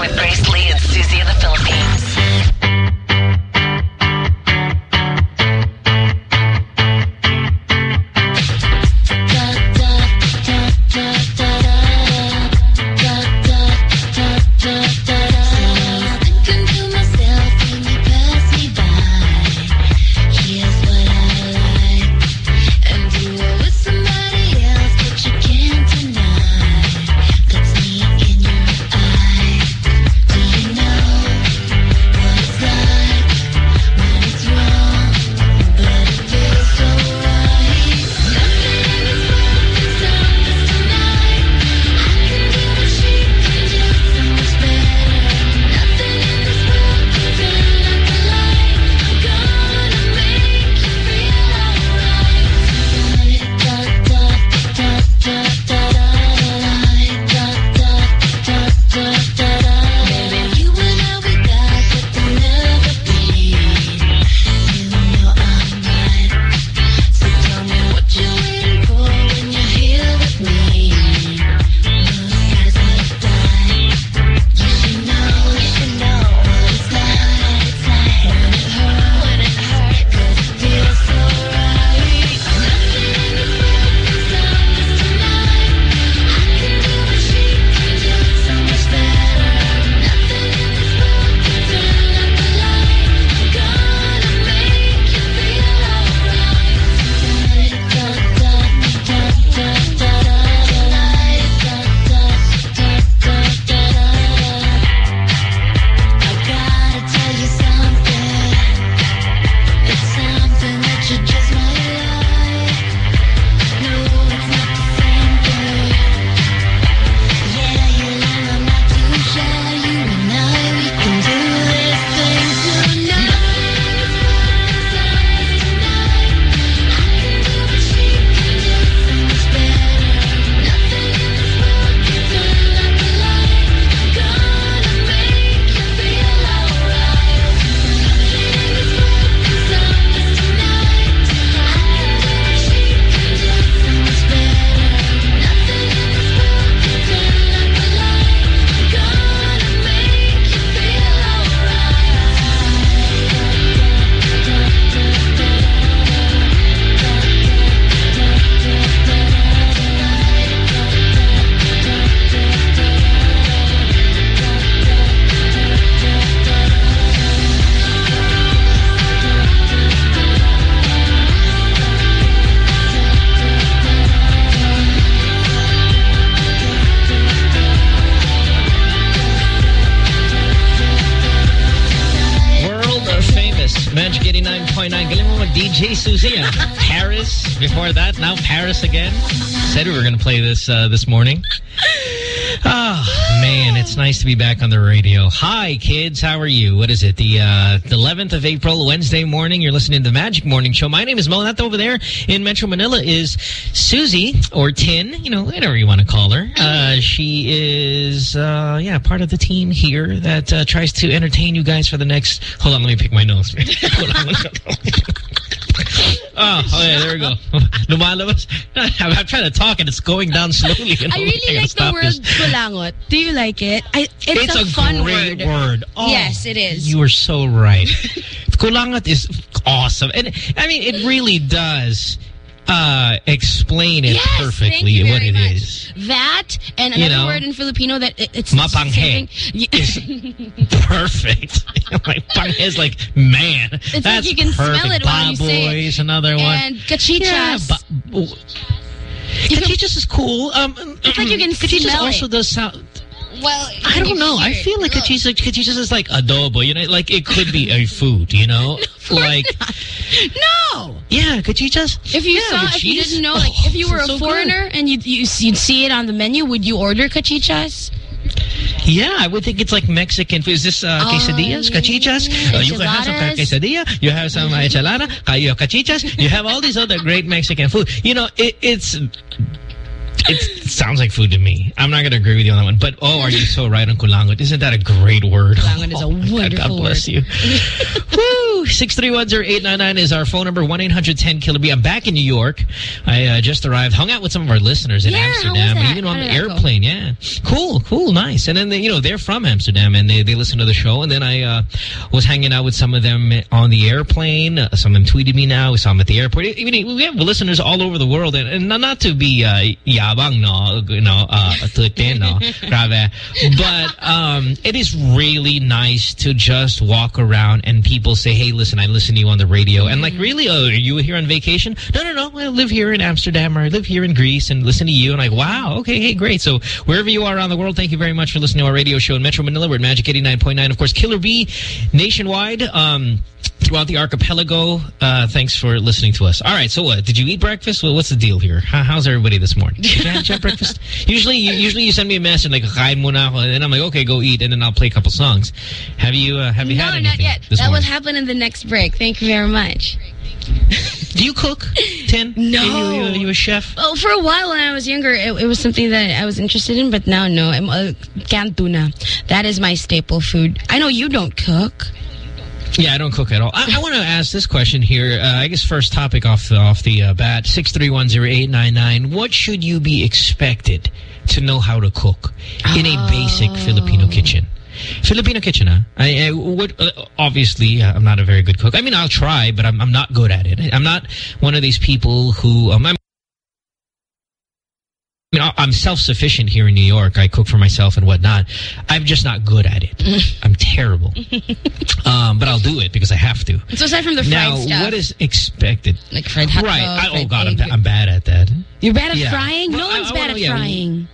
With Grace play this uh, this morning. Oh, man, it's nice to be back on the radio. Hi, kids. How are you? What is it? The uh, the 11th of April, Wednesday morning. You're listening to the Magic Morning Show. My name is Mo. That over there in Metro Manila is Susie, or Tin, you know, whatever you want to call her. Uh, she is, uh, yeah, part of the team here that uh, tries to entertain you guys for the next... Hold on, let me pick my nose. Oh, okay, there we go. Lumalabas. I'm, I'm trying to talk and it's going down slowly. I really like the word this. kulangot. Do you like it? I, it's, It's, a, fun great word. word. Oh, Yes, it is. You are so right. Kulangat is awesome. And I mean, it really does uh, explain it Yes, perfectly you what it much. is. That and You another know? word in Filipino that it, it's Mapanghe is perfect. like, pang is like, man. like that's you can smell perfect. it while you say it. Another one. And cachichas. Yeah, is cool. Um, It's like you can Cachichas smell also it. does sound... well, I don't know. I feel like cachichas, cachichas is like adobo. You know, like it could be a food. You know, like no. yeah, cachichas. If you Yeah, saw, if you didn't know, like Oh, if you were a so good. foreigner and you'd, you, you'd see it on the menu, would you order cachichas? Yeah, I would think it's like Mexican food. Is this uh, Oh, quesadillas, yeah. cachichas? Uh, you can have some quesadilla. You have some enchilada. You have cachichas. You have all these other great Mexican food. You know, it, it's it sounds like food to me. I'm not going to agree with you on that one. But, oh, are you so right on kulangot? Isn't that a great word? Kulangot is a Oh, my God, God bless word. you. Woo! 6310899 is our phone number. 1-800-10-KILOB. I'm back in New York. I uh, just arrived. Hung out with some of our listeners in Yeah, Amsterdam. Even on the did that go? airplane. Yeah. Cool, cool, nice. And then, they, you know, they're from Amsterdam and they, they listen to the show. And then I uh, was hanging out with some of them on the airplane. Uh, some of them tweeted me now. We saw them at the airport. Even we have listeners all over the world. And, and not to be uh, yabang, no, you know, uh, no, grabe. But um, it is really nice to just walk around and people say, hey, listen, I listen to you on the radio. And like, really, oh, are you here on vacation? No, no, no. I live here in Amsterdam or I live here in Greece and listen to you. And like, wow, okay, hey, great. So wherever you are around the world, thank you very much for listening to our radio show in Metro Manila. We're at Magic 89.9. Of course, Killer B nationwide. Um, throughout the archipelago. Uh, thanks for listening to us. All right, so what? Did you eat breakfast? Well, what's the deal here? How, how's everybody this morning? Did you have, did you have breakfast? Usually, you, usually you send me a message like "kain muna and then I'm like, okay, go eat, and then I'll play a couple songs. Have you uh, have you no, had anything not yet. That will happen in the next break. Thank you very much. Do you cook, Tin? No. Are you, you, you a chef? Oh, for a while when I was younger, it, it was something that I was interested in, but now no. I'm uh, canned tuna. That is my staple food. I know you don't cook. Yeah, I don't cook at all. I, I want to ask this question here. Uh, I guess first topic off the, off the uh, bat, 6310899. What should you be expected to know how to cook in a basic Filipino kitchen? Filipino kitchen, huh? I, I would, uh, obviously, uh, I'm not a very good cook. I mean, I'll try, but I'm, I'm not good at it. I'm not one of these people who, um, I'm I mean, I- I'm self-sufficient here in New York. I cook for myself and whatnot. I'm just not good at it. I'm terrible. um, but I'll do it because I have to. So aside from the fried Now, stuff, what is expected? like fried hot right. dog, I, oh, God, I'm, I'm bad at that. You're bad at Yeah. frying? Well, no one's I bad wanna- at yeah, frying.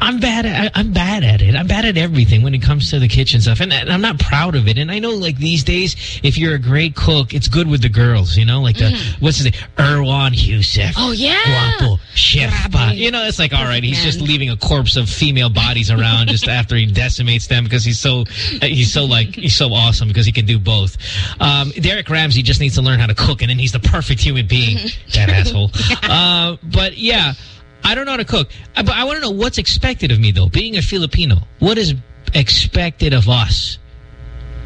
I'm bad at I'm bad at it. I'm bad at everything when it comes to the kitchen stuff, and, and I'm not proud of it. And I know, like these days, if you're a great cook, it's good with the girls. You know, like the what's his name, Erwan Heussaff. Oh, yeah. guapo chef. You know, it's like all right, he's just leaving a corpse of female bodies around just after he decimates them because he's so he's so like he's so awesome because he can do both. Um, Derek Ramsey just needs to learn how to cook, and then he's the perfect human being. that asshole. Uh, but yeah. I don't know how to cook. Uh, But I want to know what's expected of me, though. Being a Filipino, what is expected of us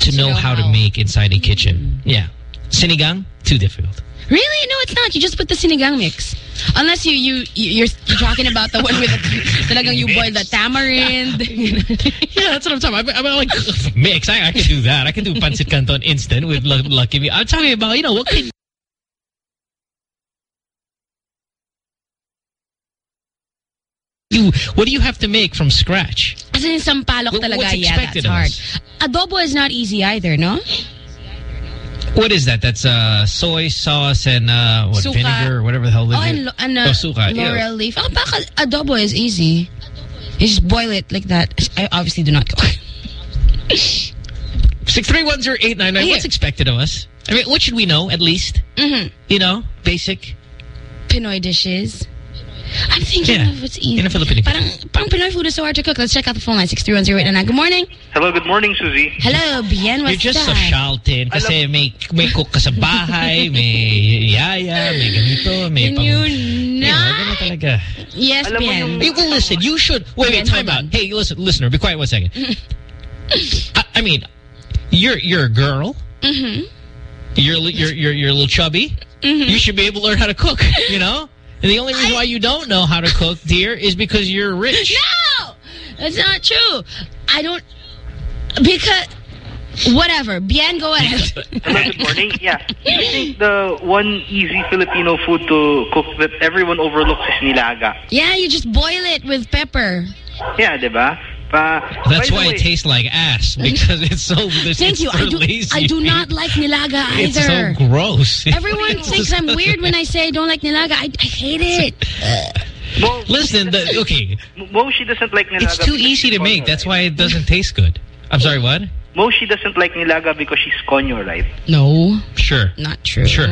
to know know how to make inside a kitchen? Yeah. Sinigang? Too difficult. Really? No, it's not. You just put the sinigang mix. Unless you you you- you're, you're talking about the one with the talagang you boil the tamarind. Yeah, that's what I'm talking about. I'm, I'm like, mix. I, I can do that. I can do pancit canton instant with Lucky Me. I'm talking about, you know, what can you, what do you have to make from scratch? As in sampalok What- talaga. Yeah, that's hard. Adobo is not easy either, no? What is that? That's uh, soy sauce and uh, what, vinegar or whatever the hell is Oh, it? and, lo- and uh, Oh, suka, laurel leaf. Oh, baka adobo is easy. You just boil it like that. I obviously do not cook. Six three one zero eight nine nine. Here. What's expected of us? I mean, what should we know at least? Mhm. You know, basic. Pinoy dishes. I'm thinking Yeah, of what's easy. in a Filipino Parang, parang Pinoy food is so hard to cook. Let's check out the phone line. 6310899. Good morning. Hello, good morning, Susie. Hello, Bien. What's You're just that? so shouting kasi may may cook ka sa bahay, may yaya, may ganito, may Can pang... you You know, not? talaga. Yes, Alam Bien. yung- Hey, well, listen, you should... Wait, wait, time out. Hey, listen, listener, be quiet one second. I, I mean, you're you're a girl. Mm-hmm. You're you're you're you're a little chubby. Mm-hmm. You should be able to learn how to cook. You know. And the only reason why you don't know how to cook, dear, is because you're rich. No! That's not true. I don't... Because... Whatever. Bien, go ahead. Hello, good morning. Yeah, I think the one easy Filipino food to cook that everyone overlooks is nilaga. yeah, you just boil it with pepper. Yeah, diba? Pa, That's why way, it tastes like ass because it's so. It's, Thank it's you. for I do, lazy. I do not like nilaga either. It's either. so gross. Everyone thinks I'm weird when I say I don't like nilaga. I, I hate it. Mo, Listen, the, okay, Mo, she doesn't like nilaga. it's too easy to make. That's why it doesn't taste good. I'm sorry, what? Mo, she doesn't like nilaga because she's conyo, right? No, Sure. not true. Sure.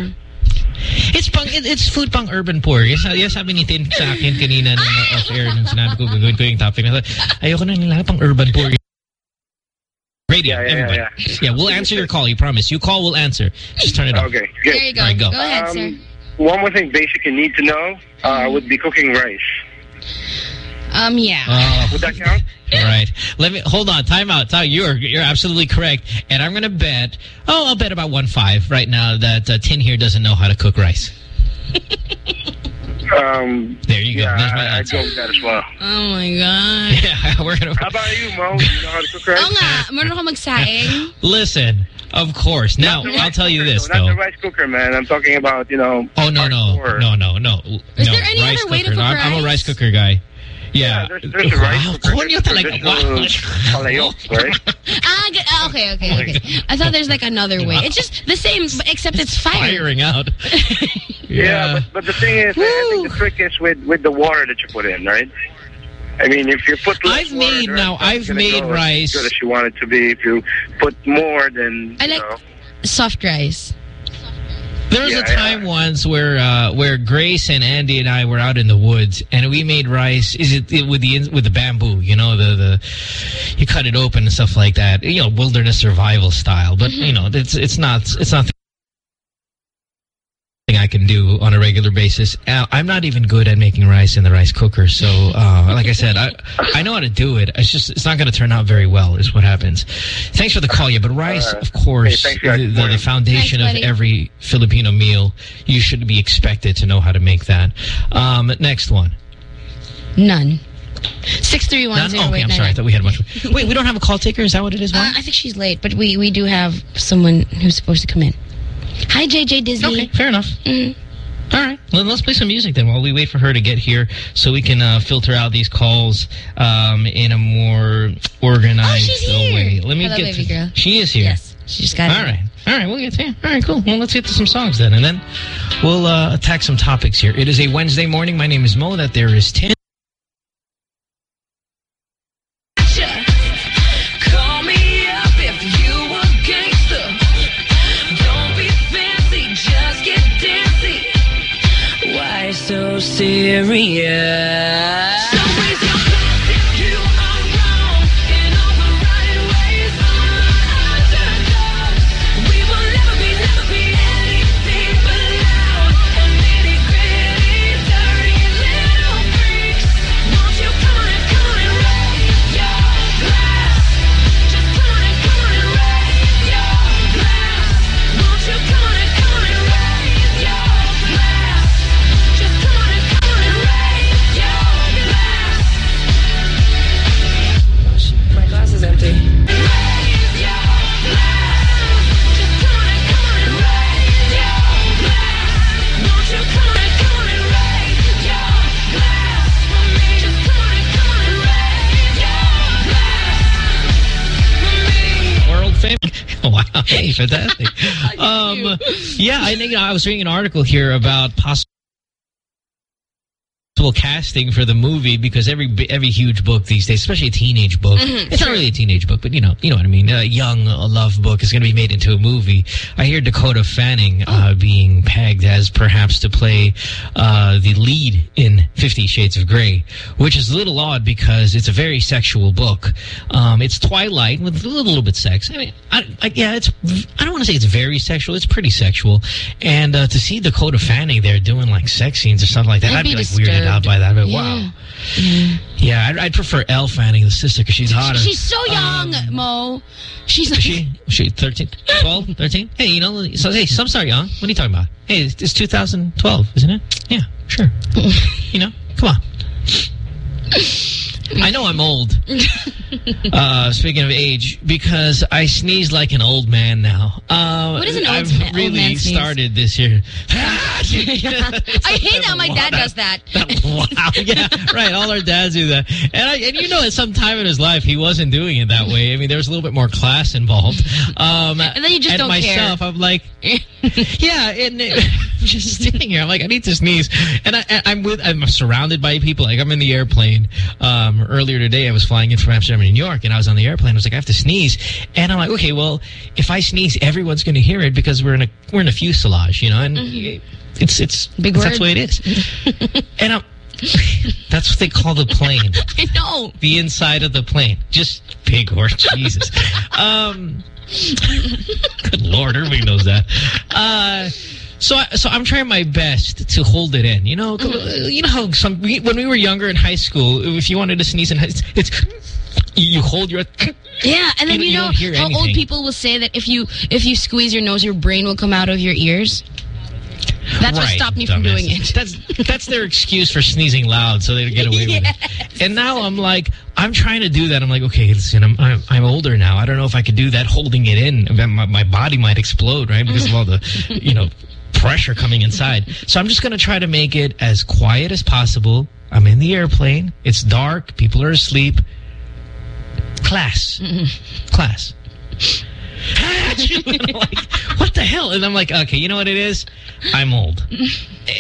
It's pang it, it's food pang urban poor. Yes, yes sabi ni Tin sa akin kanina nung uh, off air nung sinabi ko gagawin ko yung topic na ayoko na nila pang urban poor. Radio, Yeah, yeah, everybody. yeah, Yeah, we'll answer your call. You promise. You call, we'll answer. Just turn it off. Okay, There good. you go. All right, go. ahead, Um, sir. One more thing basic you need to know uh, would be cooking rice. Um, yeah. Oh, Would that count? right. Let me hold on. Time out. Time. You're you're absolutely correct. And I'm gonna bet. Oh, I'll bet about one five right now that uh, Tin here doesn't know how to cook rice. Um, There you go. yeah, There's my I, I'd answer. go with that as well. Oh my God. Yeah, we're gonna How about you, Mo? You know how to cook rice? Oo nga, meron ako magsaing. listen. Of course. Now I'll rice tell you cooker, this though, Not the rice cooker, man. I'm talking about, you know... Oh no no hardcore. no no no. Is no, there any rice other way to cooker. No, cook I'm, I'm a rice? rice cooker guy. Yeah. Yeah, there's, there's a rice wow, cooker. konyo There's talaga. Wow. traditional palayok, right? Ah, ah, okay, okay, okay. I thought there's like another way. It's just the same, except it's fire. Firing out. Yeah, but, but the thing is, I think the trick is with, with the water that you put in, right? I mean, if you put less I've water, made- the now, rice I've made go rice- as good as you want it to be. If you put more, then I you like know, soft rice. There was Yeah, a time yeah. once where uh, where Grace and Andy and I were out in the woods and we made rice. Is it, it with the with the bamboo? You know the the you cut it open and stuff like that. You know wilderness survival style. But you know it's it's not it's not. Thing I can do on a regular basis. I'm not even good at making rice in the rice cooker. So, uh, like I said, I I know how to do it. It's just it's not going to turn out very well. Is what happens. Thanks for the call, yeah. But rice, Uh, of course, hey, the, the, the foundation Thanks, of every Filipino meal, you should be expected to know how to make that. Um, next one. None. Six three one None? zero Oh, okay, I'm nine sorry. I thought we had a bunch. Of, wait, we don't have a call taker? Is that what it is? Uh, I think she's late, but we we do have someone who's supposed to come in. Hi, JJ Disney. okay, fair enough. Mhm. All right. Well, let's play some music then while we wait for her to get here so we can uh, filter out these calls um, in a more organized Oh, she's here. way. Let me Hello, get baby to, girl. She is here. Yes, she just got All right. All right, we'll get to All right, cool. Well, let's get to some songs then, and then we'll uh, attack some topics here. It is a Wednesday morning. My name is Mo. That there is Tin. Fantastic. um, yeah, I think I was reading an article here about possible casting for the movie because every every huge book these days, especially a teenage book, it's not really a teenage book, but you know, you know what I mean. A young love book is going to be made into a movie. I hear Dakota Fanning uh, being pegged as perhaps to play uh, the lead in Fifty Shades of Grey, which is a little odd because it's a very sexual book. Um, it's Twilight with a little, little bit sex. I mean, I, I, yeah, it's. I don't want to say it's very sexual. It's pretty sexual, and uh, to see Dakota Fanning there doing like sex scenes or something like that, I'd I'd, be be, like weirded out by that. But Yeah. wow, yeah, I'd, I'd prefer Elle Fanning, the sister, because she's hotter. She's so um, young, Mo. She's like, she? she 13? 12? 13? Hey, you know, so, hey, some start young. What are you talking about? Hey, it's, it's 2012, isn't it? Yeah, sure. you know, come on. I know I'm old. uh, speaking of age, because I sneeze like an old man now. Uh, What is an old I've ma- old really man sneeze? started this year. I hate that my dad does that. wow. Yeah, right. All our dads do that. And I, and you know, at some time in his life, he wasn't doing it that way. I mean, there was a little bit more class involved. Um, And then you just don't care. myself, I'm like, yeah, and it, I'm just sitting here. I'm like, I need to sneeze. And I, I- I'm with, I'm surrounded by people. Like, I'm in the airplane. Um, earlier today, I was flying in from Amsterdam to New York, and I was on the airplane. I was like, I have to sneeze. And I'm like, okay, well, if I sneeze, everyone's going to hear it because we're in a, we're in a fuselage, you know, and it's, it's, Mm-hmm. Big that's the way it is. and I'm, that's what they call the plane. I know. The inside of the plane. Just big word. Jesus. Um, good Lord, everybody knows that. Uh, So, I, so I'm trying my best to hold it in. You know, Mm-hmm. you know how some we, when we were younger in high school, if you wanted to sneeze in high, it's you hold your. Yeah, and then You- you, know how old people will say that if you if you squeeze your nose, your brain will come out of your ears. That's what stopped me from doing it. That's that's their excuse for sneezing loud, so they get away with it. And now I'm like, I'm trying to do that. I'm like, okay, listen, I'm I'm, I'm older now. I don't know if I could do that, holding it in. My, my body might explode, right, because of all the, you know, pressure coming inside. So I'm just gonna try to make it as quiet as possible. I'm in the airplane. It's dark. People are asleep. Class, class. Like, what the hell? And I'm like, okay, you know what it is? I'm old.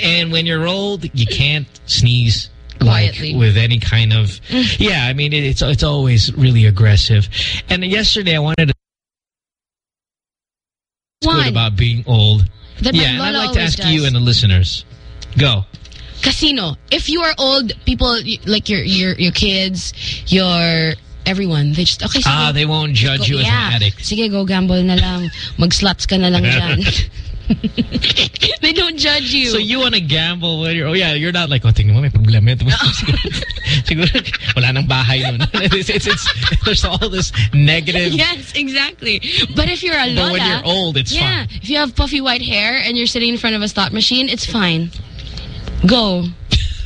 And when you're old, you can't sneeze like Quietly. with any kind of yeah i mean it, it's it's always really aggressive and yesterday i wanted to One about being old that yeah and i'd like to ask you and the listeners go casino. If you are old, people like your your your kids, your everyone, they just okay. Sige, ah they won't judge go, you as yeah. an addict Sige, go gamble na lang. Mag-slots ka na lang dyan. they don't judge you. So you want to gamble when you're, oh yeah, you're not like, oh, tingnan mo, may problema. ito." Siguro, wala nang bahay nun. it's, it's, it's, there's all this negative. Yes, exactly. But if you're a But when you're old, it's yeah, fine. if you have puffy white hair and you're sitting in front of a slot machine, it's fine. Go,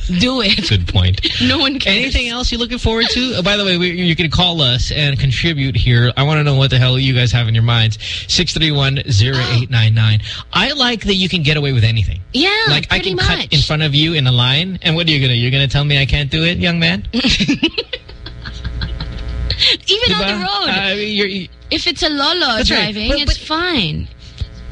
do it. Good point. No one cares. Anything else you're looking forward to? Uh, by the way, we, you can call us and contribute here. I want to know what the hell you guys have in your minds. 631-0899. I like that you can get away with anything. Yeah, Like, I can much. cut in front of you in a line, and what are you going to You're going to tell me I can't do it, young man? Even on the Diba? road. You're, if it's a lolo That's right. driving, But- it's fine.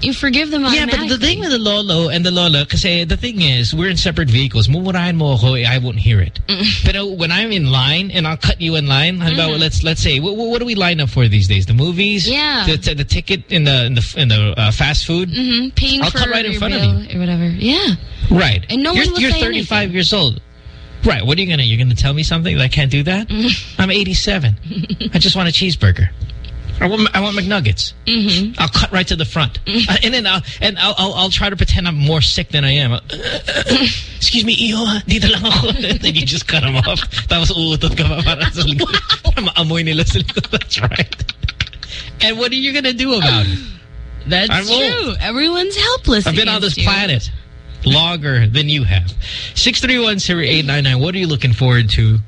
You forgive them Yeah, but the thing with the Lolo and the Lola, kasi the thing is, we're in separate vehicles. Mumurahin mo ako, eh, I won't hear it. But uh, when I'm in line and I'll cut you in line, halimbawa, let's let's say, what, what do we line up for these days? The movies? Yeah. The, the, ticket in the in the in the uh, fast food? hmm paying I'll for cut right in front of bill or whatever. Yeah. Right. And no you're, one You're 35 anything. years old. Right. What are you gonna? You're gonna tell me something that I can't do that? I'm 87. I just want a cheeseburger. I want I want McNuggets. Mm-hmm. I'll cut right to the front, Uh, and then I'll and I'll, I'll I'll try to pretend I'm more sick than I am. Uh, Excuse me, iyo, dito lang ako. And then you just cut them off. Tapos uutot ka pa para sa likod. Maamoy nila sa likod. That's right. And what are you gonna do about it? That's I'm true. old. Everyone's helpless. I've been on this you. planet longer than you have. 631-0899, what are you looking forward to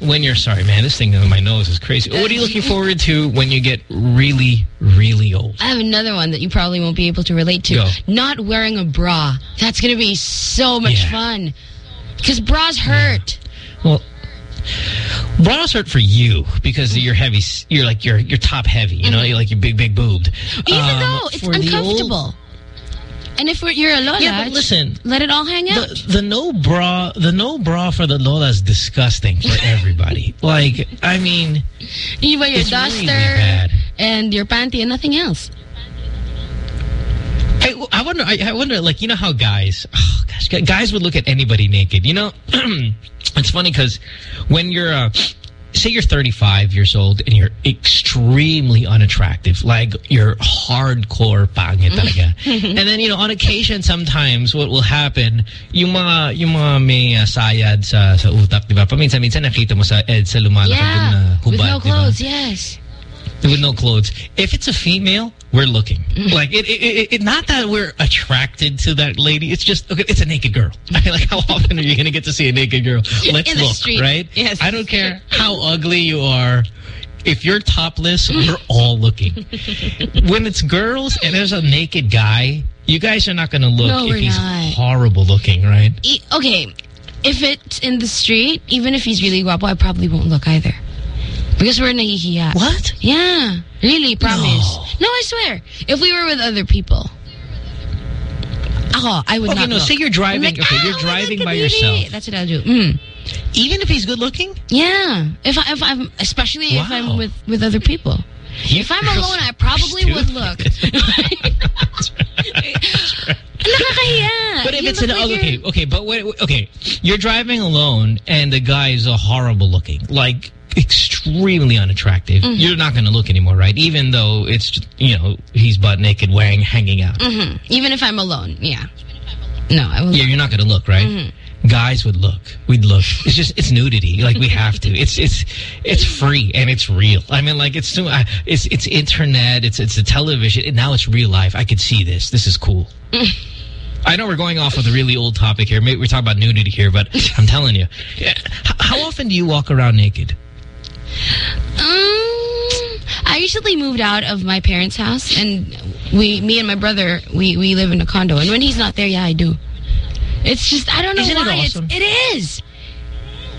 when you're, sorry man, this thing on my nose is crazy. What are you looking forward to when you get really, really old? I have another one that you probably won't be able to relate to. Go. Not wearing a bra. That's going to be so much Yeah. fun. Because bras hurt. Well, bras hurt for you because you're heavy. You're like, you're, you're top heavy, you know, you're like, you're big, big boobed. Even Um, though it's for the old- uncomfortable. And if we're, you're a Lola, Yeah, listen, let it all hang out. the, the no bra the no bra for the Lola is disgusting for everybody. like, I mean, you wear your really duster bad. and your panty and nothing else. I, I wonder. I, I wonder. Like you know how guys, oh gosh, guys would look at anybody naked. You know, it's funny because when you're, uh, say you're 35 years old and you're extremely unattractive, like you're hardcore pangit talaga. and then you know, on occasion, sometimes what will happen, yung mga yung mga may uh, sayad sa sa utak, di ba? Paminsan-minsan nakita mo sa EDSA lumalakad dun na Yeah. hubad, With no clothes, yes. with no clothes. If it's a female, we're looking. Mm-hmm. Like it, it, it, not that we're attracted to that lady. It's just okay. It's a naked girl. I mean, like how often are you going to get to see a naked girl? Let's In the look, street. right? Yes. I don't care how ugly you are. If you're topless, we're all looking. when it's girls and there's a naked guy, you guys are not going to look No, if he's not. horrible looking, right? E- okay, if it's in the street, even if he's really guapo, I probably won't look either. Because we're nahihiya. What? Yeah, really, promise. No. I swear. If we were with other people. Ako, I would Okay, not no, look. say you're driving- like, okay, you're "Ah, driving by yourself." That's what I'll do. Mm. Even if he's good looking? Yeah. If, I, if I'm, especially if I'm with, with other people. If I'm alone, I probably would look. But if You it's an like okay, okay, but wait, wait, okay, you're driving alone and the guy is a horrible looking, like extremely unattractive. Mm-hmm. You're not going to look anymore, right? Even though it's just, you know he's butt naked, wearing hanging out. Mhm. Even if I'm alone, yeah. No, I will. Yeah, you're not going to look, right? Mm-hmm. Guys would look. We'd look. It's just it's nudity. Like we have to. It's it's it's free and it's real. I mean, like it's so- uh, it's it's internet. It's it's a television. And now it's real life. I could see this. This is cool. I know we're going off with a really old topic here. Maybe we're talking about nudity here, but I'm telling you. How often do you walk around naked? Um, I recently moved out of my parents' house, and we, me and my brother, we we live in a condo. And when he's not there, yeah, I do. It's just I don't know Isn't it why. awesome? It's, it is.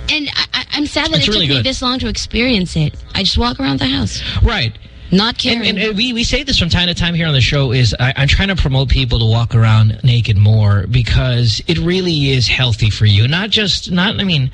And I, I'm sad that It's it really took me good. this long to experience it. I just walk around the house, Right. not And, caring. and, and we, we say this from time to time here on the show is I, I'm trying to promote people to walk around naked more because it really is healthy for you. Not just, not, I mean,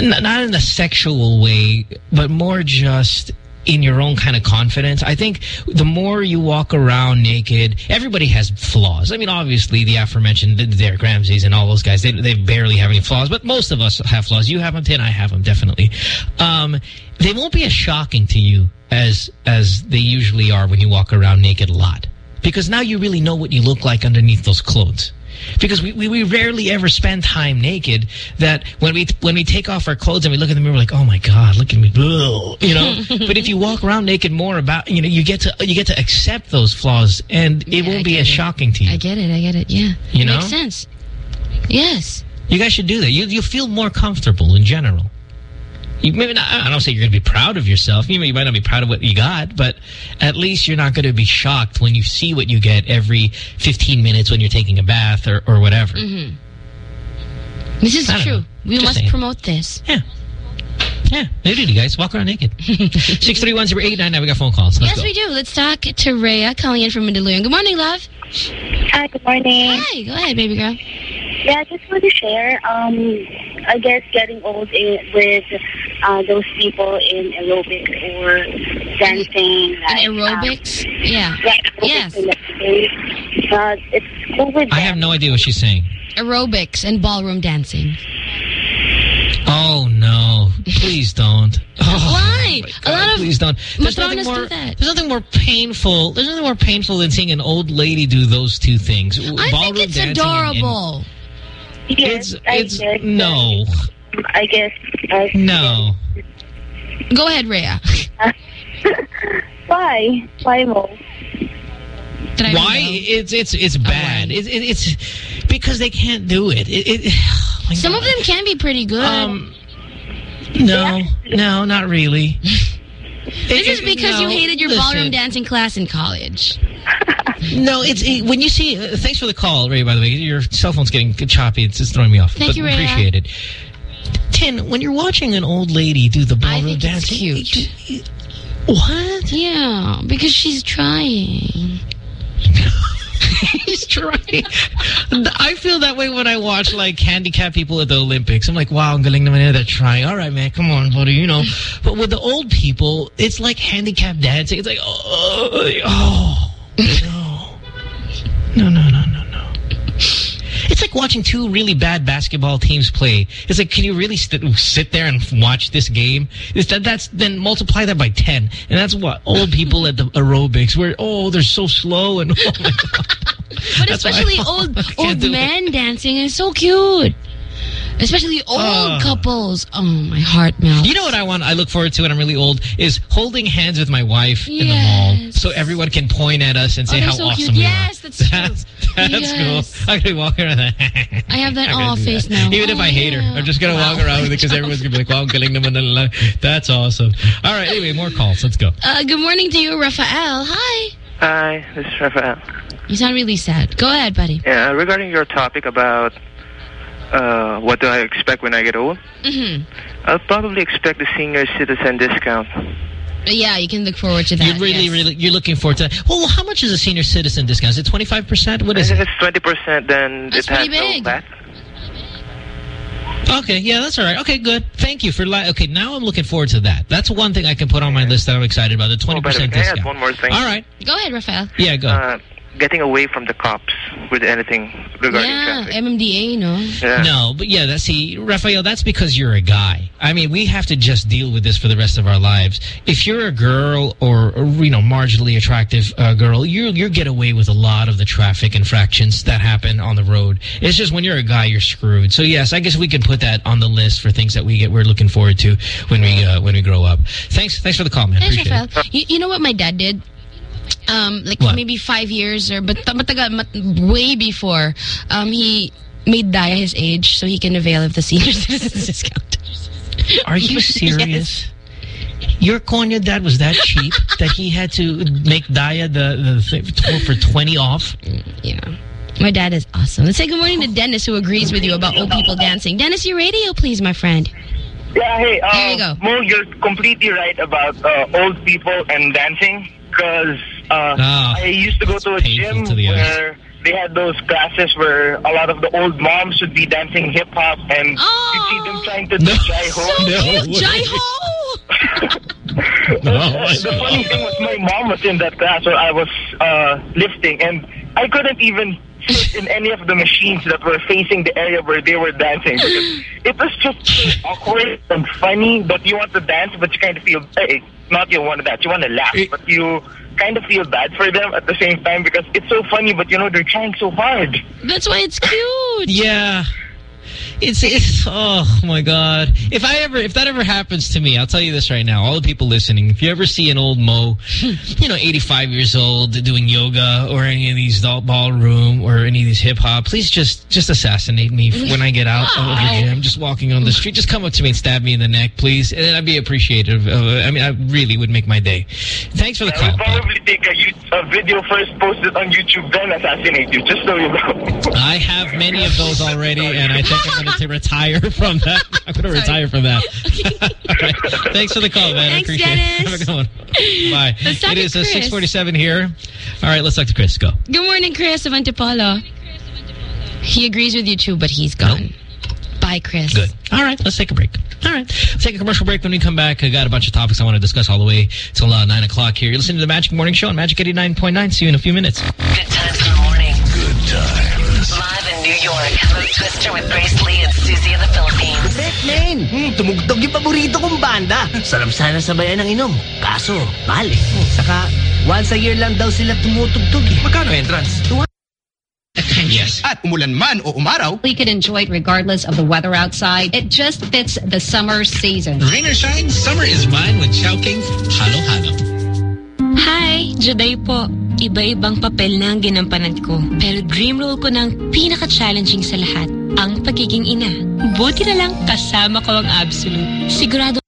not, in a sexual way, but more just in your own kind of confidence. I think the more you walk around naked, everybody has flaws. I mean, obviously the aforementioned Derek Ramseys and all those guys, they, they barely have any flaws, but most of us have flaws. You have them, Tin, I have them, definitely. Um, they won't be as shocking to you as, as they usually are when you walk around naked a lot. Because now you really know what you look like underneath those clothes. Because we, we, we rarely ever spend time naked that when we when we take off our clothes and we look in the mirror we're like, oh my God, look at me. You know? but if you walk around naked more about you know, you get to you get to accept those flaws and it Yeah, won't be as it. shocking to you. I get it. I get it. Yeah, You It know? makes sense. Yes. You guys should do that. You you feel more comfortable in general. You maybe not, I don't say you're going to be proud of yourself. You, you might not be proud of what you got, but at least you're not going to be shocked when you see what you get every 15 minutes when you're taking a bath or, or whatever. Mm-hmm. This is true. know. We Just must saying. promote this. Yeah. Yeah. Nudity, guys. Walk around naked. 631-0899. We got phone calls. Let's yes, go. we do. Let's talk to Rhea calling in from Mandaluyong. Good morning, love. Hi, good morning. Hi. Go ahead, baby girl. Yeah, I just want to share. Um, I guess getting old in, with uh, those people in aerobics or dancing. In Like, aerobics? yeah. Um, yeah, aerobics Yes. and. Uh, it's cool with I have no idea what she's saying. Aerobics and ballroom dancing. Oh, no. Please don't. Oh, Why? my A lot of Please don't. There's nothing, more, do that. there's nothing more painful. There's nothing more painful than seeing an old lady do those two things. I Ballroom think it's dancing and- and- adorable. Yes, It's, I it's, guess, no. I guess. Uh, No. Go ahead, Rhea. Why? Why more? Why? It's it's it's bad. why? It, it, it's because they can't do it. It, it oh Some God. of them can be pretty good. Um, no, no, not really. this is because you hated your ballroom dancing class in college. No, it's it, when you see. Uh, thanks for the call, Ray. By the way, your cell phone's getting choppy. It's just throwing me off. Thank but you, Ray. Appreciate it. Tin, when you're watching an old lady do the ballroom think it's dancing, cute. you- what? Yeah, because she's trying. He's trying. I feel that way when I watch like handicapped people at the Olympics. I'm like, wow, ang galing naman. They're trying. All right, man, come on, buddy, you know. But with the old people, it's like handicapped dancing. It's like, oh, oh, oh. no, no, no, no, no, no. It's like watching two really bad basketball teams play. It's like, can you really sit, sit there and watch this game? Is that that's then multiply that by ten, and that's what old people at the aerobics. Where oh, they're so slow and oh my god. But That's especially old old do it. men dancing is so cute. Especially old Ah. couples. Oh, my heart melts. You know what I want? I look forward to when I'm really old is holding hands with my wife in the mall, so everyone can point at us and Oh, say they're how so awesome cute. we Yes, are. that's true. That's, that's Yes. cool. I'm gonna walk around. That. I have that I'm all face that. now. Even if Oh, I hate her. I'm just gonna walk around with it because everyone's gonna be like, "Wow, ang galing naman ng lalaki." That's awesome. All right. Anyway, more calls. Let's go. Uh, good morning to you, Rafael. Hi. Hi, this is Rafael. You sound really sad. Go ahead, buddy. Yeah, regarding your topic about uh, what do I expect when I get old, hmm I'll probably expect the senior citizen discount. Yeah, you can look forward to that. You're really, yes. really, you're looking forward to that. Well, how much is a senior citizen discount? Is it 25 percent? What is And it? if it's 20%, then That's it has pretty no big. VAT. Okay, yeah, that's all right. Okay, good. Thank you for. Li okay, now I'm looking forward to that. That's one thing I can put on my list that I'm excited about. The 20 Oh, by the way, percent can I add discount. one more thing? All right. Go ahead, Rafael. Yeah, go. Uh, getting away from the cops with anything regarding Yeah, traffic. MMDA, no? Yeah. No, but yeah, that see, Rafael, that's because you're a guy. I mean, we have to just deal with this for the rest of our lives. If you're a girl or, or you know, marginally attractive uh, girl, you you get away with a lot of the traffic infractions that happen on the road. It's just when you're a guy, you're screwed. So yes, I guess we can put that on the list for things that we get we're looking forward to when we uh, when we grow up. Thanks, thanks for the call, man. Thanks, Appreciate Rafael. it. You, you know what my dad did? Um, like What? maybe five years or but matagal, mat, way before. Um, he made Daya his age so he can avail of the senior citizens discount. Are you Yes. serious? Your Konya dad was that cheap that he had to make Daya the, the thing for 20 off? Yeah. My dad is awesome. Let's say good morning to Dennis who agrees with you about old people dancing. Dennis, your radio, please, my friend. Yeah, hey, uh, There you go. Mo, you're completely right about uh, old people and dancing because uh, Ah, I used to go to a gym to the eyes. where they had those classes where a lot of the old moms would be dancing hip hop and you see them trying to do jai ho. So No cute. Jai Ho! the funny thing was my mom was in that class where I was uh, lifting and I couldn't even sit in any of the machines that were facing the area where they were dancing because it was just so awkward and funny but you want to dance but you kind of feel hey, not you want to dance you want to laugh but you kind of feel bad for them at the same time because it's so funny but you know they're trying so hard That's why it's cute. Yeah. It's, it's, oh my God. If I ever, if that ever happens to me, I'll tell you this right now, all the people listening, if you ever see an old Mo, you know, 85 years old doing yoga or any of these doll- ballroom or any of these hip hop, please just, just assassinate me when I get out of the gym, just walking on the street. Just come up to me and stab me in the neck, please. And I'd be appreciative. Of, uh, I mean, I really would make my day. Thanks for the I call. would bud. probably take a, you- a video first posted on YouTube then assassinate you just so you know I have many of those already, and I think I'm going to retire from that. I'm going to retire from that. All right. Thanks for the call, man. Thanks, I appreciate Dennis. it. Have a good one. Bye. Let's talk It to is uh, Chris. 647 here. All right, let's talk to Chris. Go. Good morning, Chris of Antipolo. He agrees with you too, but he's gone. Bye, Chris. Good. All right, let's take a break. All right. Let's take a commercial break. When we come back, I got a bunch of topics I want to discuss all the way till uh, 9 o'clock here. You're listening to the Magic Morning Show on Magic 89.9. See you in a few minutes. Good times in the morning. Good times. Live in New York. Mo Twister with Grace Lee and Susie in the Philippines. Men, hmm, tumugtog yung paborito kong banda. Sarap sana sabayan ng inom. Kaso, mahal eh. Saka, once a year lang daw sila tumutugtog eh. Magkano entrance? Yes. At umulan man o umaraw, We can enjoy it regardless of the weather outside. It just fits the summer season. Rain or shine, summer is mine with Chowking Halo Halo. Hi, Juday po. Iba-ibang papel na ang ginampanan ko. Pero dream role ko ng pinaka-challenging sa lahat, ang pagiging ina. Buti na lang kasama ko ang Absolute. Sigurado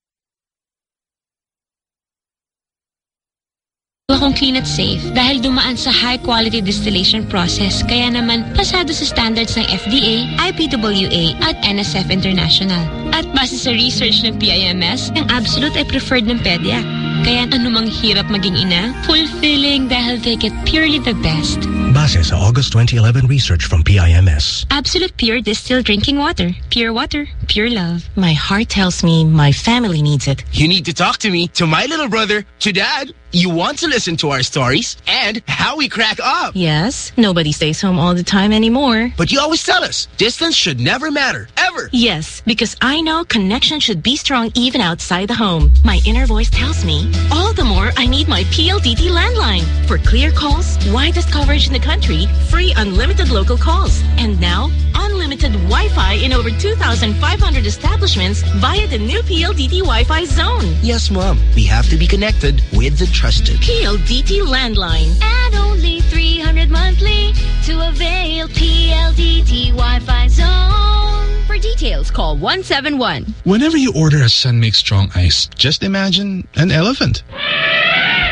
akong clean at safe dahil dumaan sa high-quality distillation process kaya naman pasado sa standards ng FDA, IPWA at NSF International. At base sa research ng PIMS, ang Absolute ay preferred ng pedya. Kaya anumang hirap maging ina, fulfilling dahil they get purely the best. Base sa August 2011 research from PIMS. Absolute Pure Distilled Drinking Water. Pure water, pure love. My heart tells me my family needs it. You need to talk to me, to my little brother, to dad. You want to listen to our stories and how we crack up. Yes, nobody stays home all the time anymore. But you always tell us distance should never matter, ever. Yes, because I know connection should be strong even outside the home. My inner voice tells me, all the more I need my PLDT landline. For clear calls, widest coverage in the country, free unlimited local calls. And now, unlimited Wi-Fi in over 2,500 establishments via the new PLDT Wi-Fi zone. Yes, Mom. We have to be connected with the trusted. PLDT landline. Add only 300 monthly to avail PLDT Wi-Fi zone. For details, call 171. Whenever you order a San Mig Strong Ice, just imagine an elephant.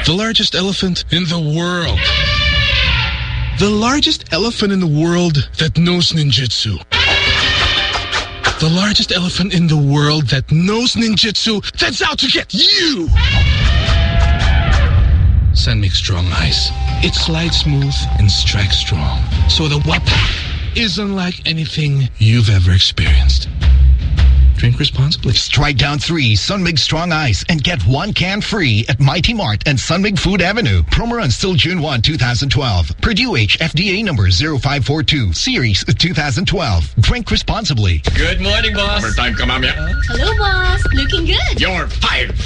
The largest elephant in the world. The largest elephant in the world that knows ninjutsu. The largest elephant in the world that knows ninjutsu that's out to get you! San Mig Strong Ice. It slides smooth and strikes strong. So the wap is unlike anything you've ever experienced. Drink responsibly. Strike down three San Mig Strong Ice and get one can free at Mighty Mart and San Mig Food Avenue. Promo runs till June 1, 2012. Purdue H FDA number 0542, Series 2012. Drink responsibly. Good morning, boss. Overtime ka, mamaya. Hello, boss. Looking good. You're fired.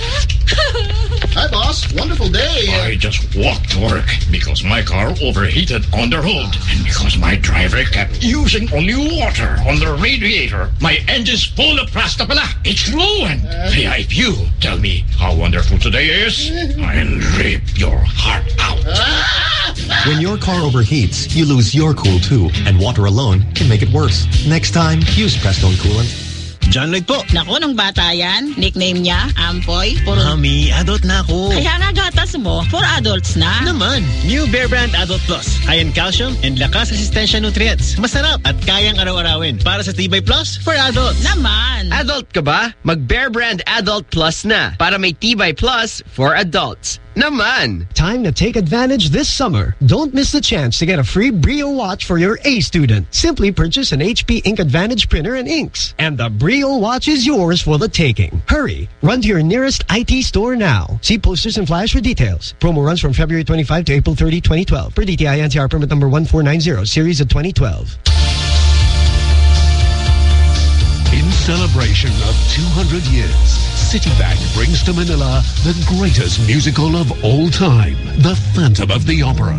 Hi, boss. Wonderful day. I just walked to work because my car overheated on the road. And because my driver kept using only water on the radiator, my engine's full of plastic pala. It's ruined. Hey, if you tell me how wonderful today is, I'll rip your heart out. When your car overheats, you lose your cool too, and water alone can make it worse. Next time, use Prestone Coolant. John Lloyd po. Naku, nung bata yan, nickname niya, Ampoy. Puro... Mami, adult na ako. Kaya nga gatas mo, for adults na. Naman, new Bear Brand Adult Plus. High in calcium and lakas resistensya nutrients. Masarap at kayang araw-arawin. Para sa Tibay Plus for adults. Naman. Adult ka ba? Mag Bear Brand Adult Plus na para may Tibay Plus for adults. Naman! Time to take advantage this summer. Don't miss the chance to get a free Brio watch for your A student. Simply purchase an HP Ink Advantage printer and inks. And the Brio watch is yours for the taking. Hurry! Run to your nearest IT store now. See posters and flyers for details. Promo runs from February 25 to April 30, 2012. Per DTI NCR permit number 1490, series of 2012. In celebration of 200 years, Citibank brings to Manila the greatest musical of all time, The Phantom of the Opera.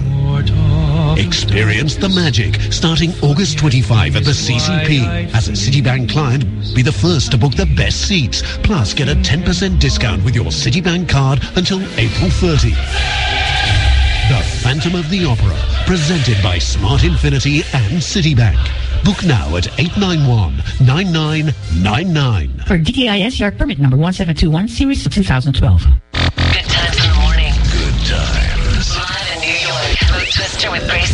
Experience the magic starting August 25 at the CCP. As a Citibank client, be the first to book the best seats. Plus, get a 10% discount with your Citibank card until April 30. The Phantom of the Opera, presented by Smart Infinity and Citibank. Book now at 891-9999. For DTI SR permit number 1721, series of 2012. Good times in the morning. Good times. Live in New York. Mo Twister with Grace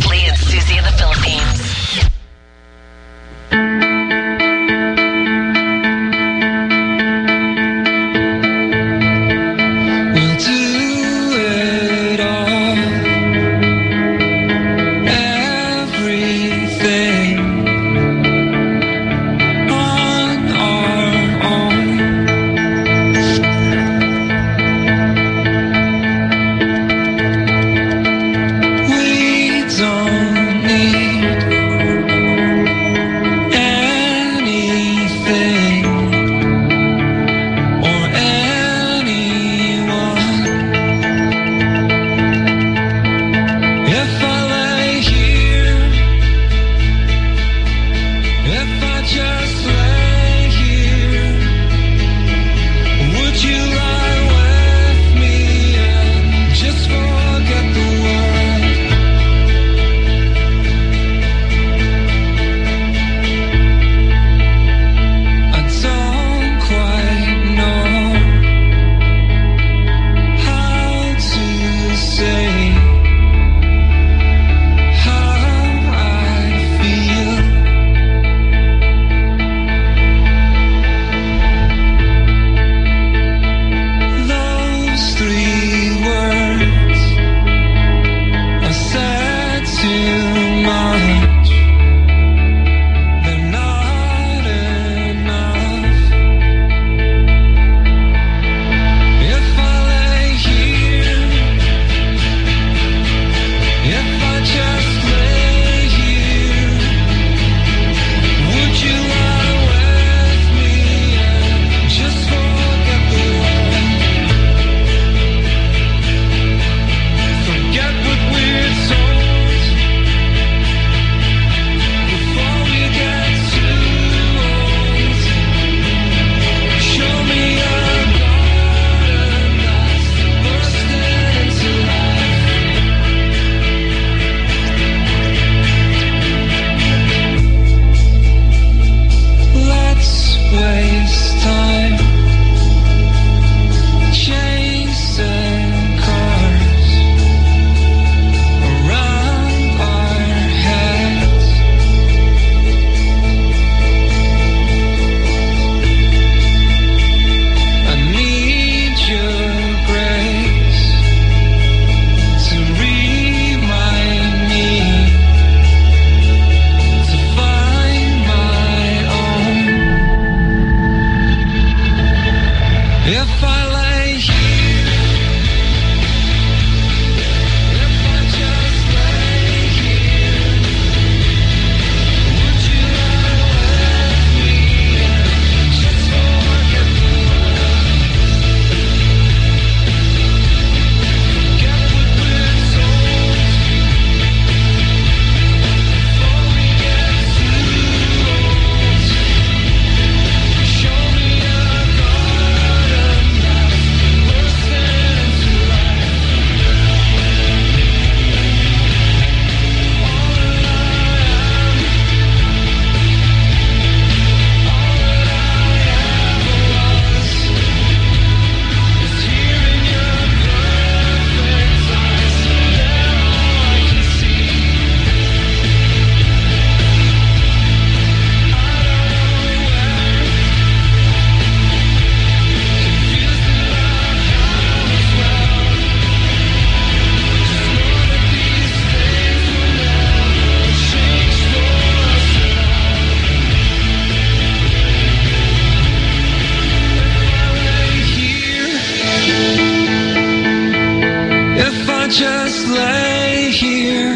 I just lay here,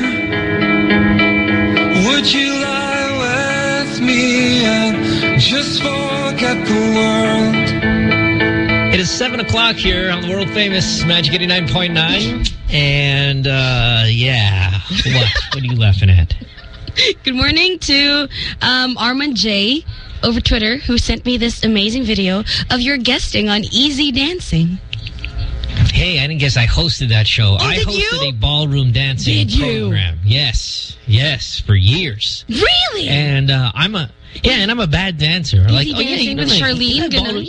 would you lie with me and just forget the world? It is 7 o'clock here on the world famous Magic 89.9. And, uh, yeah. What? what are you laughing at? Good morning to um, Armand J over Twitter who sent me this amazing video of your guesting on Easy Dancing. Hey, I didn't guess I hosted that show. I did hosted you? a ballroom dancing Did you? program. Yes. Yes, for years. Really? And uh, I'm a yeah, and I'm a bad dancer. like, oh, yeah, you know, with like, Charlene? that Gonna- ballroom-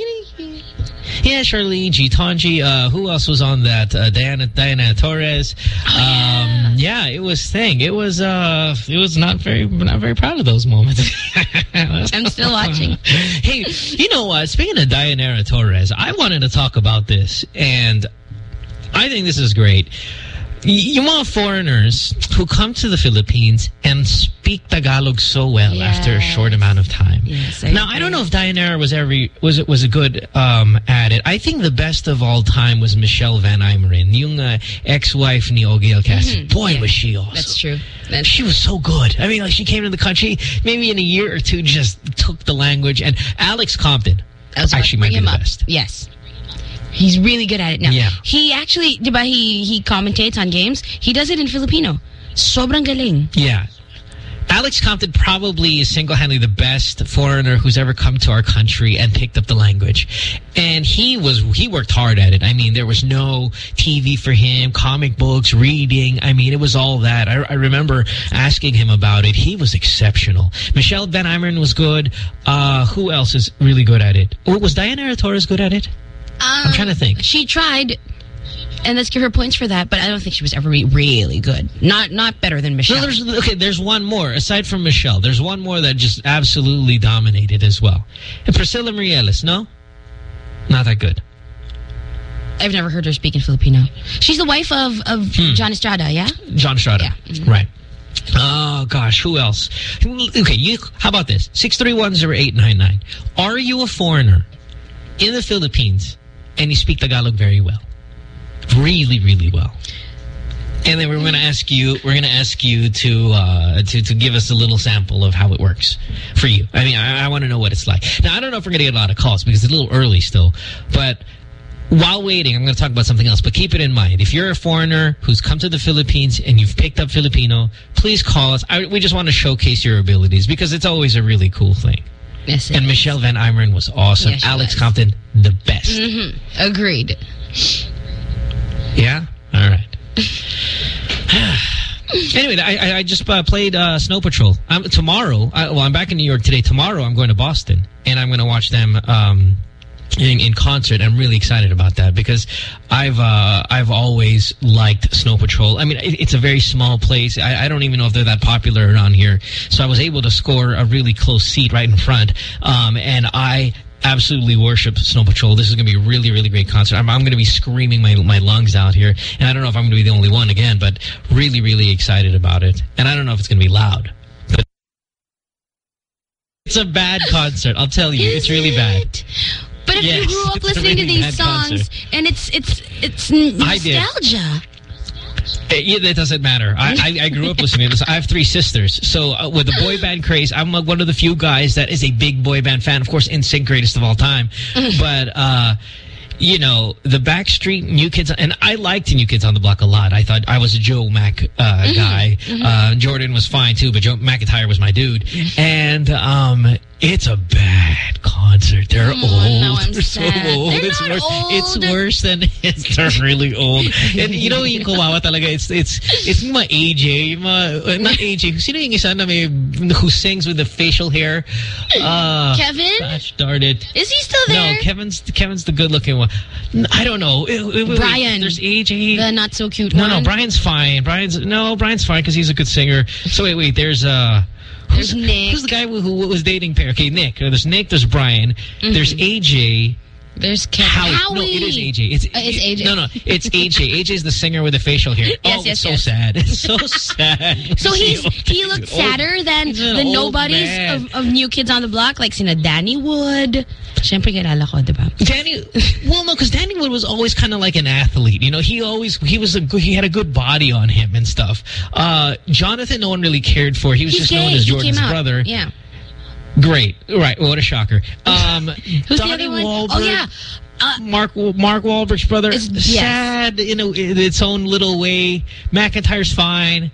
Yeah, Charlene, Gitanji. Uh, who else was on that? Uh, Diana Diana Torres. um, yeah. it was thing. It was uh, it was not very not very proud of those moments. I'm still watching. hey, you know what? Speaking of Diana Torres, I wanted to talk about this, and I think this is great. You want foreigners who come to the Philippines and speak Tagalog so well after a short amount of time. Yes, now I don't know if Diana was every was it was a good um, at it. I think the best of all time was Michelle Van Eimeren, yung uh, ex-wife ni Ogie Alcasid. Mhm. Boy, was she awesome. That's true. she was so good. I mean, like she came to the country, maybe in a year or two, just took the language. And Alex Compton I actually might be the up. best. Yes. He's really good at it now. Yeah. He actually, diba, he, he commentates on games. He does it in Filipino. Sobrang galing. Yeah. Alex Compton probably is single-handedly the best foreigner who's ever come to our country and picked up the language. And he was he worked hard at it. I mean, there was no TV for him, comic books, reading. I mean, it was all that. I, I remember asking him about it. He was exceptional. Michelle Van Eimeren was good. Uh, who else is really good at it? Was Diana Torres good at it? I'm trying to think. She tried, and let's give her points for that, but I don't think she was ever re- really good. Not not better than Michelle. No, there's, okay, there's one more. Aside from Michelle, there's one more that just absolutely dominated as well. And Priscilla Meirelles, no? Not that good. I've never heard her speak in Filipino. She's the wife of, of Hmm. John Estrada, yeah? John Strada. Mm-hmm. Right. Oh, gosh, who else? Okay, you. how about this? 6310899. Are you a foreigner in the Philippines and you speak Tagalog very well? Really, really well. And then we're going to ask you. We're going to ask you to uh, to to give us a little sample of how it works for you. I mean, I, I want to know what it's like. Now, I don't know if we're going to get a lot of calls because it's a little early still. But while waiting, I'm going to talk about something else. But keep it in mind: if you're a foreigner who's come to the Philippines and you've picked up Filipino, please call us. I, we just want to showcase your abilities because it's always a really cool thing. Yes. And Michelle Van Eimeren was awesome. Yes, Alex was. Compton, the best. hmm Agreed. Yeah? All right. anyway, I, I- I just uh, played uh, Snow Patrol. Um, tomorrow, I, well, I'm back in New York today. Tomorrow, I'm going to Boston, and I'm going to watch them um, in, in concert. I'm really excited about that because I've uh, I've always liked Snow Patrol. I mean, it, it's a very small place. I, I don't even know if they're that popular around here. So I was able to score a really close seat right in front, um, and I absolutely worship Snow Patrol. This is going to be a really, really great concert. I'm, I'm going to be screaming my, my lungs out here. And I don't know if I'm going to be the only one again, but really, really excited about it. And I don't know if it's going to be loud. It's a bad concert. I'll tell you. it's really bad. But if you grew up listening to these songs concert. and it's it's it's n- I did. nostalgia. It, yeah, it doesn't matter. I, I, I grew up listening to this. I have three sisters. So uh, with the boy band craze, I'm uh, one of the few guys that is a big boy band fan. Of course, NSYNC greatest of all time. but, uh, you know, the Backstreet New Kids, and I liked New Kids on the Block a lot. I thought I was a Joe Mac uh, guy. Uh, Jordan was fine too, but Joe McIntyre was my dude. And um, it's a bad concert. They're old. now I'm They're so old. They're it's worse. It's worse than it's they're really old. And you know yung kawawa talaga, it's it's it's mga AJ, mga, uh, not AJ. Sino yung isa na may who sings with the facial hair? Uh, Kevin? Gosh darn it. Is he still there? No, Kevin's Kevin's the good looking one. I don't know. Wait, wait, wait, Brian. There's AJ. The not so cute no, one. no, Brian's fine. Brian's no, Brian's fine because he's a good singer. So wait, wait. There's uh, There's Nick. who's the guy who, who was dating Perry? Okay, Nick. There's Nick. There's Brian. There's mm-hmm. AJ. There's Kevin. Howie. Howie. No, it is AJ. It's, Uh, it's AJ. No, no, it's AJ. AJ is the singer with the facial hair. Yes, oh, yes, it's so yes. sad. It's so sad. So he's he looked an old- sadder than the nobodies of, of New Kids on the Block, like sina Danny Wood. Siyempre kilala ko, di ba? Danny, well, no, because Danny Wood was always kind of like an athlete. You know, he always he was a good, he had a good body on him and stuff. Uh, Jonathan, no one really cared for. He was He's just gay. known as Jordan's brother. Yeah. Great, right? What a shocker. Um, Who's Donnie the other one? Wahlberg, Oh yeah. Mark Mark Wahlberg's brother. It's- yes. Sad in, a, in its own little way. McIntyre's fine.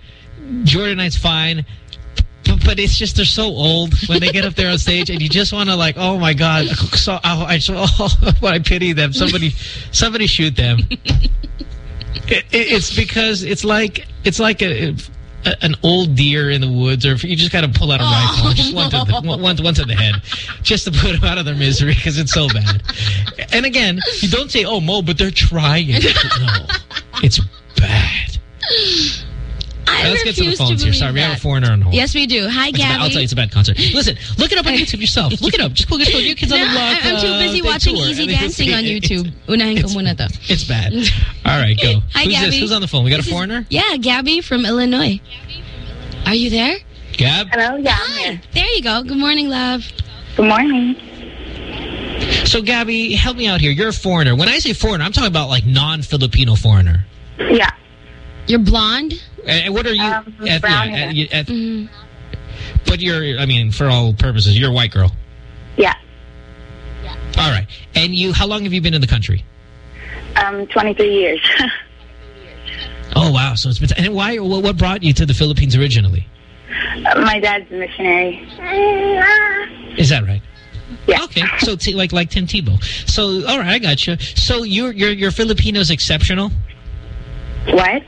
Jordan Knight's fine. But, but it's just they're so old when they get up there on stage, and you just want to like, oh my god, so oh, I so oh, I pity them. Somebody, somebody shoot them. It, it, it's because it's like it's like a, a- an old deer in the woods, or if you just got to pull out a oh. rifle, just one to, the, one, one, one to the head, just to put them out of their misery because it's so bad. And again, you don't say, "Oh, Mo," but they're trying. No, it's bad. I Let's get to the refuse phones here. believe Sorry, we have a foreigner on hold. Yes, we do. Hi, It's a bad- Gabby. I'll tell you, it's a bad concert. Listen, look it up on YouTube yourself. Look it up. Just Google New Kids on the No, Block. I'm, I'm too uh, busy they watching tour, Easy and then you'll Dancing on. YouTube. Unahin ko muna to. It's bad. All right, go. Hi, Who's Gabby. this? Who's on the phone? We got This a is- foreigner? yeah, Gabby from Illinois. Are you there? Gab? Hello, yeah. Hi. There you go. Good morning, love. Good morning. So, Gabby, help me out here. You're a foreigner. When I say foreigner, I'm talking about like non-Filipino foreigner. Yeah. You're blonde? And, and what are you? Um, at, brown yeah, hair. at- at- Mm-hmm. But you're, I mean, for all purposes, you're a white girl. Yeah. yeah. All right. And you, how long have you been in the country? Um, 23 years. Oh, wow. So it's been, and why, what what brought you to the Philippines originally? My dad's a missionary. Is that right? Yeah. Okay. So t like like Tim Tebow. So all right, I got you. So your your your Filipino's exceptional. What?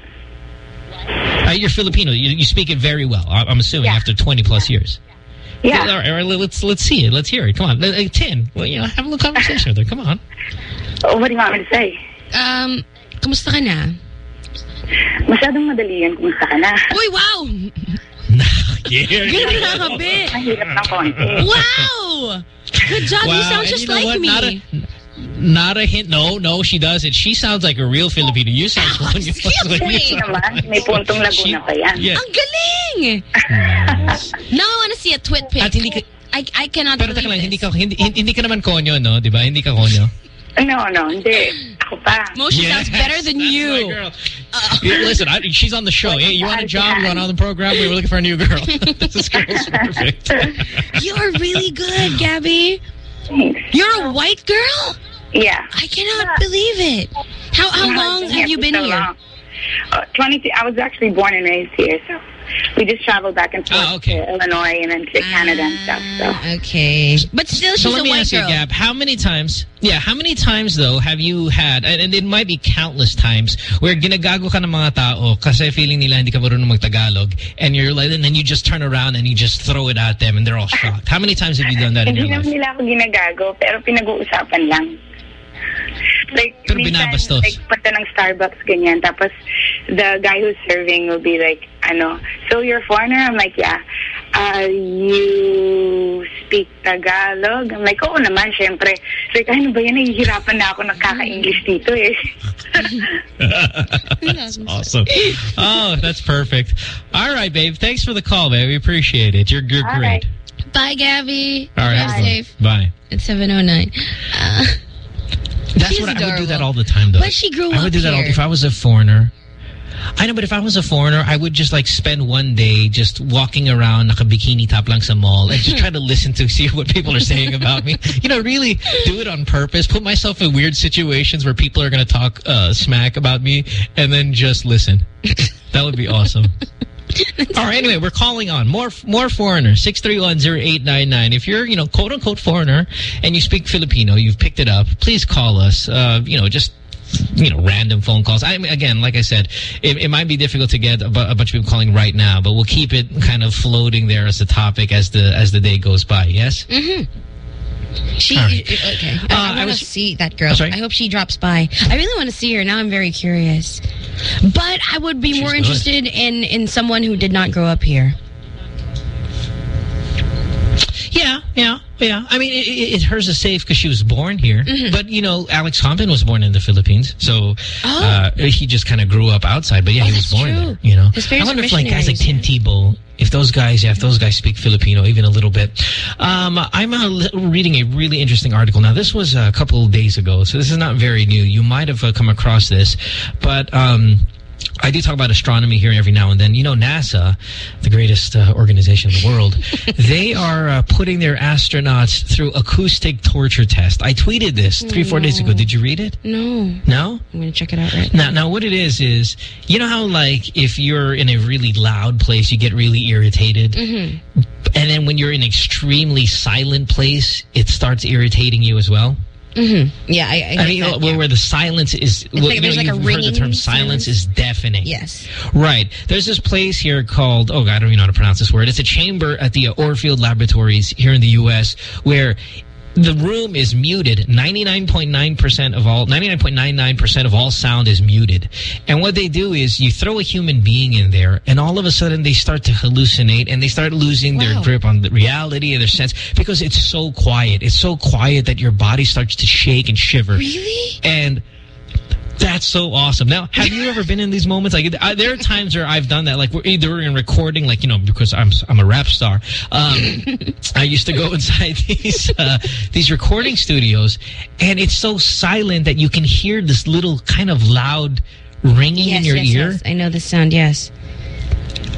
Uh, you're Filipino. You, you speak it very well. I- I'm assuming after 20 plus years. Yeah. All right, all right, let's let's see it. Let's hear it. Come on, Uh, ten. Well, you know, have a little conversation with her. Come on. Oh, what do you want me to say? Um, kumusta ka na? Masyadong madali yun. Kumusta ka na? Uy, wow! Grabe! Mahirap ng konti. Wow! Good job. You sound and just you know like what? me. Not a, hint. No, no, she doesn't. She sounds like a real Filipino. You sound when you, when Hindi you naman. May puntong Laguna pa yan. Yeah. Ang galing! now I want to see a twit pic. At hindi ka, I, I cannot pero believe teka lang, this. hindi ka, hindi, hindi ka naman konyo, no? Di ba? Hindi ka konyo. No, no, hindi. Ako pa. Mo, she Yes, sounds better than that's you. my girl. Uh. Yeah, listen, I, she's on the show. Hey, you want a job? You want on the program? We were looking for a new girl. this girl's perfect. You're really good, Gabby. You're a white girl? Yeah. I cannot believe it. How how long have you been so here? long. Uh, 22. I was actually born and raised here, so we just traveled back and forth to Illinois and then to Canada and stuff. So. Okay. But still, she's So let a me white ask girl. you, Gab, how many times, yeah, how many times, though, have you had, and, and it might be countless times, where ginagago ka ng mga tao kasi feeling nila hindi ka marunong mag-Tagalog, and you're like, and then you just turn around and you just throw it at them, and they're all shocked. How many times have you done that in Hindi your life? naman nila ako ginagago, pero pinag-uusapan lang. Like, Pero minsan, binabastos. like, punta ng Starbucks, ganyan. Tapos, the guy who's serving will be like, ano, so you're a foreigner? I'm like, yeah. Uh, you speak Tagalog? I'm like, oo naman, syempre. Like, ano ba yan? Nahihirapan na ako nagkaka-English dito eh. that's awesome. Oh, that's perfect. All right, babe. Thanks for the call, babe. We appreciate it. You're, you're All great. Bye, Gabby. All right. Drive everyone. safe. Bye. It's 709. Uh, That's She's what I would do that all the time, though. But she grew I would up do that all, if I was a foreigner. I know, but if I was a foreigner, I would just like spend one day just walking around like a bikini top lang sa mall and just try to listen to see what people are saying about me. You know, really do it on purpose. Put myself in weird situations where people are going to talk uh, smack about me and then just listen. That would be awesome. All right, anyway, we're calling on more more foreigners. 6310899. If you're, you know, quote unquote foreigner and you speak Filipino, you've picked it up, please call us. Uh, you know, just you know, random phone calls. I mean, again, like I said, it, it might be difficult to get a, a bunch of people calling right now, but we'll keep it kind of floating there as a topic as the as the day goes by. Yes. Mm-hmm. She All right. okay. Uh, I, want to see that girl. I hope she drops by. I really want to see her. Now I'm very curious. But I would be more good. interested in in someone who did not grow up here. Yeah, yeah, yeah. I mean, it, it, it hers is safe because she was born here. Mm-hmm. But, you know, Alex Compton was born in the Philippines. So uh, he just kind of grew up outside. But, yeah, he was born Oh. true. there, you know. I wonder if, like, guys like Tim Tebow, if those guys, yeah, if those guys speak Filipino even a little bit. Um, I'm uh, reading a really interesting article. Now, this was a couple of days ago, so this is not very new. You might have uh, come across this. But... Um, I do talk about astronomy here every now and then. You know, NASA, the greatest uh, organization in the world, they are uh, putting their astronauts through acoustic torture test. I tweeted this three, four days ago. Did you read it? No. No? I'm going to check it out right Now, now, what it is is, you know how like if you're in a really loud place, you get really irritated, Mm-hmm. and then when you're in an extremely silent place, it starts irritating you as well. Mm-hmm. Yeah, I, I, I mean, that, where, yeah. where the silence is, well, like you there's know, like a you've heard the term silence, silence. is deafening. Yes. Right. There's this place here called, oh God, I don't even know how to pronounce this word. It's a chamber at the Orfield Laboratories here in the U.S. where the room is muted. 99.9% of all, 99.99% of all sound is muted. And what they do is you throw a human being in there and all of a sudden they start to hallucinate and they start losing their grip on the reality and their sense because it's so quiet. It's so quiet that your body starts to shake and shiver. Really? And that's so awesome. Now, have you ever been in these moments? Like, I, there are times where I've done that. Like, we're either in recording, like you know, because I'm I'm a rap star. Um, I used to go inside these uh, these recording studios, and it's so silent that you can hear this little kind of loud ringing yes, in your yes, ear, yes. I know the sound, yes.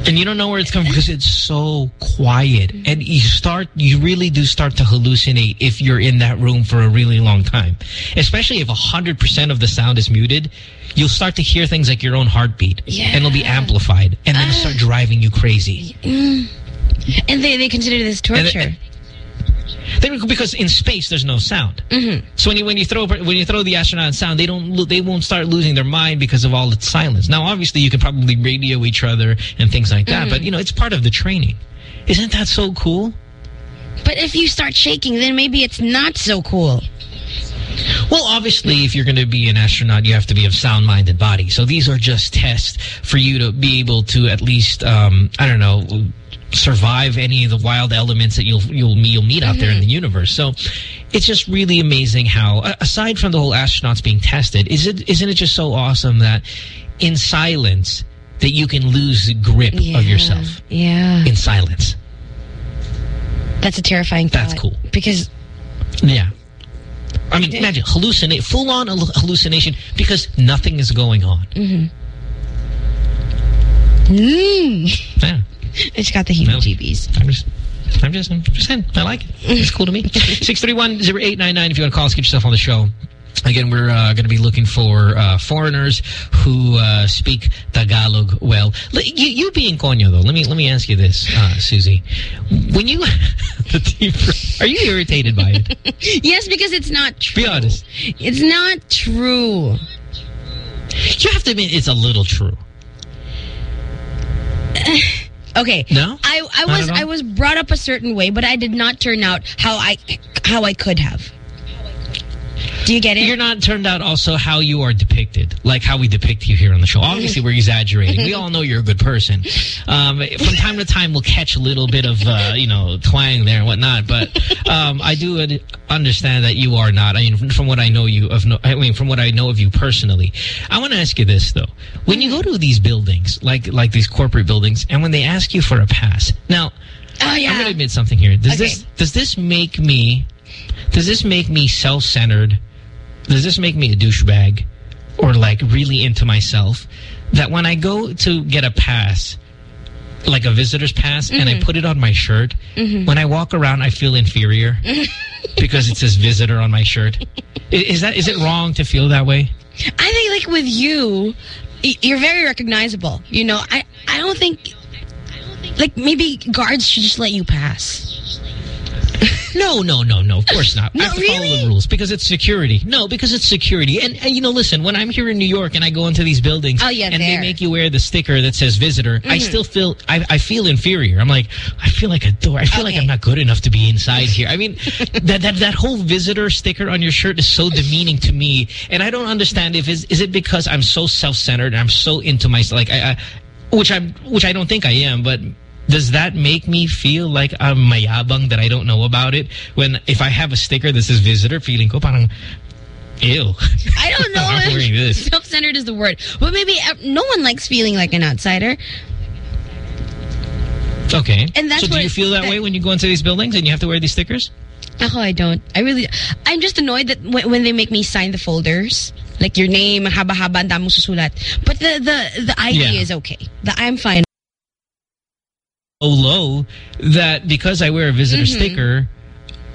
And you don't know where it's coming because it's so quiet. And you start, you really do start to hallucinate if you're in that room for a really long time. Especially if 100% of the sound is muted, you'll start to hear things like your own heartbeat. And it'll be amplified. And then it'll start driving you crazy. Mm. And they, they consider this torture. Then- because in space there's no sound. Mm-hmm. So when you when you throw when you throw the astronaut in sound, they don't they won't start losing their mind because of all the silence. Now, obviously, you can probably radio each other and things like that, Mhm. but you know it's part of the training. Isn't that so cool? But if you start shaking, then maybe it's not so cool. Well, obviously, if you're going to be an astronaut, you have to be of sound mind and body. So these are just tests for you to be able to at least, um, I don't know, survive any of the wild elements that you'll you'll you'll meet out there in the universe. So it's just really amazing how, aside from the whole astronauts being tested, is it isn't it just so awesome that in silence that you can lose grip of yourself Yeah. in silence. That's a terrifying thought. That's cool. Because Yeah. I mean, imagine hallucinate, full-on hallucination because nothing is going on. Mm-hmm. Mm. Yeah. I just got the heebie-jeebies. I'm just, I'm just, I'm just saying. I like it. It's cool to me. 631-0899 if you want to call us, get yourself on the show. Again, we're uh, going to be looking for uh, foreigners who uh, speak Tagalog well. L- You, you being Konyo, though, let me let me ask you this, uh, Susie. When you, are you irritated by it? yes, because it's not true. Be honest. It's not true. You have to admit it's a little true. Okay. No? I I was? I was brought up a certain way, but I did not turn out how I how I could have. Do you get it? You're not turned out also how you are depicted, like how we depict you here on the show. Obviously, we're exaggerating. We all know you're a good person. Um, from time to time, we'll catch a little bit of, uh, you know, twang there and whatnot. But um, I do understand that you are not. I mean, from- what I know you of, no, I mean, from what I know of you personally, I want to ask you this though: when you go to these buildings, like like these corporate buildings, and when they ask you for a pass, now. Oh, yeah. I'm going to admit something here. Does Okay. this does this make me does this make me self-centered does this make me a douchebag or like really into myself that when I go to get a pass, like a visitor's pass, and I Mhm. put it on my shirt, Mhm. when I walk around, I feel inferior because it says visitor on my shirt. Is that is it wrong to feel that way? I think like with you, you're very recognizable. You know, I I don't think like maybe guards should just let you pass. No, no, no, no. Of course not. I have to follow the rules because it's security. No, because it's security. And, and you know, listen, when I'm here in New York and I go into these buildings Oh, yeah, and they make you wear the sticker that says visitor, I Mhm. still feel I, I feel inferior. I'm like, I feel like a door. I feel like I'm not good enough to be inside here. I mean, that that that whole visitor sticker on your shirt is so demeaning to me, and I don't understand if is is it because I'm so self-centered and I'm so into myself, like I, I which I'm which I don't think I am, but does that make me feel like I'm mayabang that I don't know about it? When if I have a sticker that says visitor, feeling ko parang ew. I don't know I'm wearing this. self-centered is the word. But maybe uh, no one likes feeling like an outsider. Okay. And that's so do you feel that, that- way when you go into these buildings and you have to wear these stickers? Oh, I don't. I really, I'm just annoyed that when, when they make me sign the folders, like your name, haba-haba, susulat. But the, the, the ID Yeah. is okay. The, I'm fine. Low that because I wear a visitor Mhm. sticker,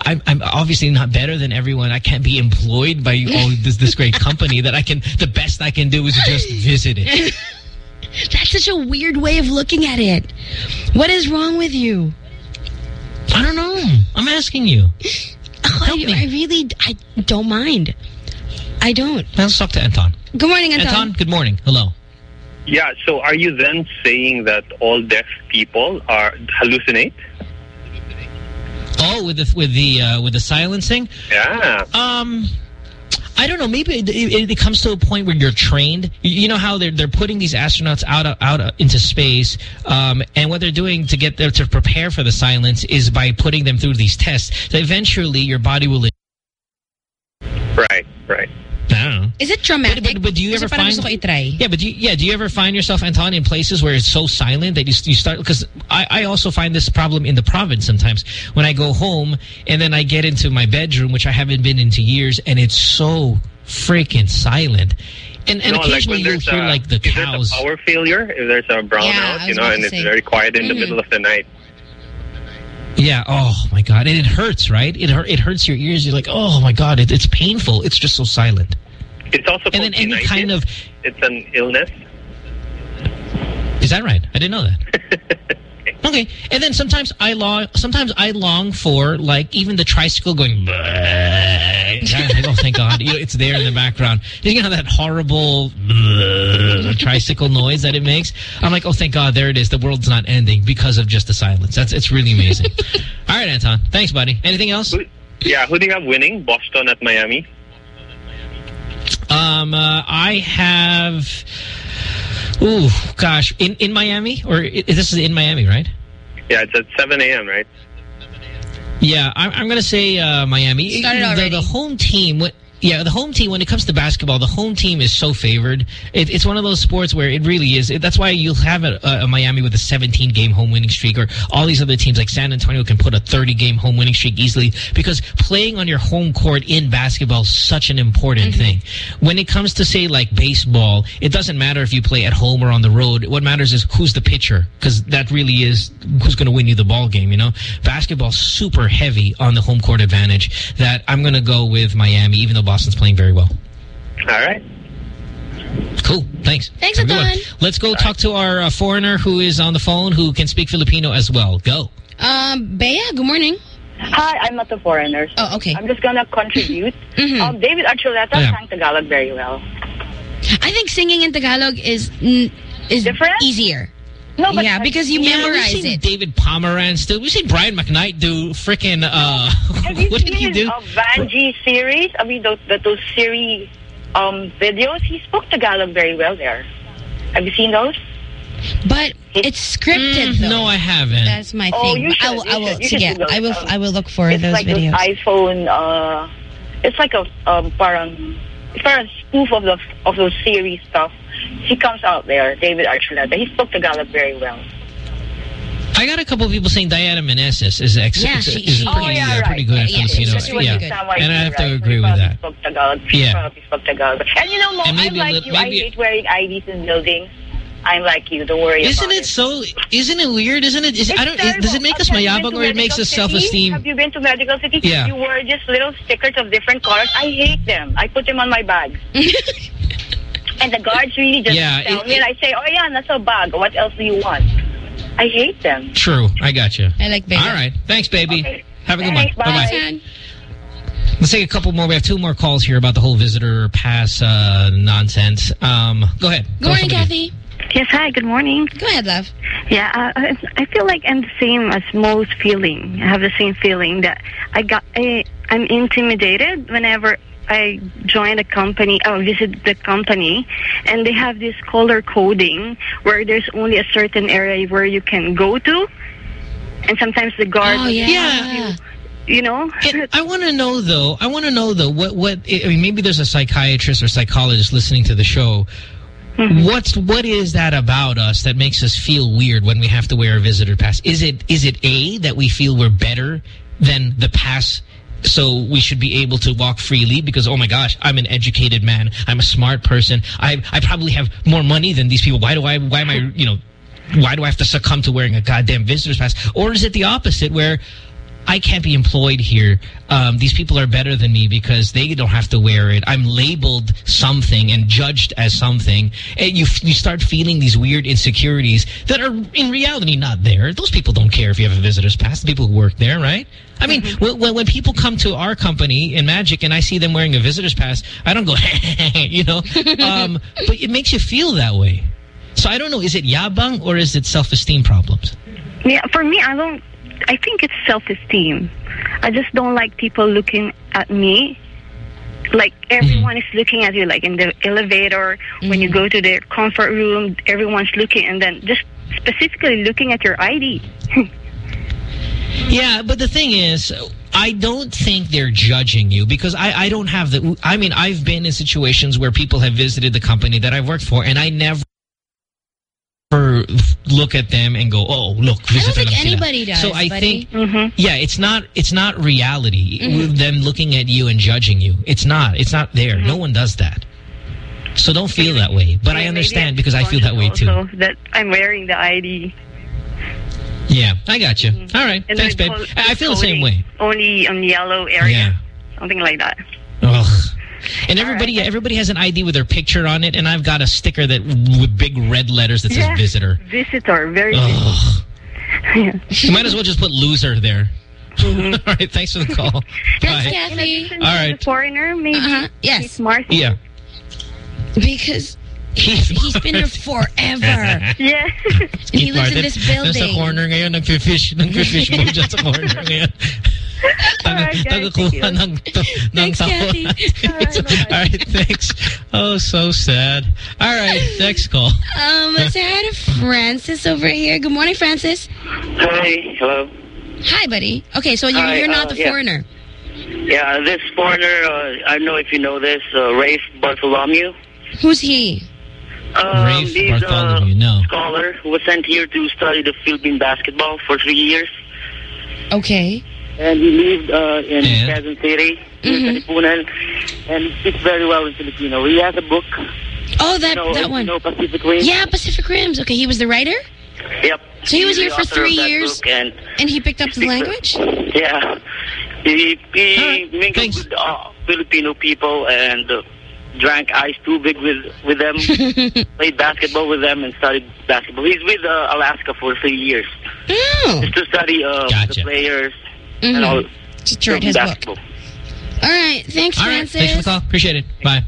I'm, I'm obviously not better than everyone. I can't be employed by all this this great company that I can. The best I can do is just visit it. That's such a weird way of looking at it. What is wrong with you? I don't know. I'm asking you. Oh, I, I really, I don't mind. I don't. Let's talk to Anton. Good morning, Anton. Anton, good morning. Hello. Yeah, so are you then saying that all deaf people are hallucinate? Oh, with the with the uh, with the silencing. Yeah. Um, I don't know. Maybe it, it, it comes to a point where you're trained. You, you know how they're they're putting these astronauts out out into space, um, and what they're doing to get there to prepare for the silence is by putting them through these tests. So eventually, your body will. Right, right. I don't know. Is it traumatic? But, but do you Kasi ever find? ko itry. Yeah, but do you, yeah, do you ever find yourself, Anton, in places where it's so silent that you, you start? Because I, I also find this problem in the province sometimes when I go home and then I get into my bedroom, which I haven't been into years, and it's so freaking silent. And, and no, occasionally when you'll hear a, like the if there's cows. a power failure, if there's a brownout, Yeah, you know, and it's very quiet in the Mhm. middle of the night. Yeah. Oh my God. And it hurts, right? It hurt. It hurts your ears. You're like, oh my God. It, it's painful. It's just so silent. It's also And then any kind of It's an illness. Is that right? I didn't know that. okay. And then sometimes I long sometimes I long for like even the tricycle going oh thank God. You know, it's there in the background. You know that horrible tricycle noise that it makes? I'm like, oh thank God, there it is. The world's not ending because of just the silence. That's it's really amazing. All right, Anton. Thanks, buddy. Anything else? Yeah, who do you have winning? Boston at Miami? Um, uh, I have. Ooh, gosh, in in Miami or i this is in Miami, right? Yeah, it's at 7 a.m., right? Yeah, I'm, I'm going to say uh, Miami. Started the. The home team. What, yeah, the home team. When it comes to basketball, the home team is so favored. It, it's one of those sports where it really is. It, that's why you'll have a, a Miami with a 17 game home winning streak, or all these other teams like San Antonio can put a 30 game home winning streak easily because playing on your home court in basketball is such an important mm-hmm. thing. When it comes to say like baseball, it doesn't matter if you play at home or on the road. What matters is who's the pitcher because that really is who's going to win you the ball game. You know, basketball's super heavy on the home court advantage. That I'm going to go with Miami, even though Boston's playing very well. All right. Cool. Thanks. Thanks, Have a good one. Let's go talk to our uh, foreigner who is on the phone who can speak Filipino as well. Go. Um, Bea, good morning. Hi, I'm not a foreigner. Oh, okay. I'm just gonna contribute. Mm-hmm. um, David Archuleta Yeah. sang Tagalog very well. I think singing in Tagalog is mm, is Different? easier. No, but yeah, because you Yeah, memorize we've seen it. David Pomeranz do. We've seen Brian McKnight do freaking. Uh, what did he do? Uh, Vanji series, I mean, those, the, those series um, videos, he spoke Tagalog very well there. Have you seen those? But it's scripted, though. No, I haven't. That's my Oh, thing. you should, I will. you I will. should, you should yeah, do. I will. Um, I will look for it's those like videos. those iPhone, uh, it's like a um, parang, it's parang spoof of the of those series stuff. He comes out there, David Archuleta. He spoke Tagalog very well. I got a couple of people saying Diana Menezes is ex Yeah, is, she- is she- pretty, Oh, yeah, uh, pretty good at Yeah, Filipino. she's really yeah, good. and I have to Right. agree with that. Spoke Tagalog. She Yeah. probably spoke Tagalog. And you know, Mo, I'm like lit- you. I hate wearing IDs in buildings. I'm like you. Don't worry Isn't about it so? Isn't it weird? Isn't it? Is, I don't. It, does it make us Have mayabang or it makes us self-esteem? Have you been to Medical City? Yeah. You wear just little stickers of different colors. I hate them. I put them on my bag. and the guards really just Yeah, tell it- me, and I say, oh yeah, that's a bug. What else do you want? I hate them. True. I got you. I like baby. All right. Thanks, baby. Have a good one. Thanks, bye. Bye-bye. Let's take a couple more. We have two more calls here about the whole visitor pass uh, nonsense. Um, go ahead. Good morning, Kathy. Yes, hi, good morning. Go ahead, love. Yeah, uh, I I feel like I'm the same as most feeling. I have the same feeling that I got, I, I'm intimidated whenever I join a company, or visit the company, and they have this color coding where there's only a certain area where you can go to, and sometimes the guard, Oh, yeah. Yeah. you know. I want to know though. I want to know though. What? What? I mean, maybe there's a psychiatrist or psychologist listening to the show. Mm-hmm. What's what is that about us that makes us feel weird when we have to wear a visitor pass? Is it is it a that we feel we're better than the pass? So we should be able to walk freely because, oh my gosh, I'm an educated man. I'm a smart person. I I probably have more money than these people. Why do I, why am I, you know, why do I have to succumb to wearing a goddamn visitor's pass? Or is it the opposite where I can't be employed here. Um, these people are better than me because they don't have to wear it. I'm labeled something and judged as something. And you you start feeling these weird insecurities that are in reality not there. Those people don't care if you have a visitor's pass. The people who work there, right? I mean, when, when when people come to our company in Magic and I see them wearing a visitor's pass, I don't go, you know. Um, but it makes you feel that way. So I don't know. Is it yabang or is it self-esteem problems? Yeah, for me, I don't. I think it's self-esteem. I just don't like people looking at me. Like mm. everyone is looking at you, like in the elevator, when you mm. go to the comfort room, everyone's looking, and then just specifically looking at your ID. Yeah, but the thing is, I don't think they're judging you because I, I don't have the... I mean, I've been in situations where people have visited the company that I've worked for and I never look at them and go, oh, look, I don't visitor think lang sila." anybody does, So I buddy. think, mm-hmm. yeah, it's not it's not reality Mhm. with them looking at you and judging you. It's not. It's not there. No mm-hmm. one does that. So don't feel that way. But I understand because I feel that way too. that I'm wearing the ID. Yeah, I got you. Mm-hmm. All right. And Thanks, babe. I I feel the same way. Only on yellow area, Yeah. something like that. Ugh. And everybody, everybody has an ID with their picture on it, and I've got a sticker that with big red letters that says Yeah. visitor. Visitor, very. Ugh. Yeah. You might as well just put loser there. All right, thanks for the call. Thanks, Bye. Kathy. All right. The foreigner, maybe. Uh-huh. Yes. He's Marcy. Yeah. Because he's, he's been here forever. yeah. And he lives in this building. Nasa building. corner ngayon, nagfifish, nagfifish mo dyan sa corner ngayon. Nag- Nagkukuha ng, ng Thanks, Kathy. natin. All right, thanks. Oh, so sad. All right, next call. Um, let's say hi to Francis over here. Good morning, Francis. Hi, hello. Hi, buddy. Okay, so you're, Hi, you're not uh, the yeah. foreigner. Yeah, this foreigner, uh, I don't know if you know this, uh, Rafe Bartholomew. Who's he? Um, Rafe he's Bartholomew, no. a scholar who was sent here to study the Philippine basketball for three years. Okay. And he lived uh, in And? Quezon City, in Mhm. And he speaks very well in Filipino. He has a book. Oh, that you know, that you one. know Pacific Rim? Yeah, Pacific Rims. Okay, he was the writer, Yep. So he was here for three years? and and he picked up the language. Yeah. He, he mingled with uh, Filipino people and uh, drank ice too big with, with them, played basketball with them, and studied basketball. He's with uh, Alaska for three years. Oh. Just to study uh, the players and all. Just read his book. All right, thanks, All right, Francis. thanks for the call. Appreciate it. Bye.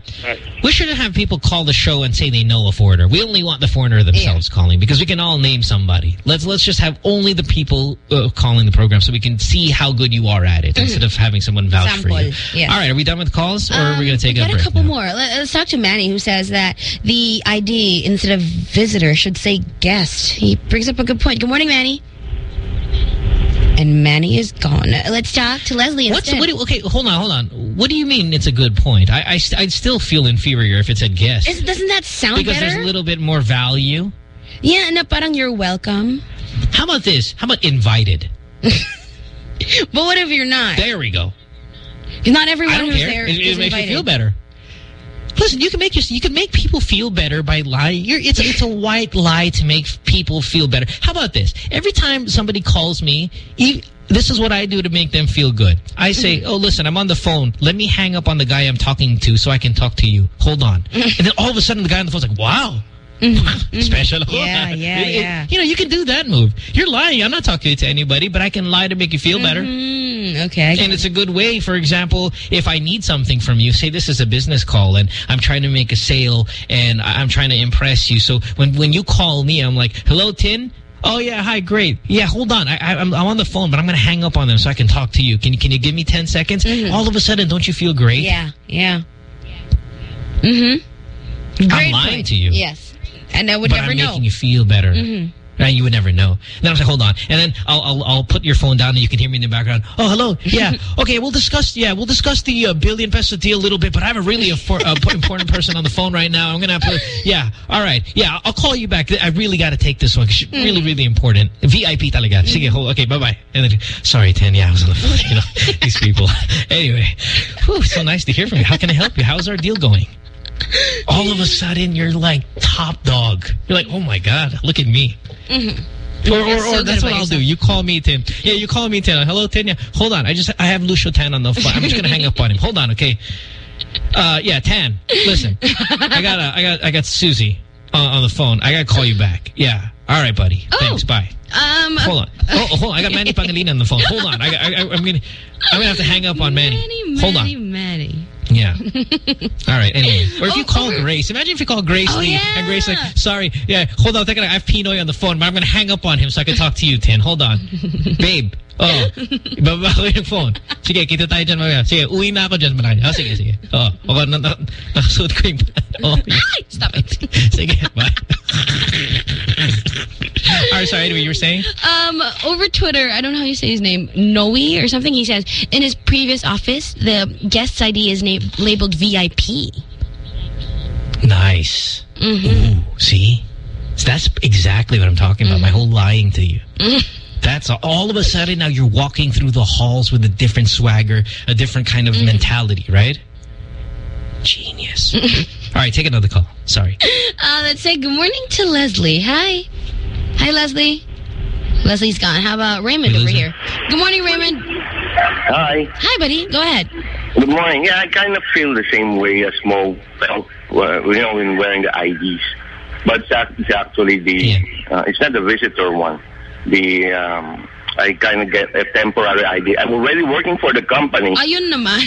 We shouldn't have people call the show and say they know a foreigner. We only want the foreigner themselves calling because we can all name somebody. Let's let's just have only the people uh, calling the program so we can see how good you are at it mm-hmm. instead of having someone vouch for you. Sample, yes. All right, are we done with calls or are we going to um, take we a got break? a couple now? more. Let, us talk to Manny, who says that the ID instead of visitor should say guest. He brings up a good point. Good morning, Manny. And Manny is gone. Let's talk to Leslie What's instead. what? Do, okay, hold on, hold on. What do you mean? It's a good point. I I, I'd still feel inferior if it said guest Is, doesn't that sound because better? there's a little bit more value. yeah, na parang you're welcome. How about this? How about invited? But what if you're not? There we go. Not everyone who's care. there It, it makes invited. you feel better. Listen, you can make your, you can make people feel better by lying. You're, it's it's a white lie to make people feel better. How about this? Every time somebody calls me, this is what I do to make them feel good. I say, Mm-hmm. "Oh, listen, I'm on the phone. Let me hang up on the guy I'm talking to so I can talk to you. Hold on." and then all of a sudden, the guy on the phone's like, "Wow." Special. Mm-hmm. Yeah, yeah, It- it- yeah. You know, you can do that move. You're lying. I'm not talking to anybody, but I can lie to make you feel better. Mm, okay. And it's a good way, for example, if I need something from you, say this is a business call and I'm trying to make a sale and I'm trying to impress you. So when, when you call me, I'm like, hello, Tin? Oh, yeah, hi, great. Yeah, hold on. I, I, I'm, I'm on the phone, but I'm going to hang up on them so I can talk to you. Can, you- can you give me 10 seconds? All of a sudden, don't you feel great? Yeah, yeah. Mm-hmm. I'm lying point. to you. Yes. And I would but never I'm know. making you feel better. Mhm. Right, you would never know. Then I was like, hold on. And then I'll, I'll, I'll put your phone down and you can hear me in the background. Oh, hello. Yeah. okay, we'll discuss, yeah, we'll discuss the uh, billion peso deal a little bit, but I have a really uh, important person on the phone right now. I'm going to have to, yeah, all right. Yeah, I'll call you back. I really got to take this one. 'cause it's Really, really important. VIP talaga. Sige, hold, okay, bye-bye. And then, sorry, Tin, yeah, I was on the phone. You know, these people. anyway, whew, so nice to hear from you. How can I help you? How's our deal going? All of a sudden, you're like top dog. You're like, oh my God, look at me. Mm-hmm. Or, or, or so that's what I'll do. You call me, Tim. Yeah, you call me, Tim. Hello, Tim. Hold on. I just I have Lucio Tan on the phone. I'm just gonna hang up on him. Hold on, okay? Uh, yeah, Tan. Listen, I got I got I got Susie on, on the phone. I gotta call you back. Yeah. All right, buddy. Thanks. Bye. Um, Hold on. Oh, hold on. I got Manny Pangilinan on the phone. Hold on. I, I, I, I'm gonna I'm gonna have to hang up on Manny. Manny, Hold on. Manny. Yeah. All right. Anyway, or if you oh, call Grace, imagine if you call Grace Oh, Lee yeah. and Grace like, sorry, yeah, hold on, I have Pinoy on the phone, but I'm gonna hang up on him so I can talk to you, Tin. Hold on, babe. Oh, ibaba ko yung phone. Sige, kita tayo dyan mamaya. Sige, uwi na ako dyan marami. Oh, ah, sige, sige. Oh, ako na, na, nakasuot ko yung... Oh, Stop it. sige, bye. Right, sorry, anyway, you were saying? Um, over Twitter, I don't know how you say his name, Noe or something. He says in his previous office, the guest's ID is labeled VIP. Nice. Mm-hmm. Ooh, see? So that's exactly what I'm talking about, my whole lying to you. That's all, all of a sudden now you're walking through the halls with a different swagger, a different kind of mentality, right? Genius. all right, take another call. Sorry. Uh, let's say good morning to Leslie. Hi. Hi, Leslie. Leslie's gone. How about Raymond over here? Good morning, Raymond. Hi. Hi, buddy. Go ahead. Good morning. Yeah, I kind of feel the same way as Mo felt, uh, you know, when wearing the IDs. But it's actually the, uh, it's not the visitor one. The, um, I kind of get a temporary ID. I'm already working for the company. Ayun naman.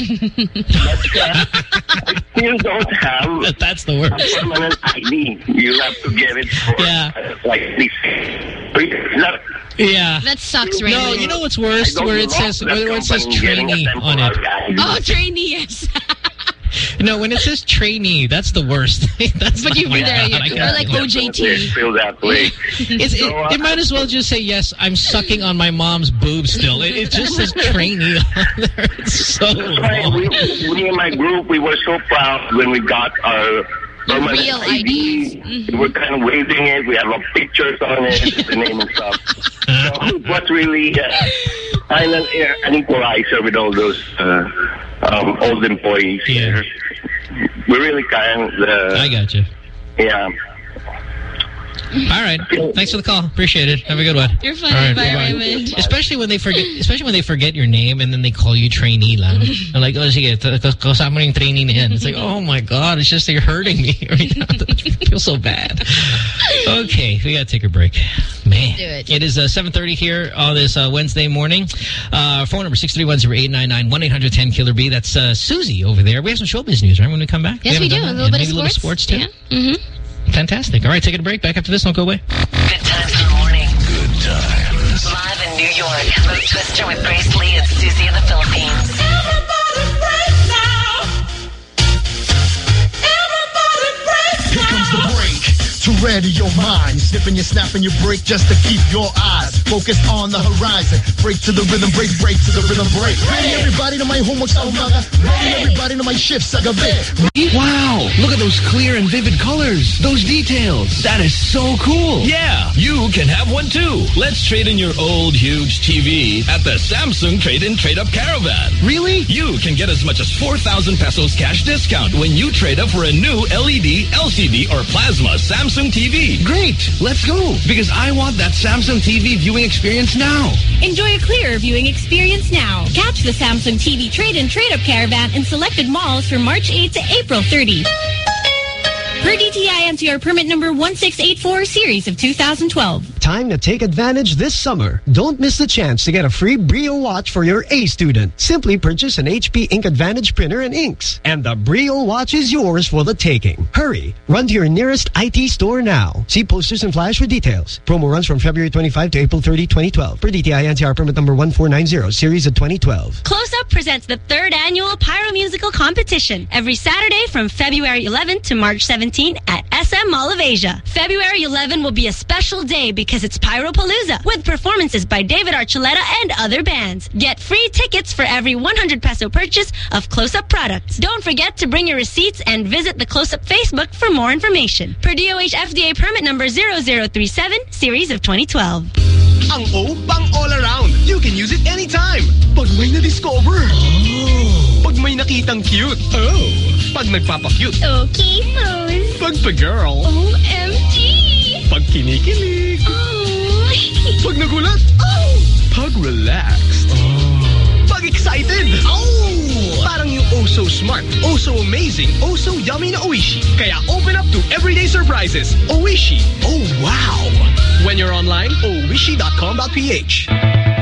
Still don't have That's the worst. a permanent ID. You have to get it for uh, like this. least. Not- Yeah. That sucks, Raymond. No, you know what's worse? Where it says where it says company getting a trainee on it. ID. Oh, trainee, yes. No, when it says trainee, that's the worst. that's But you've been my there, God, I yeah. Or like. OJT. I feel that way. It's, it, So, uh, it might as well just say, yes, I'm sucking on my mom's boob still. It, it just says trainee on there. It's so Right, wrong. we, me and my group, we were so proud when we got our permanent real ID. We were kind of waving it. We have our pictures on it, the name and stuff. So it was really uh, kind uh, an equalizer with all those uh, um, old employees here. We really kind of... Uh, I got you. Yeah. All right. Thanks for the call. Appreciate it. Have a good one. You're funny. Right, Bye. Raymond. Especially when they forget, especially when they forget your name and then they call you trainee lang. I'm like, oh, sige, kasama yung trainee na yan. It's like, oh my God, it's just you're hurting me right now. I feel so bad. Okay, we gotta take a break. Man. Do it. It is uh, 7.30 here on this uh, Wednesday morning. Uh, phone number 631-0899, 1-800-10-KILLER-B. That's uh, Susie over there. We have some showbiz news, right, when we come back? Yes, we do. A little bit of Maybe sports. a little sports, too? Yeah. Mm-hmm. Fantastic. All right, take a break. Back after this. Don't go away. Good times in the morning. Good times. Live in New York, Mo Twister with Grace Lee and Susie in the Philippines. Here comes to ready your mind. You're snipping, you're snapping your break just to keep your eyes Focus on the horizon. Break to the rhythm, break, break to the rhythm, break. Ready everybody to my homework sa umaga. Ready everybody to my shift sa gabi. Wow! Look at those clear and vivid colors. Those details. That is so cool. Yeah, you can have one too. Let's trade in your old huge TV at the Samsung Trade-In Trade-Up Caravan. Really? You can get as much as 4,000 pesos cash discount when you trade up for a new E LED, LCD, or plasma Samsung TV. Great. Let's go. Because I want that Samsung TV viewing experience now. Enjoy a clearer viewing experience now. Catch the Samsung TV trade-in trade-up caravan in selected malls from March 8 to April 30. Per DTI NCR permit number 1684 series of 2012. Time to take advantage this summer. Don't miss the chance to get a free Brio watch for your A student. Simply purchase an HP Ink Advantage printer and inks. And the Brio watch is yours for the taking. Hurry. Run to your nearest IT store now. See posters and flyers for details. Promo runs from February 25 to April 30, 2012. Per DTI NCR permit number 1490 series of 2012. Close Up presents the third annual Pyro Musical Competition every Saturday from February 11 to March 17 at SM Mall of Asia. February 11 will be a special day because it's Pyropalooza with performances by David Archuleta and other bands. Get free tickets for every 100 peso purchase of Close Up products. Don't forget to bring your receipts and visit the Close Up Facebook for more information. Per DOH FDA permit number 0037 series of 2012. Ang O, pang all around. You can use it anytime. Pag may na-discover. Pag may nakitang cute. Oh. Pag nagpapa-cute. Okay, pose. Pag pa-girl. OMG! Pag kinikilig. Oh. Pag nagulat. Oh. Pag relaxed. Pag excited. Oh. Parang yung oh so smart, oh so amazing, oh so yummy na Oishi. Kaya open up to everyday surprises. Oishi. Oh wow. When you're online, oishi.com.ph.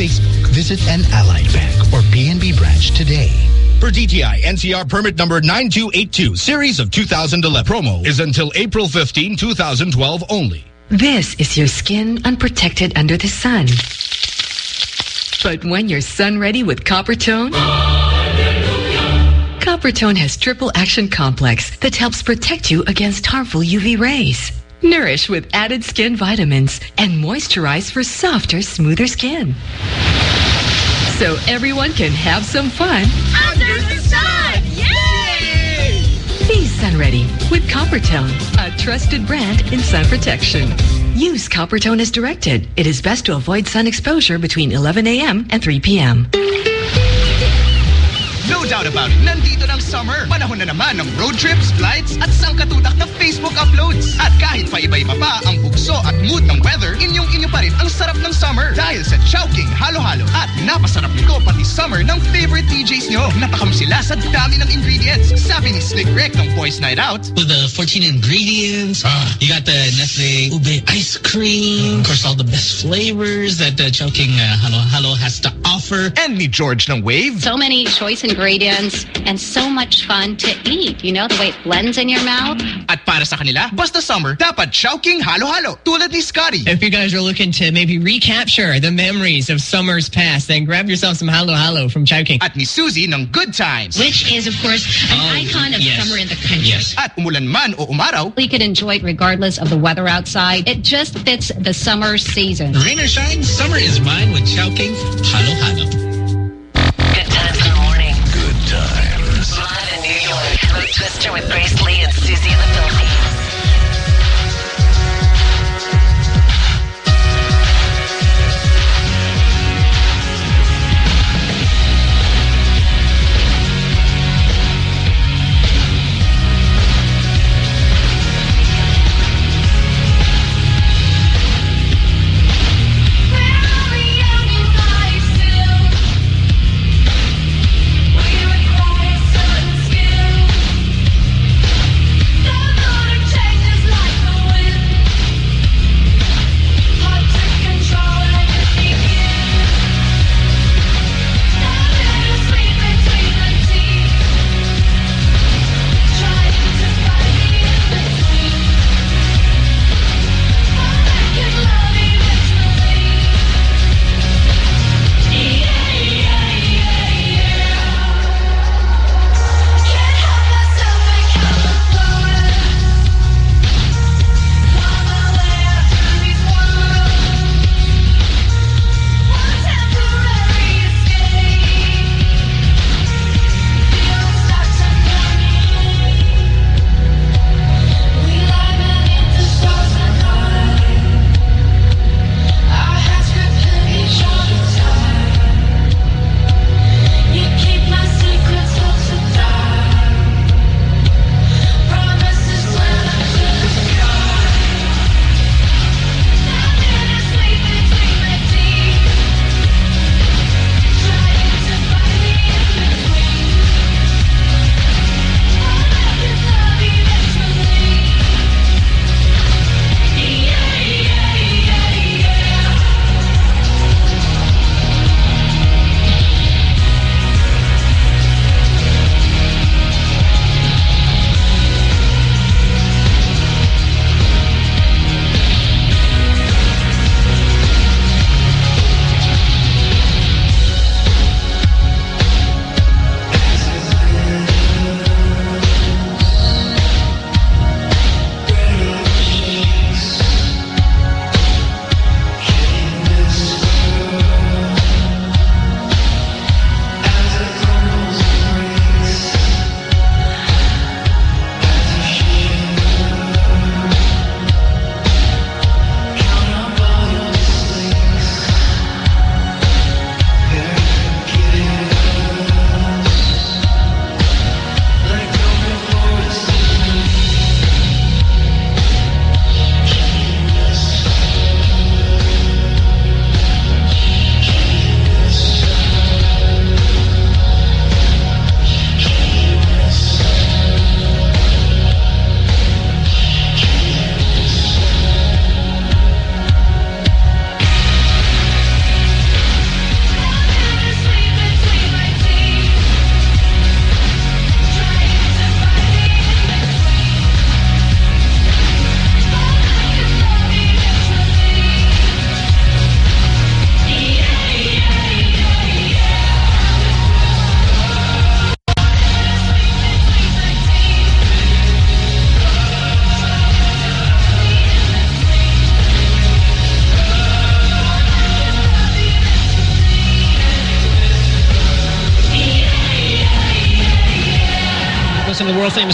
Facebook. Visit an Allied Bank or PNB branch today. For DTI NCR permit number 9282, series of 2011. Promo is until April 15, 2012 only. This is your skin unprotected under the sun. But when you're sun ready with Coppertone, Copper Tone has triple action complex that helps protect you against harmful UV rays. Nourish with added skin vitamins and moisturize for softer, smoother skin. So everyone can have some fun. Under the sun! Yay! Be sun ready with Coppertone, a trusted brand in sun protection. Use Coppertone as directed. It is best to avoid sun exposure between 11 a.m. and 3 p.m. No doubt about it, nandito ng summer. Panahon na naman ng road trips, flights, at sangkatutak na Facebook uploads. At kahit pa iba-iba pa ang bugso at mood ng weather, inyong-inyo pa rin ang sarap ng summer. Dahil sa Chowking Halo-Halo. At napasarap nito pati summer ng favorite DJs nyo. Natakam sila sa dami ng ingredients. Sabi ni Slick Rick ng Boys Night Out, With the 14 ingredients, you got the Nestle Ube ice cream, of course, all the best flavors that uh, Chowking uh, Halo Halo has to offer. And ni George ng Wave. So many choice ingredients and so much fun to eat. You know, the way it blends in your mouth. At para sa kanila, basta summer, dapat Chowking Halo-Halo. Tulad ni Scotty. If you guys are looking to maybe recapture the memories of summers past, then grab yourself some Halo Halo from Chowking. At ni Susie ng Good Times. Which is, of course, an oh, icon of yes. summer in the country. Yes. At umulan man o umaraw, We could enjoy it regardless of the weather outside. It just fits the summer season. Rain or shine, summer is mine with Chowking Halo Halo. Good times in the morning. Good times. Live in New York. Mo Twister with Grace Lee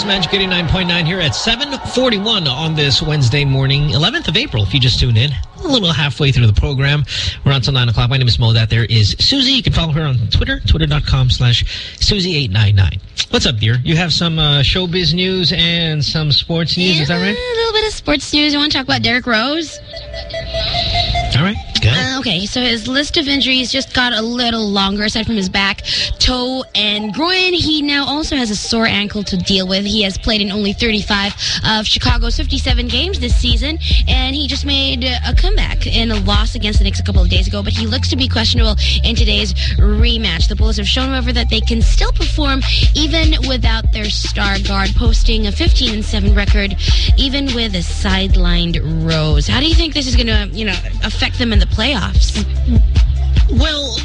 Magic 89.9 here at 741 on this Wednesday morning, 11th of April, if you just tuned in. A little halfway through the program. We're on till 9 o'clock. My name is Mo. That there is Susie. You can follow her on Twitter, twitter.com slash Susie899. What's up, dear? You have some uh, showbiz news and some sports news. Is that right? A little bit of sports news. You want to talk about Derrick Rose? All right. Go. Uh, okay, so his list of injuries just got a little longer aside from his back, toe, and groin. He now also has a sore ankle to deal with. He has played in only 35 of Chicago's 57 games this season, and he just made a comeback in a loss against the Knicks a couple of days ago, but he looks to be questionable in today's rematch. The Bulls have shown, however, that they can still perform even without their star guard, posting a 15 and 7 record, even with a sidelined Rose. How do you think this is going to, you know, affect them in the playoffs? Well,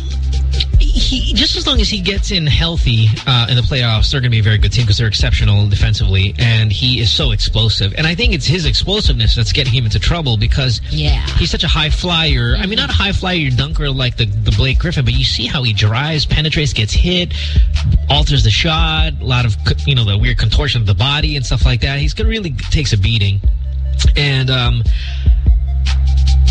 he just as long as he gets in healthy uh, in the playoffs, they're going to be a very good team because they're exceptional defensively, and he is so explosive. And I think it's his explosiveness that's getting him into trouble because yeah. he's such a high flyer. I mean, not a high flyer dunker like the, the Blake Griffin, but you see how he drives, penetrates, gets hit, alters the shot, a lot of, you know, the weird contortion of the body and stuff like that. He's going to really takes a beating. And, um,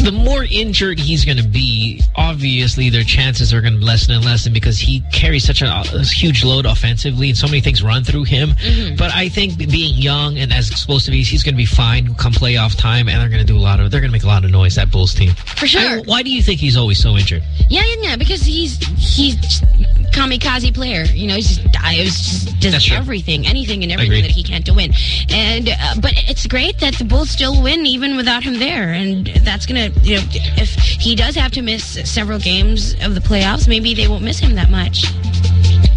the more injured he's going to be, obviously their chances are going to lessen and lessen because he carries such a, a huge load offensively and so many things run through him. Mm-hmm. But I think being young and as explosive as he's going to be fine come playoff time and they're going to do a lot of, they're going to make a lot of noise, that Bulls team. For sure. I- why do you think he's always so injured? Yeah, yeah, yeah. Because he's he's kamikaze player. You know, he's just just does That's true. everything, anything and everything that he can to win. And uh, but it's great that the Bulls still win even without him there. And that's gonna, you know, if he does have to miss several games of the playoffs, maybe they won't miss him that much.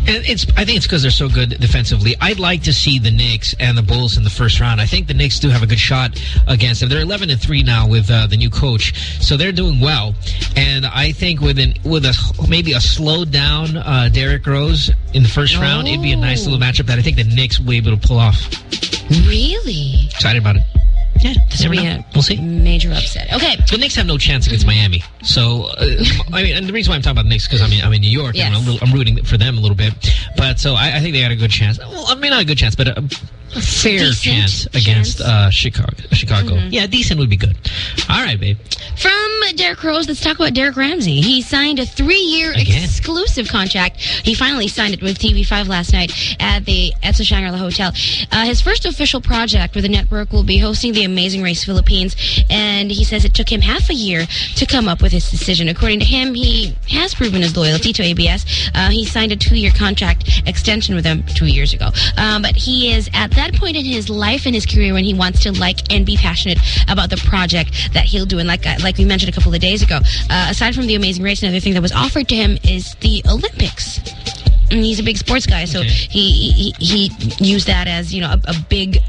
It's, I think it's because they're so good defensively. I'd like to see the Knicks and the Bulls in the first round. I think the Knicks do have a good shot against them. They're 11 and 3 now with uh, the new coach, so they're doing well. And I think with an with a maybe a slowed down uh, Derrick Rose in the first round, it'd be a nice little matchup that I think the Knicks will be able to pull off. Really? Excited about it. Yeah, This would be a we'll see. major upset. Okay. The Knicks have no chance against Miami. So, uh, I mean, and the reason why I'm talking about the Knicks because I'm in, I'm in New York and I'm, little, I'm rooting for them a little bit. But so I, I think they had a good chance. Well, I mean, not a good chance, but a fair Decent chance chance. against uh, Chicago. Chicago. Mhm. Yeah, decent would be good. All right, babe. From Derrick Rose, let's talk about Derek Ramsey. He signed a three-year exclusive contract. He finally signed it with TV5 last night at the the Shangri-La Hotel. Uh, his first official project with the network will be hosting the Amazing Race Philippines, and he says it took him half a year to come up with his decision. According to him, he has proven his loyalty to ABS. Uh, he signed a two-year contract extension with them two years ago, um, but he is at that point in his life and his career when he wants to like and be passionate about the project that he'll do. And like uh, like we mentioned a couple of days ago, uh, aside from the Amazing Race, another thing that was offered to him is the Olympics. He's a big sports guy, so he, he he used that as you know a, a big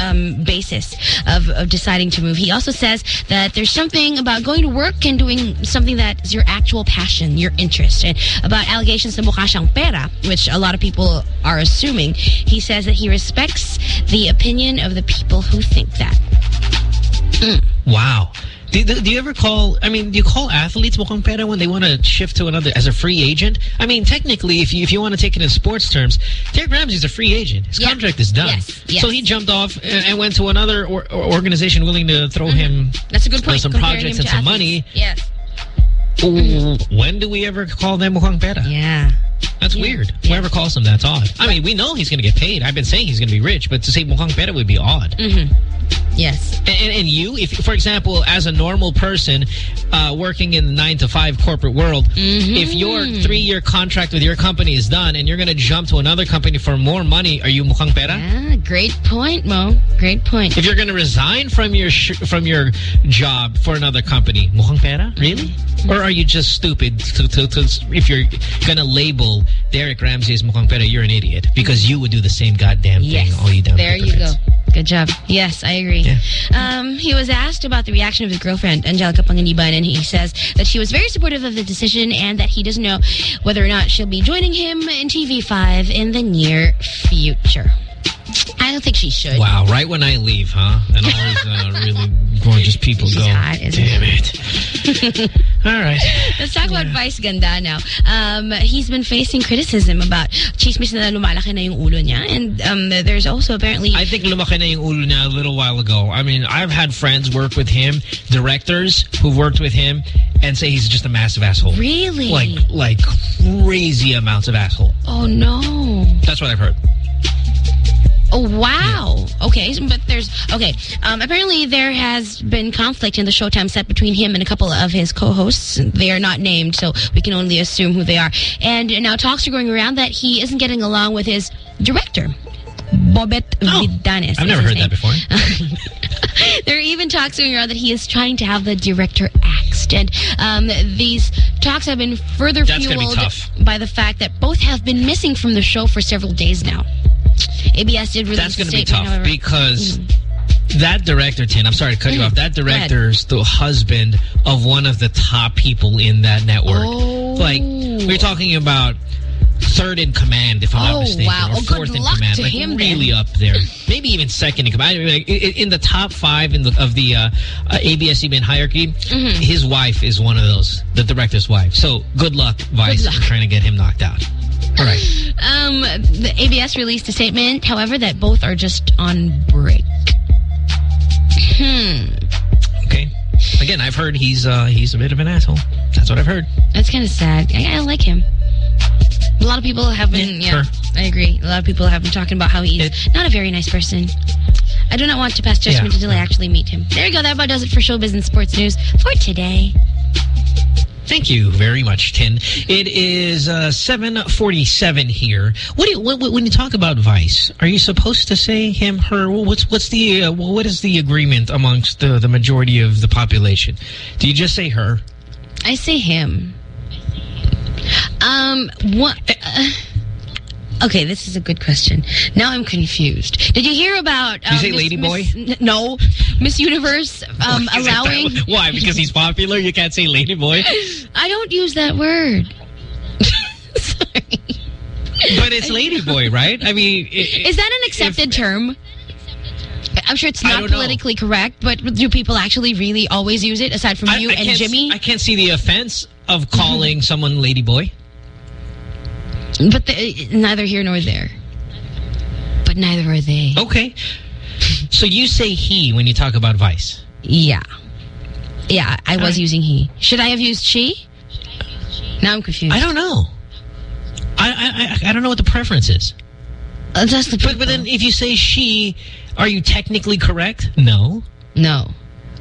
um, basis of, of deciding to move. He also says that there's something about going to work and doing something that is your actual passion, your interest. And about allegations na mukha pera, which a lot of people are assuming, he says that he respects the opinion of the people who think that. Wow. Do, do, do you ever call, I mean, do you call athletes mukhang pera when they want to shift to another, as a free agent? I mean, technically, if you if you want to take it in sports terms, Derek Ramsey's a free agent. His contract is done. Yes, yes. So he jumped off and, and went to another or, or organization willing to throw him That's a good uh, point. some comparing projects and some athletes. money. Yes. When do we ever call them mukhang pera? Yeah. That's weird. Whoever calls him, that's odd. I mean, we know he's going to get paid. I've been saying he's going to be rich, but to say mukhang pera would be odd. Mm-hmm. Yes. And, and, you, if for example, as a normal person uh, working in the nine to five corporate world, if your three year contract with your company is done and you're going to jump to another company for more money, are you mukhang pera? Ah, great point, Mo. Great point. If you're going to resign from your sh from your job for another company, mukhang pera? Really? Or are you just stupid? To, to, to, if you're going to label Derek Ramsey as mukhang pera, you're an idiot because you would do the same goddamn thing. All you damn There you go. Good job. Yes, I agree. Um, he was asked about the reaction of his girlfriend, Angelica Panganiban, and he says that she was very supportive of the decision and that he doesn't know whether or not she'll be joining him in TV5 in the near future. I don't think she should. Wow, right when I leave, huh? And all these uh, really gorgeous people She's go. hot, Damn it. All right. Let's talk about Vice Ganda now. Um, he's been facing criticism about chismis na lumalaki na yung ulo niya. And um, there's also apparently... I think lumaki na yung ulo niya a little while ago. I mean, I've had friends work with him, directors who've worked with him, and say he's just a massive asshole. Really? Like, like crazy amounts of asshole. Oh, no. That's what I've heard. Oh, wow. Okay, but there's... Okay, um, apparently there has been conflict in the Showtime set between him and a couple of his co-hosts. They are not named, so we can only assume who they are. And now talks are going around that he isn't getting along with his director, Bobet Vidanes. I've never heard name. that before. there are even talks going around that he is trying to have the director axed. And um, these talks have been further That's gonna be fueled by the fact that both have been missing from the show for several days now. ABS did release That's going to be tough however- because that director, Tin, I'm sorry to cut you Mm. off. That Go ahead. director's the husband of one of the top people in that network. Oh. Like, we're talking about third in command, if I'm Oh, not mistaken. wow. Or Oh, good fourth in luck command. to like, him, really then. up there. Maybe even second in command. I mean, like, in the top five in the, of the uh, uh, ABS-CBN hierarchy, Mm-hmm. his wife is one of those, the director's wife. So, good luck, Vice, luck. in trying to get him knocked out. All right. Um, the ABS released a statement, however, that both are just on break. Hmm. Okay. Again, I've heard he's uh, he's a bit of an asshole. That's what I've heard. That's kind of sad. I, I like him. A lot of people have been, yeah, sure. I agree. A lot of people have been talking about how he's not a very nice person. I do not want to pass judgment Yeah. until I actually meet him. There you go. That about does it for showbiz and sports news for today. Thank you very much, Tin. It is uh, 747 here. What do you, when, when you talk about Vice, are you supposed to say him, her? What's what's the uh, what is the agreement amongst the, the majority of the population? Do you just say her? I say him. Um, what? Uh, okay, this is a good question. Now I'm confused. Did you hear about? You um, say Miss- lady boy? Miss- n- no, Miss Universe um, Is allowing. Why? Because he's popular? You can't say lady boy? I don't use that word. But it's lady boy, right? I mean... i- i- Is that an accepted term? I'm sure it's not don't know. politically correct, but do people actually really always use it aside from I, you I and Jimmy? I can't see the offense of calling someone lady boy. But the, neither here nor there. But neither are they. Okay. So you say he when you talk about Vice? Yeah. Yeah, I was Alright. using he. Should I have used she? Now I'm confused. I don't know. I I I, I don't know what the preference is. Uh, that's the but but then if you say she, are you technically correct? No. No.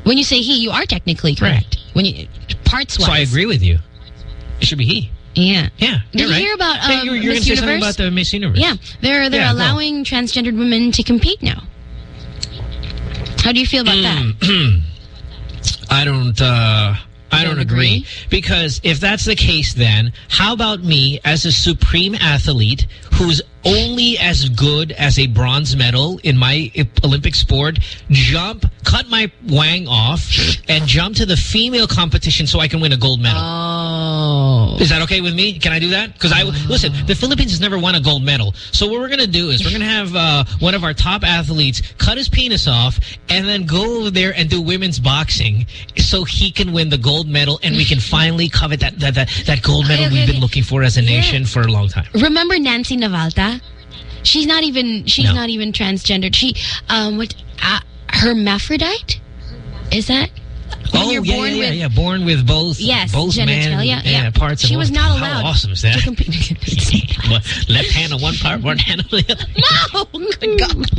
When you say he, you are technically correct. When you parts wise. So I agree with you. It should be he. Yeah. Yeah. Did you right. hear about um, you're, you're Miss something Universe? about the Miss Universe. Yeah, they're they're Yeah, allowing transgendered women to compete now. How do you feel about Mm. that? I don't. Uh, I don't, don't agree. agree? because if that's the case, then how about me as a supreme athlete who's only as good as a bronze medal in my Olympic sport, jump, cut my wang off, and jump to the female competition so I can win a gold medal. Oh. Is that okay with me? Can I do that? Because I listen. The Philippines has never won a gold medal. So what we're gonna do is we're gonna have uh, one of our top athletes cut his penis off and then go over there and do women's boxing so he can win the gold medal and we can finally covet that that that, that gold medal Okay, we've okay, been looking for as a nation for a long time. Remember Nancy Navalta? She's not even she's No. not even transgendered. She um what uh, hermaphrodite? Is that? When oh you're yeah, born yeah, yeah, with yeah, born with both Yes, both genitalia, yeah, yeah. parts. She was not How allowed awesome is that? Left hand on one part, one hand on the other. no, good God.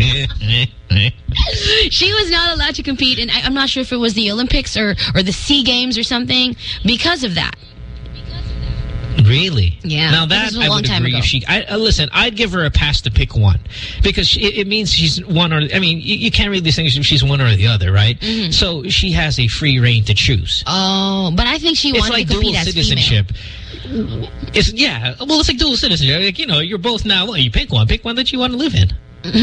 she was not allowed to compete, and I, I'm not sure if it was the Olympics or or the Sea Games or something because of that. Really? Yeah. Now that I would time agree. If she, I, uh, listen, I'd give her a pass to pick one because she, it, it means she's one or. I mean, you, you can't really distinguish if she's one or the other, right? Mhm. So she has a free reign to choose. Oh, but I think she wanted like to compete dual as citizenship. It's yeah. Well, it's like dual citizenship. Like you know, you're both now. Well, you pick one. Pick one that you want to live in.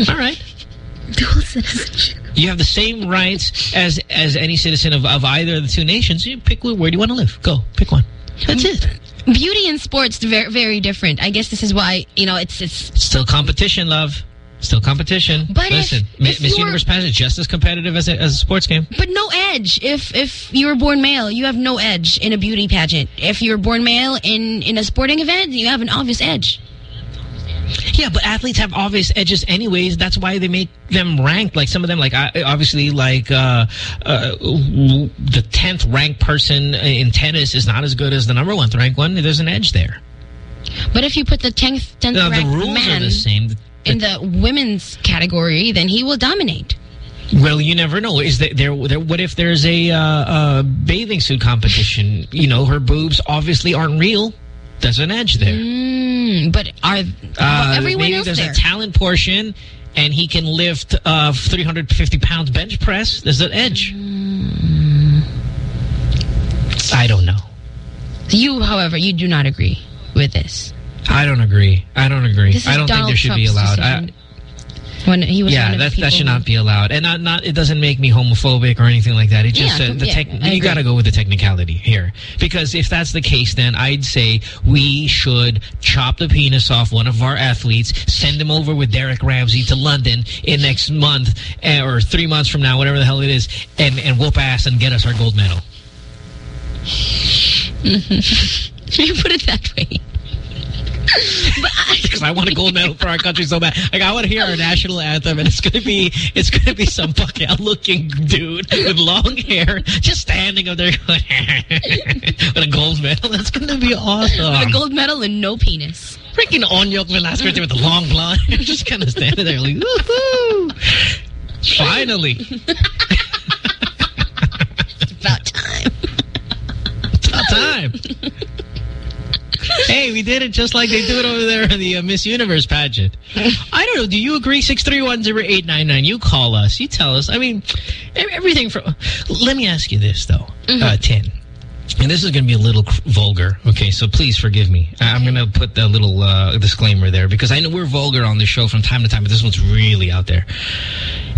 All right. Dual citizenship. You have the same rights as as any citizen of, of either of the two nations. You pick where, where do you want to live. Go pick one. That's it. Beauty and sports very very different. I guess this is why you know it's it's Still competition, love. Still competition. But Listen, Mi- if Miss Universe pageant is just as competitive as a, as a sports game. But no edge. If if you were born male, you have no edge in a beauty pageant. If you're born male in in a sporting event, you have an obvious edge. Yeah, but athletes have obvious edges anyways. That's why they make them ranked. Like some of them, like obviously, like uh, uh, the tenth ranked person in tennis is not as good as the number one ranked one. There's an edge there. But if you put the tenth tenth Now, the ranked man the same. in the women's category, then he will dominate. Well, you never know. Is there, there, there what if there's a uh, uh, bathing suit competition? You know, her boobs obviously aren't real. There's an edge there. Mm, but are Uh, everyone else there's there? a talent portion, and he can lift uh, 350 pounds bench press. There's an edge. I don't know. You, however, you do not agree with this. I don't agree. I don't agree. I don't Donald think there should be Trump's allowed. When he was yeah, that that should not be allowed, and not not it doesn't make me homophobic or anything like that. It just Yeah, uh, the yeah, tech, you got to go with the technicality here because if that's the case, then I'd say we should chop the penis off one of our athletes, send him over with Derek Ramsey to London in next month eh, or three months from now, whatever the hell it is, and and whoop ass and get us our gold medal. you put it that way. Because I want a gold medal for our country so bad. Like I want to hear our national anthem, and it's gonna be it's gonna be some fucking looking dude with long hair just standing up there going with a gold medal. That's gonna be awesome. With a gold medal and no penis. Freaking Onyok Velasquez with the long blonde just kind of standing there like, woohoo! Finally, It's about time. it's about time. Hey, we did it just like they do it over there in the uh, Miss Universe pageant. I don't know. Do you agree? 6310899. You call us. You tell us. I mean, everything from... Let me ask you this, though, uh, Tin. And this is going to be a little vulgar, okay? So please forgive me. I'm going to put a little uh, disclaimer there because I know we're vulgar on this show from time to time, but this one's really out there.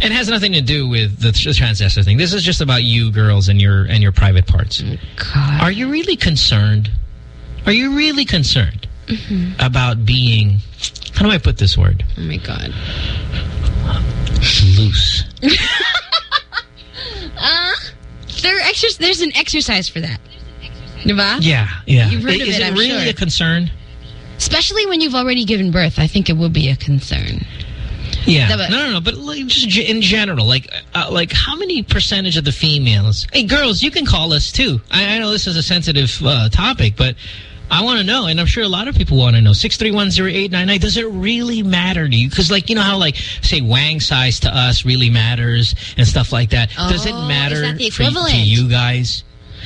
And has nothing to do with the tr- transgender thing. This is just about you girls and your and your private parts. God. Are you really concerned? Are you really concerned about being, how do I put this word? Oh my god. Loose. Uh, there there's an exercise for that. Diba? Yeah, yeah. You've heard is of it, it I'm really sure. a concern? Especially when you've already given birth, I think it will be a concern. Yeah. No, no, no. But like, just in general, like, uh, like how many percentage of the females? Hey, girls, you can call us too. I, I know this is a sensitive uh, topic, but I want to know, and I'm sure a lot of people want to know. Six three one zero eight nine nine. Does it really matter to you? Because, like, you know how, like, say, wang size to us really matters and stuff like that. Does it Oh, matter is that the for, to you guys?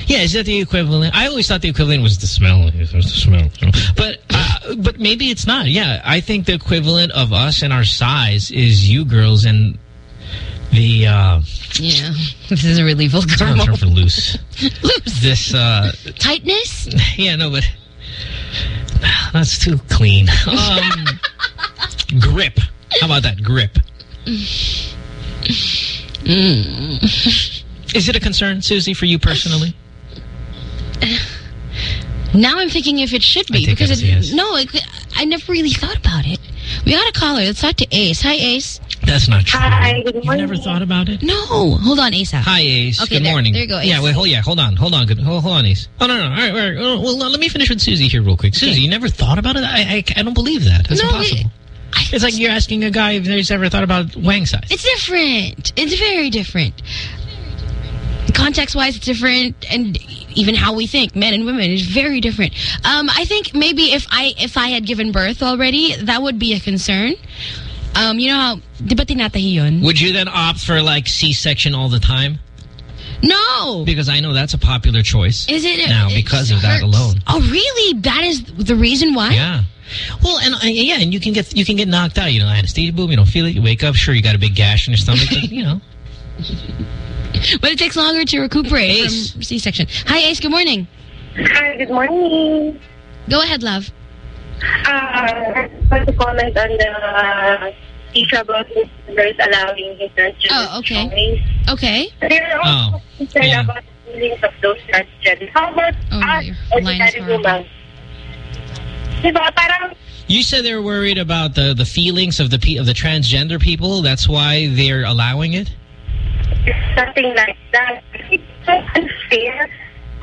Yeah, is that the equivalent? I always thought the equivalent was the smell. Was the smell. But uh, but maybe it's not. Yeah, I think the equivalent of us and our size is you girls and the uh, Yeah. This is a really vulgar term for loose. Loose. This uh, Tightness? yeah, no, but that's too clean. Um, grip. How about that grip? Is it a concern, Susie, for you personally? Now I'm thinking if it should be because it, yes. no, it, I never really thought about it. We got a caller. Let's talk to Ace. Hi, Ace. That's not true. Hi, good morning. You never thought about it? No, hold on, Ace. Hi, Ace. Okay, good there- morning. there you go, Ace. Yeah, wait, hold, yeah, hold on, hold on, good, hold, hold on, Ace. Oh no, no, all right, all right. Oh, well, let me finish with Susie here real quick. Susie, you never thought about it? I, I, I don't believe that. That's No, impossible. it's like you're asking a guy if he's ever thought about wang size. It's different. It's very different. Context-wise, it's different, and even how we think, men and women, is very different. Um, I think maybe if I if I had given birth already, that would be a concern. Um, you know how, di ba tinatahi yun? Would you then opt for like C-section all the time? No. Because I know that's a popular choice. Is it? now it because of that alone? Oh, really? That is the reason why? Yeah. Well, and uh, yeah, and you can get you can get knocked out. You know, anesthesia boom. You don't feel it. You wake up. Sure, you got a big gash in your stomach. but, you know. But it takes longer to recuperate from C-section. Hi, Ace. Good morning. Hi, good morning. Go ahead, love. Uh, I want to comment on the issue about Mr. allowing his transgender Oh, okay. choice. Okay. There are Oh, also concern about the feelings of those transgender. How about Oh, us, your line is ordinary women? Diba, parang You said they're worried about the the feelings of the pe- of the transgender people. That's why they're allowing it. something like that. It's so unfair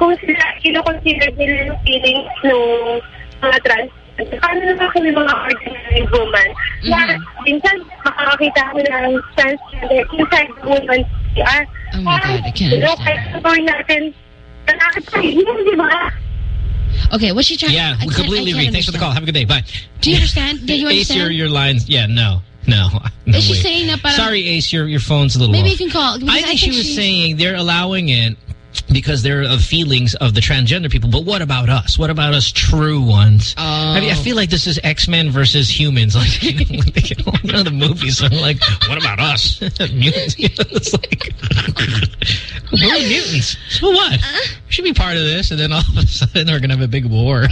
kung sila, kino-consider nila yung feelings ng mga trans. Paano naman kami mga ordinary woman? Mm-hmm. Na minsan makakakita kami ng transgender inside the woman's CR. Oh my God, I can't You know, understand kahit gawin natin, lalaki pa rin, di ba? Okay, what's she trying? Yeah, I we can't- completely I can't agree. Thanks for the call. Have a good day. Bye. Do you understand? Did you understand? Ace, your your lines. Yeah, no, no. no Is she way. saying that parang- Sorry, Ace, your your phone's a little. Maybe off. you can call. because I think she was saying they're allowing it because they're of feelings of the transgender people. But what about us? What about us true ones? I mean, I Oh. feel like this is X-Men versus humans. Like, you know, like, you know, the movies are like, what about us? mutants. You know, it's like, we're mutants. So what? We should be part of this. And then all of a sudden we're going to have a big war.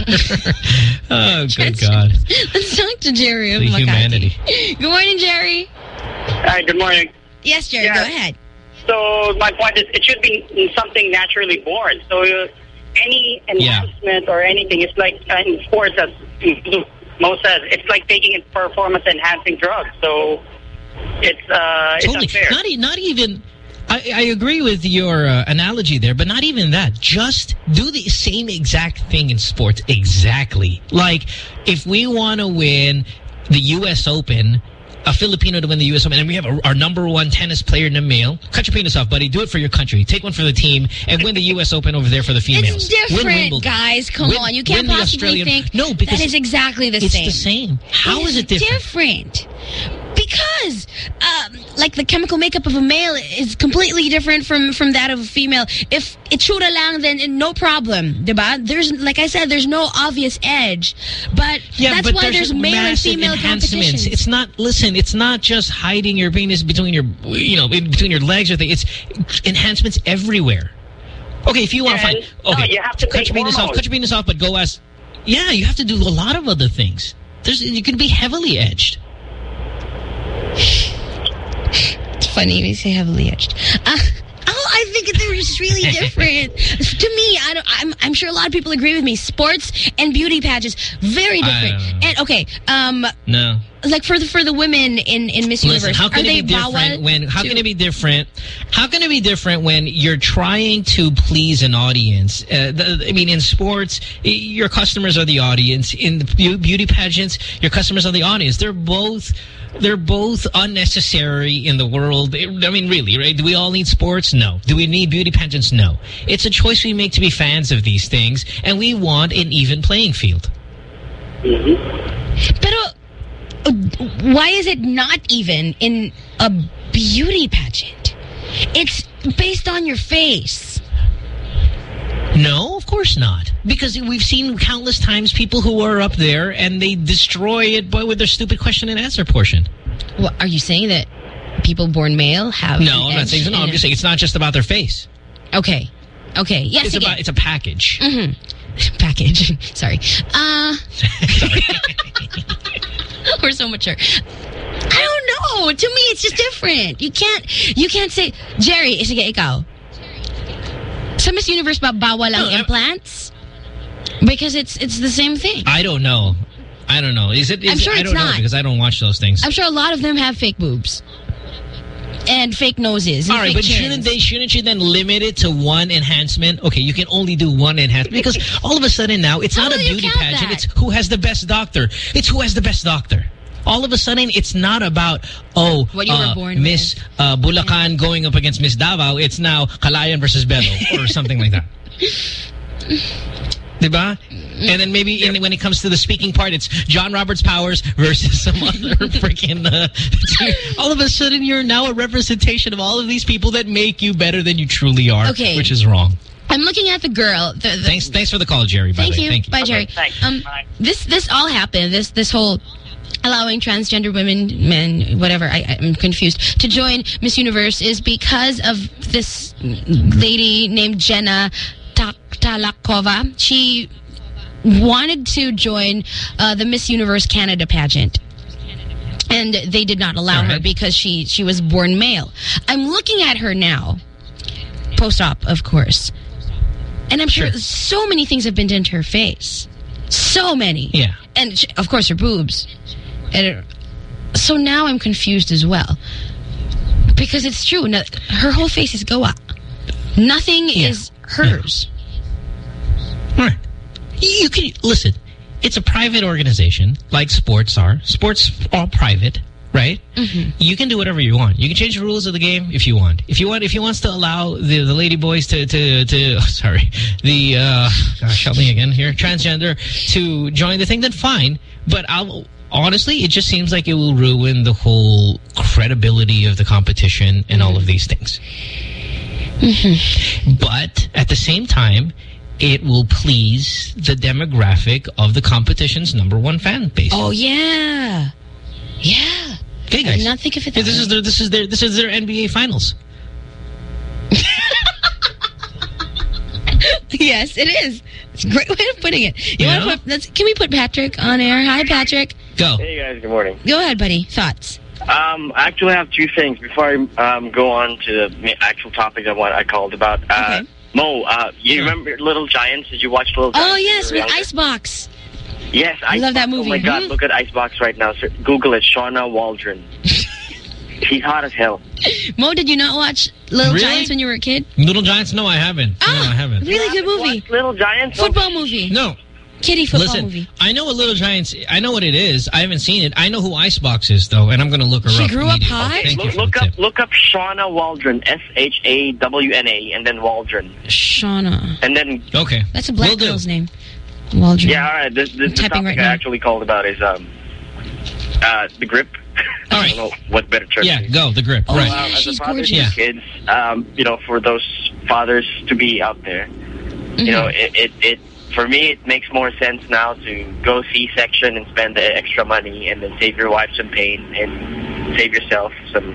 oh, good God. Let's talk to Jerry of The Makati. humanity. Good morning, Jerry. Hi, good morning. Yes, Jerry, Yeah. go ahead. So my point is, it should be something naturally born. So uh, any enhancement or anything, it's like uh, in sports, as Mo says, it's like taking a performance-enhancing drug. So it's uh, it's totally. unfair. Not, e- not even. I, I agree with your uh, analogy there, but not even that. Just do the same exact thing in sports. Exactly. Like, if we want to win the U.S. Open, a Filipino to win the U.S. Open, and we have a, our number one tennis player in the male, cut your penis off, buddy. Do it for your country. Take one for the team and win the U.S. Open over there for the females. It's different, guys. Come Win- on. You can't possibly Australian- think No, because that is exactly the it's same. the same. How It is it different? different? Because, um, like, the chemical makeup of a male is completely different from, from that of a female. If itsura lang, then no problem, diba? There's, like I said, there's no obvious edge. But Yeah, that's but why there's, male and female enhancements. competitions. It's not. Listen, it's not just hiding your penis between your, you know, in between your legs or thing. It's enhancements everywhere. Okay, if you want to find, okay, no, you have to cut your penis off, cut your penis off, but go as, yeah, you have to do a lot of other things. There's, you can be heavily edged. It's funny we say heavily edged. Uh, oh, I think they're just really different. to me, I don't, I'm, I'm sure a lot of people agree with me. Sports and beauty pageants, very different. And okay, um, No. like for the for the women in in Miss Listen, Universe, how can are they it be different when? How to- can it be different? How can it be different when you're trying to please an audience? Uh, the, I mean, in sports, your customers are the audience. In the beauty pageants, your customers are the audience. They're both. They're both unnecessary in the world. I mean, really, right? Do we all need sports? No. Do we need beauty pageants? No. It's a choice we make to be fans of these things, and we want an even playing field. Pero uh, why is it not even in a beauty pageant? It's based on your face. No, of course not. Because we've seen countless times people who are up there and they destroy it by, with their stupid question and answer portion. Well, are you saying that people born male have? No, I'm not saying so. No, I'm just saying it's not just about their face. Okay. Okay. Yes. it's about it's a package. Mm-hmm. Package. Sorry. Uh. We're so mature. I don't know. To me, it's just different. You can't. You can't say, Jerry. Sige, ikaw. Sa Miss Universe ba bawal ang implants? Because it's it's the same thing. I don't know. I don't know. Is it? Is I'm sure it, I it's don't know not. because I don't watch those things. I'm sure a lot of them have fake boobs and fake noses. All right, but chins. shouldn't they? Shouldn't you then limit it to one enhancement? Okay, you can only do one enhancement because all of a sudden now it's not a beauty pageant. that? It's who has the best doctor. It's who has the best doctor. All of a sudden, it's not about oh, What you were uh, born Miss uh, Bulacan going up against Miss Davao. It's now Calayan versus Belo or something like that. Diba? And then maybe in, when it comes to the speaking part, it's John Roberts Powers versus some other freaking. Uh, all of a sudden, you're now a representation of all of these people that make you better than you truly are, Okay. which is wrong. I'm looking at the girl. The, the, Thanks, thanks for the call, Jerry. By Thank the way. you. Thank you. Bye, Jerry. Um, this this all happened. This this whole allowing transgender women, men, whatever. I, I'm confused to join Miss Universe is because of this lady named Jenna Ta- Talackova. She wanted to join uh, the Miss Universe Canada pageant. And they did not allow her because she she was born male. I'm looking at her now, post-op, of course. And I'm sure, so many things have been done to her face. So many. Yeah. and she, of course her boobs. And it, so now I'm confused as well. Because it's true. Now, her whole face is Goa. Nothing is hers. Right. You can listen. It's a private organization, like sports are. Sports are private, right? Mm-hmm. You can do whatever you want. You can change the rules of the game if you want. If you want, if he wants to allow the the lady boys to to to oh, sorry, the uh, gosh, help me again here, transgender to join the thing, then fine. But I'll. Honestly, it just seems like it will ruin the whole credibility of the competition and all of these things. Mm-hmm. But at the same time, it will please the demographic of the competition's number one fan base. Oh yeah, yeah. Okay, I guys. did not think of it. That this way. is their this is their this is their NBA finals. yes, it is. It's a great way of putting it. You, You want to put? Let's, can we put Patrick on air? Hi, Patrick. Go. Hey guys, good morning. Go ahead, buddy. Thoughts? Um, I actually have two things before I um, go on to the actual topic of what I called about. Uh, Mo, uh, you remember Little Giants? Did you watch Little Giants? Oh yes, with younger? Icebox. Yes, I love that Icebox. Oh my movie. God, Mhm. look at Icebox right now. Google it, Shawna Waldron. She's hot as hell. Mo, did you not watch Little Really? Giants when you were a kid? Little Giants? No, I haven't. no, I haven't. Really good movie. Little Giants. Football movie. No. Kitty football Listen, movie. I know what Little Giants. I know what it is. I haven't seen it. I know who Icebox is though, and I'm going to look her She up. grew up immediately. hot? Thank you Look, for look tip. up, look up Shawna Waldron. S H A W N A, and then Waldron, Shawna. and then Okay. That's a black girl's name. Waldron. Yeah, all right. This, this, the topic right I now. actually called about is um, uh, the grip. All right. I don't know what better term. Yeah, go the grip. Oh, right. um, as a father gorgeous. to Yeah. kids, um, you know, for those fathers to be out there, you know, it, it, it, for me, it makes more sense now to go C-section and spend the extra money and then save your wife some pain and save yourself some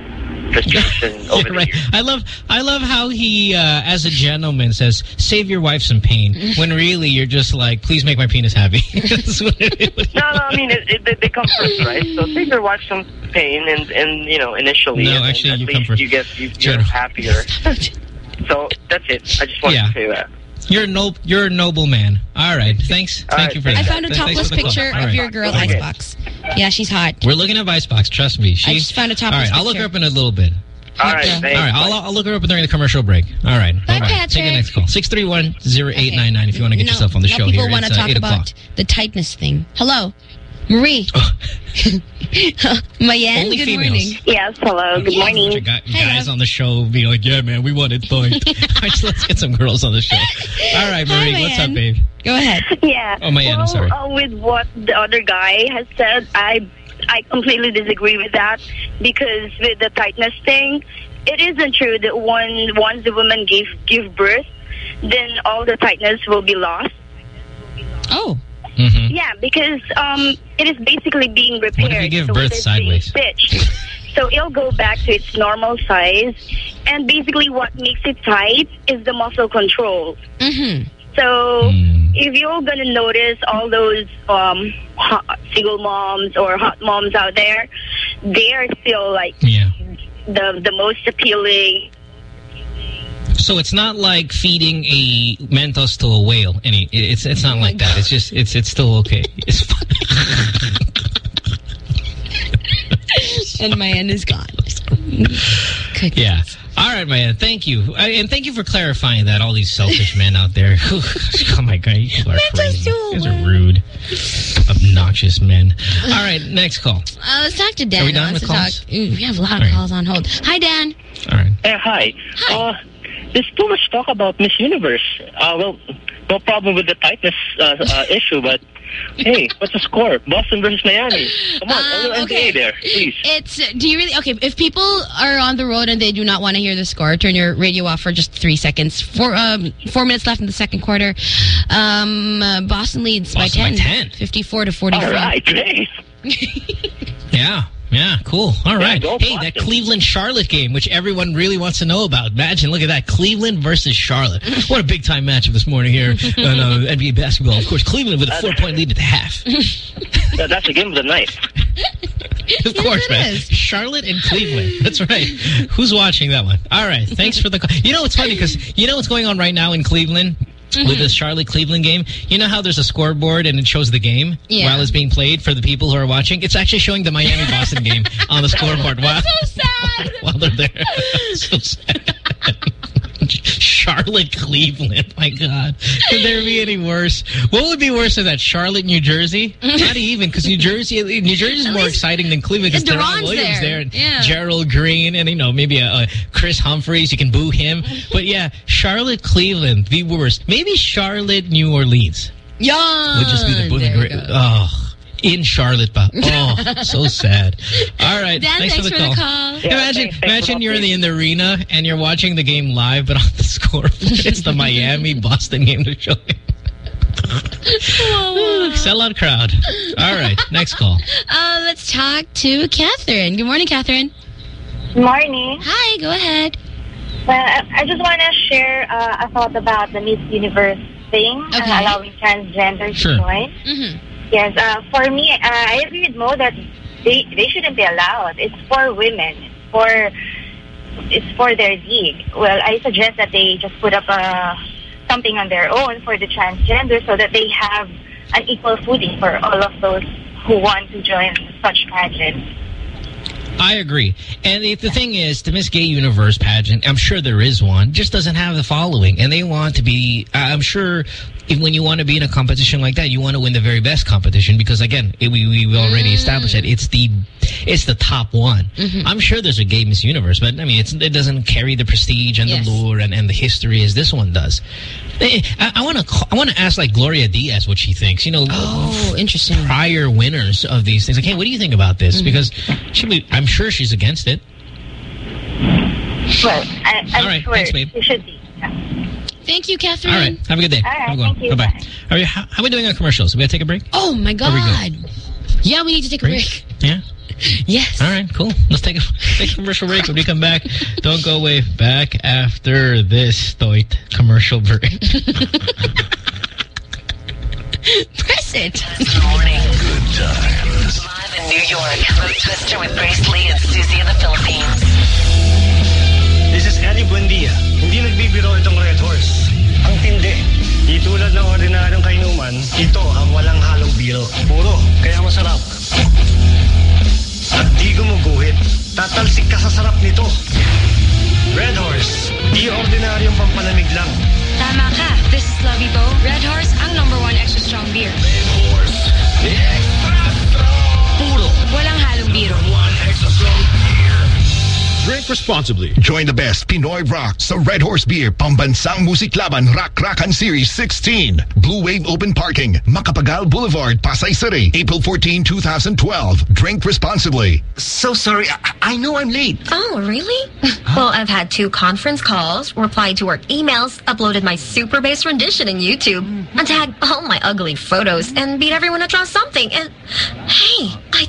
frustration over Yeah, the right. I love I love how he, uh, as a gentleman, says, "Save your wife some pain." when really you're just like, "Please make my penis happy." That's what it- No, no, I mean, it, it, they come first, right? So save your wife some pain and, and you know, initially. No, actually, at you least come first. you get, you, you're happier. so that's it. I just wanted Yeah. to say that. You're a noble. You're a noble man. All right. Thanks. All Thank right, you for I that. found a topless picture of right. your girl Okay. Icebox. Yeah, she's hot. We're looking at Icebox. Trust me. She, I just found a All topless right. I'll look picture. her up in a little bit. All right, yeah. all right. I'll, I'll look her up during the commercial break. All right. Bye, Bye-bye. Take the next call. 631-0899 if you want to get No, yourself on the now show people here. want to uh, talk about the tightness thing. Hello, Marie. Mayan, Only good females. morning. Yes, hello. Good Bunch morning. of guy- guys on the show being like, yeah, man, we want it tight. So let's get some girls on the show. All right, Hi, Marie, what's up, babe? Go ahead. Yeah. Oh, Mayan, I'm well, sorry. Uh, with what the other guy has said, I I completely disagree with that because with the tightness thing, it isn't true that when once the woman give give birth, then all the tightness will be lost. Oh. Mm-hmm. Yeah, because um, it is basically being repaired. What if you give so birth it is being sideways? Stitched. So it'll go back to its normal size, and basically what makes it tight is the muscle control. Mm-hmm. So Hmm. if you're gonna notice all those um, hot, single moms or hot moms out there, they are still like Yeah. the the most appealing. So it's not like feeding a Mentos to a whale. Any, it's it's not like that. It's just it's it's still okay. It's fine. and Mayan is gone. Yeah. All right, man. Thank you, I, and thank you for clarifying that. All these selfish men out there. oh my god, you people are crazy. You guys are rude, obnoxious men. All right, next call. Uh, let's talk to Dan. Are we done with calls? talk. Ooh, we have a lot of All right. calls on hold. Hi, Dan. All right. Eh, hi. Uh, there's too much talk about Miss Universe. Uh, well, no problem with the tightness uh, uh, issue, but hey, what's the score? Boston versus Miami. Come on, a little Um, okay. NBA there, please. It's. Do you really? Okay, if people are on the road and they do not want to hear the score, turn your radio off for just three seconds. Four um four minutes left in the second quarter. Um, uh, Boston leads Boston by by 10, 10. 54 to 43. All right, great. Yeah. Yeah, cool. All right. go hey, that Cleveland-Charlotte game, which everyone really wants to know about. Imagine, look at that. Cleveland versus Charlotte. What a big-time matchup this morning here on uh, NBA basketball. Of course, Cleveland with a four-point lead at the half. That- That's the game of the night. Of course, man. Charlotte and Cleveland. That's right. Who's watching that one? All right. Thanks for the call. You know what's funny? Because you know what's going on right now in Cleveland? Mm-hmm. with this Charlotte Cleveland game. You know how there's a scoreboard and it shows the game Yeah. while it's being played for the people who are watching? It's actually showing the Miami Boston game on the scoreboard while, so sad. while they're there. so sad. Charlotte, Cleveland. My God. Could there be any worse? What would be worse than that? Charlotte, New Jersey? Not even, because New Jersey, New Jersey is more exciting than Cleveland because Deron Williams there. there, and Yeah. Gerald Green, and you know maybe a, a Kris Humphries. You can boo him, but yeah, Charlotte, Cleveland, the worst. Maybe Charlotte, New Orleans Yeah. would just be the great. Oh. In Charlotte, pa. Oh, so sad. All right, Dan, thanks, thanks for the for call. the call. Yeah, imagine, thanks- thanks imagine for you're in the, the in the arena and you're watching the game live, but on the scoreboard it's the Miami Boston game they're showing. Ooh, Sellout crowd. All right, next call. Uh, let's talk to Catherine. Good morning, Catherine. Morning. Hi, go ahead. Well, I, I just want to share uh, a thought about the Miss Universe thing, uh, Okay. allowing transgender Sure. to join. Mm-hmm. Yes, uh, for me, uh, I agree with Mo that they they shouldn't be allowed. It's for women. For it's for their league. Well, I suggest that they just put up uh, something on their own for the transgender so that they have an equal footing for all of those who want to join such pageants. I agree. And the, the thing is, the Miss Gay Universe pageant, I'm sure there is one, just doesn't have the following. And they want to be, I'm sure when you want to be in a competition like that, you want to win the very best competition because, again, it, we, we already Mm. established that it's the it's the top one. Mm-hmm. I'm sure there's a gay Miss Universe, but, I mean, it's, it doesn't carry the prestige and Yes. the lure and, and the history as this one does. Eh, I, I want to I want to ask, like, Gloria Diaz what she thinks. You know, Oh, interesting. prior winners of these things. Like, hey, what do you think about this? Mm-hmm. Because she, I'm sure she's against it. Well, I, I'm All right, sure thanks, babe. it should be. Thank you, Catherine. All right. Have a good day. All right, Have a good one. thank you. Bye-bye. Are you, how, how are we doing on commercials? we got to take a break? Oh, my we God. Yeah, we need to take a break. Yeah? Yes. All right, cool. Let's take a, take a commercial break. When we come back, don't go away. Back after this Stoit commercial break. Press it. Good morning. Good times. Live in New York, Mo Twister with Grace Lee and Susie in the Philippines. This is Eddie Buendia. Hindi nagbibiro itong Red Horse. Ang tindi. Di tulad ng ordinaryong kainuman, ito ang walang halong biro. Puro, kaya masarap. At di gumuguhit. Tatalsik ka sa sarap nito. Red Horse. Di ordinaryong pampalamig lang. Tama ka. This is Lovey Bo. Red Horse, ang number one extra strong beer. Red Horse. Extra strong. Puro. Walang halong biro. One extra strong beer. Drink responsibly. Join the best Pinoy rock sa Red Horse Beer Pambansang Muziklaban Rock Rakan Series 16. Blue Wave Open Parking, Macapagal Boulevard, Pasay City, April 14, 2012. Drink responsibly. So sorry. I, I know I'm late. Oh, really? well, I've had two conference calls, replied to work emails, uploaded my super bass rendition in YouTube, hmm. and tagged all my ugly photos, and beat everyone to draw something. And hey, I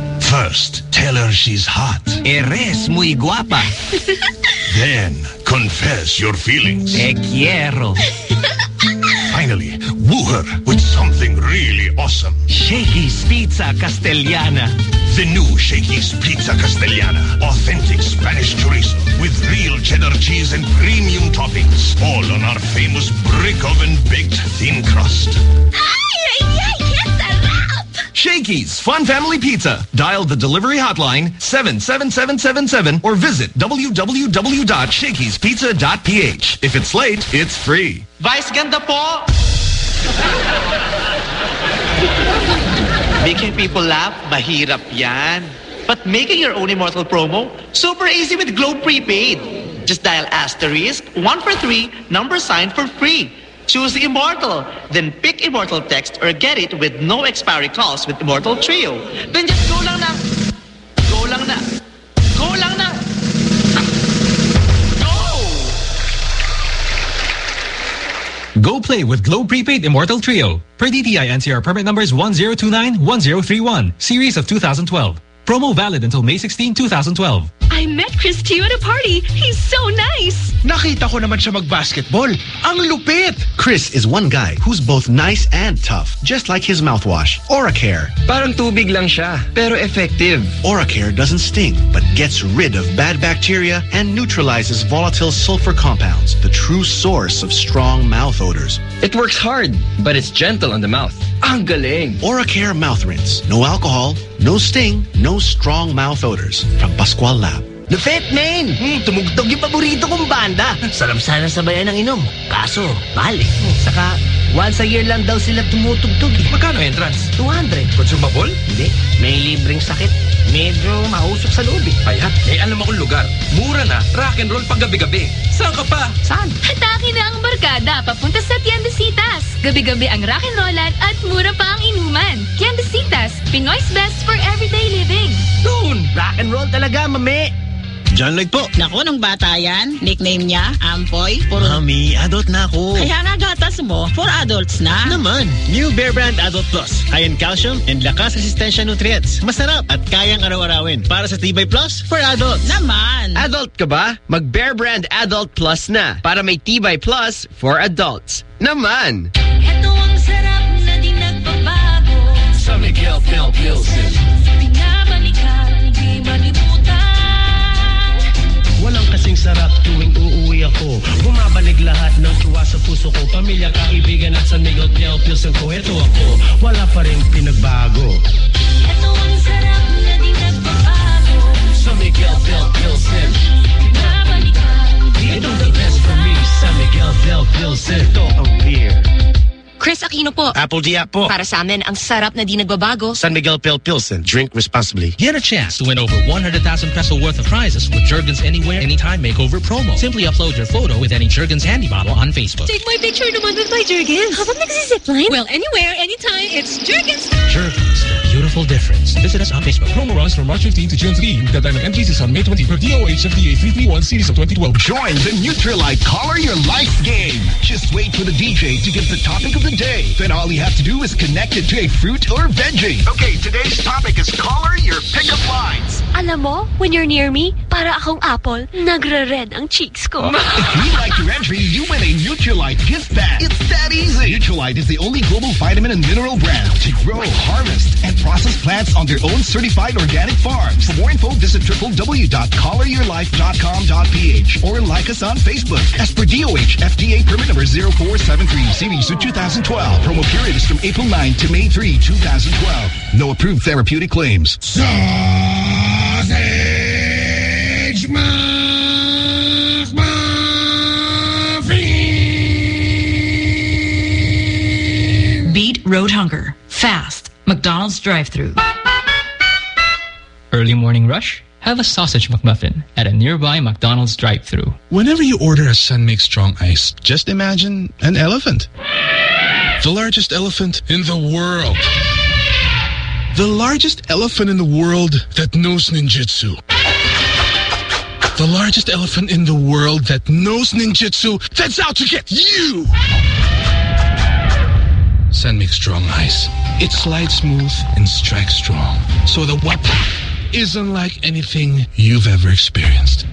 First, tell her she's hot. Eres muy guapa. Then, confess your feelings. Te quiero. Finally, woo her with something really awesome. Shakey's Pizza Castellana. The new Shakey's Pizza Castellana. Authentic Spanish chorizo with real cheddar cheese and premium toppings. All on our famous brick oven baked thin crust. Shakey's Fun Family Pizza. Dial the delivery hotline 77777 or visit www.shakeys.pizza.ph. If it's late, it's free. Vice ganda po! Making people laugh, mahirap yan. But making your own Immortal promo, super easy with Globe Prepaid. Just dial asterisk, one for three, number sign for free. Choose the Immortal, then pick Immortal text or get it with no expiry calls with Immortal Trio. Then just go lang na. Go lang na. Go lang na. Go! Go play with Globe Prepaid Immortal Trio. Per DTI NCR permit numbers 1029-1031, series of 2012. Promo valid until May 16, 2012. I met Chris Tiu at a party. He's so nice. Nakita ko naman siya mag-basketball. Ang lupit! Chris is one guy who's both nice and tough, just like his mouthwash, Oracare. Parang tubig lang siya, pero effective. Oracare doesn't sting, but gets rid of bad bacteria and neutralizes volatile sulfur compounds, the true source of strong mouth odors. It works hard, but it's gentle on the mouth. Ang galing! Oracare mouth rinse. No alcohol, no sting, no strong mouth odors. From Pascual Lab. Lupit, main! Hmm, tumugtog yung paborito kong banda. Sarap sana sabayan ng inom. Kaso, mahal eh. Saka, once a year lang daw sila tumutugtog eh. Magkano entrance? 200. Consumable? Hindi. May libreng sakit. Medyo mausok sa loob eh. Kaya, eh alam akong lugar. Mura na, rock and roll pag gabi-gabi. Saan ka pa? Saan? Hataki na ang barkada papunta sa Tiendesitas. Gabi-gabi ang rock and rollan at mura pa ang inuman. Tiendesitas, Pinoy's best for everyday living. Doon! Rock and roll talaga, mame! John Lloyd po. Naku, nung bata yan, nickname niya, Ampoy. Puro... Mami, adult na ako. Kaya nga gatas mo, for adults na. Naman. New Bear Brand Adult Plus. High in calcium and lakas resistensya nutrients. Masarap at kayang araw-arawin. Para sa Tibay Plus, for adults. Naman. Adult ka ba? Mag Bear Brand Adult Plus na. Para may Tibay Plus for adults. Naman. Ito ang sarap na di nagbabago. Sa Miguel Bell Pilsen. Ako. Bumabalik lahat ng tuwa sa puso ko. Pamilya, kaibigan at San Miguel Del Pilsen ko Ito ako, wala pa rin pinagbago. Ito ang sarap na di nagbabago. San Miguel Del Pilsen Pinabalikan, di Ito the best for me. San Miguel Del Pilsen Ito ang beer Kris Aquino po. Apple Diap po. Para sa amin, ang sarap na di nagbabago. San Miguel Pale Pilsen. Drink responsibly. Get a chance to win over 100,000 peso worth of prizes with Jergens Anywhere Anytime Makeover promo. Simply upload your photo with any Jergens handy bottle on Facebook. Take my picture naman with my Jergens. Habang nagsisipline? Well, anywhere, anytime, it's Jergens. Jergens, the beautiful difference. Visit us on Facebook. Promo runs from March 15 to June 3. Deadline of entries is on May 20 per DOH FDA 331 series of 2012. Join the Nutrilite Color Your Life game. Just wait for the DJ to give the topic of the day. Then all you have to do is connect it to a fruit or veggie. Okay, today's topic is color your pickup lines. Alam mo, when you're near me, para akong apple, nagre-red ang cheeks ko. If you like your entry, you win a Nutrilite gift bag. It's that easy. Nutrilite is the only global vitamin and mineral brand to grow, harvest, and process plants on their own certified organic farms. For more info, visit www.collaryourlife.com.ph or like us on Facebook. As per DOH, FDA permit number 0473, series of 2012. Promo period is from April 9 to May 3, 2012. No approved therapeutic claims. Sausage Beat road hunger. Fast. McDonald's drive-through. Early morning rush? Have a sausage McMuffin at a nearby McDonald's drive-through. Whenever you order a San Mig Strong Ice, just imagine an elephant. The largest elephant in the world. The largest elephant in the world that knows ninjutsu. The largest elephant in the world that knows ninjutsu that's out to get you! San Mig Strong Ice. It slides smooth and strikes strong. So the what is unlike anything you've ever experienced.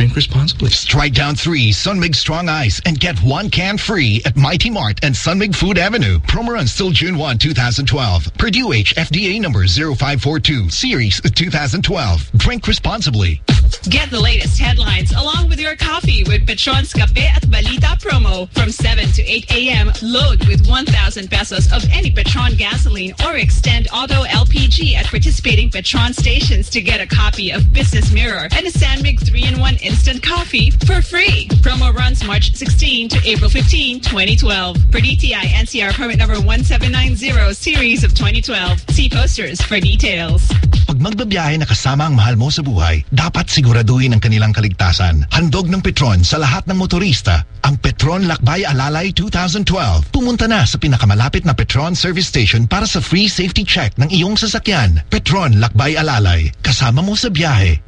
Drink responsibly. Strike down three San Mig Strong Ice and get one can free at Mighty Mart and San Mig Food Avenue. Promo runs till June 1, 2012. Purdue H FDA number 0542, series 2012. Drink responsibly. Get the latest headlines along with your coffee with Petron's Cafe at Balita promo from 7 to 8 a.m. Load with 1,000 pesos of any Petron gasoline or extend auto LPG at participating Petron stations to get a copy of Business Mirror and a Sanmig 3-in-1 instant coffee for free. Promo runs March 16 to April 15, 2012. For DTI NCR permit number 1790 series of 2012. See posters for details. Pag magbabiyahe na kasama ang mahal mo sa buhay, dapat siguraduhin ang kanilang kaligtasan. Handog ng Petron sa lahat ng motorista. Ang Petron Lakbay Alalay 2012. Pumunta na sa pinakamalapit na Petron service station para sa free safety check ng iyong sasakyan. Petron Lakbay Alalay. Kasama mo sa biyahe.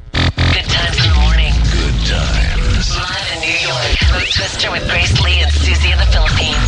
Good times Mo Twister with Grace Lee and Susie in the Philippines.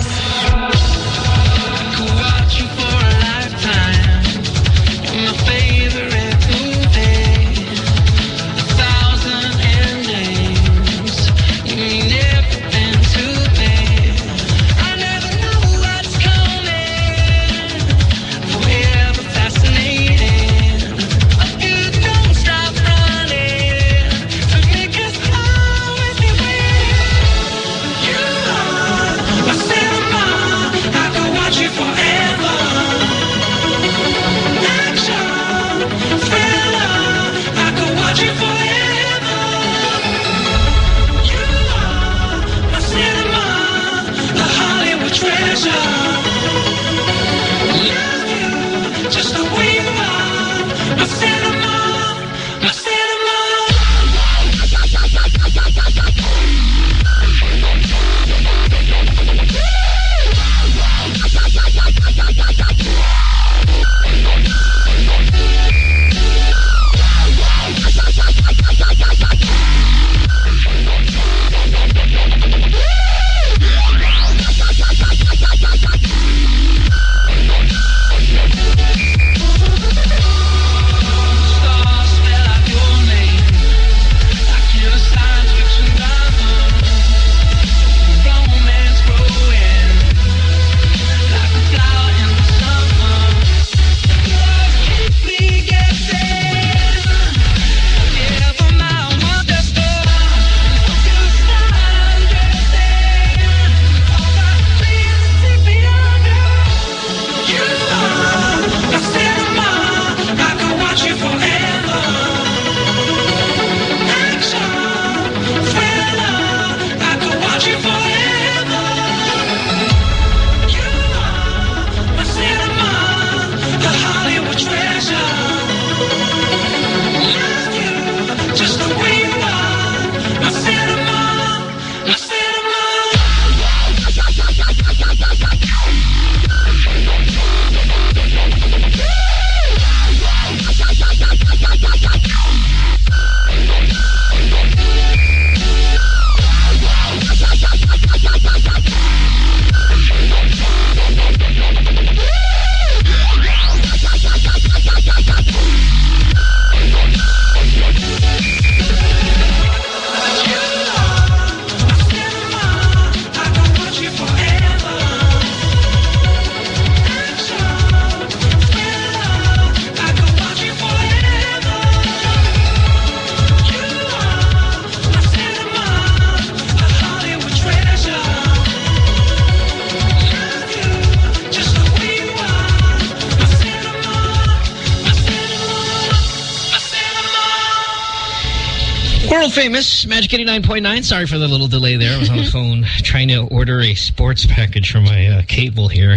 Famous Magic 89.9. Sorry for the little delay there. I was on the phone trying to order a sports package for my uh, cable here.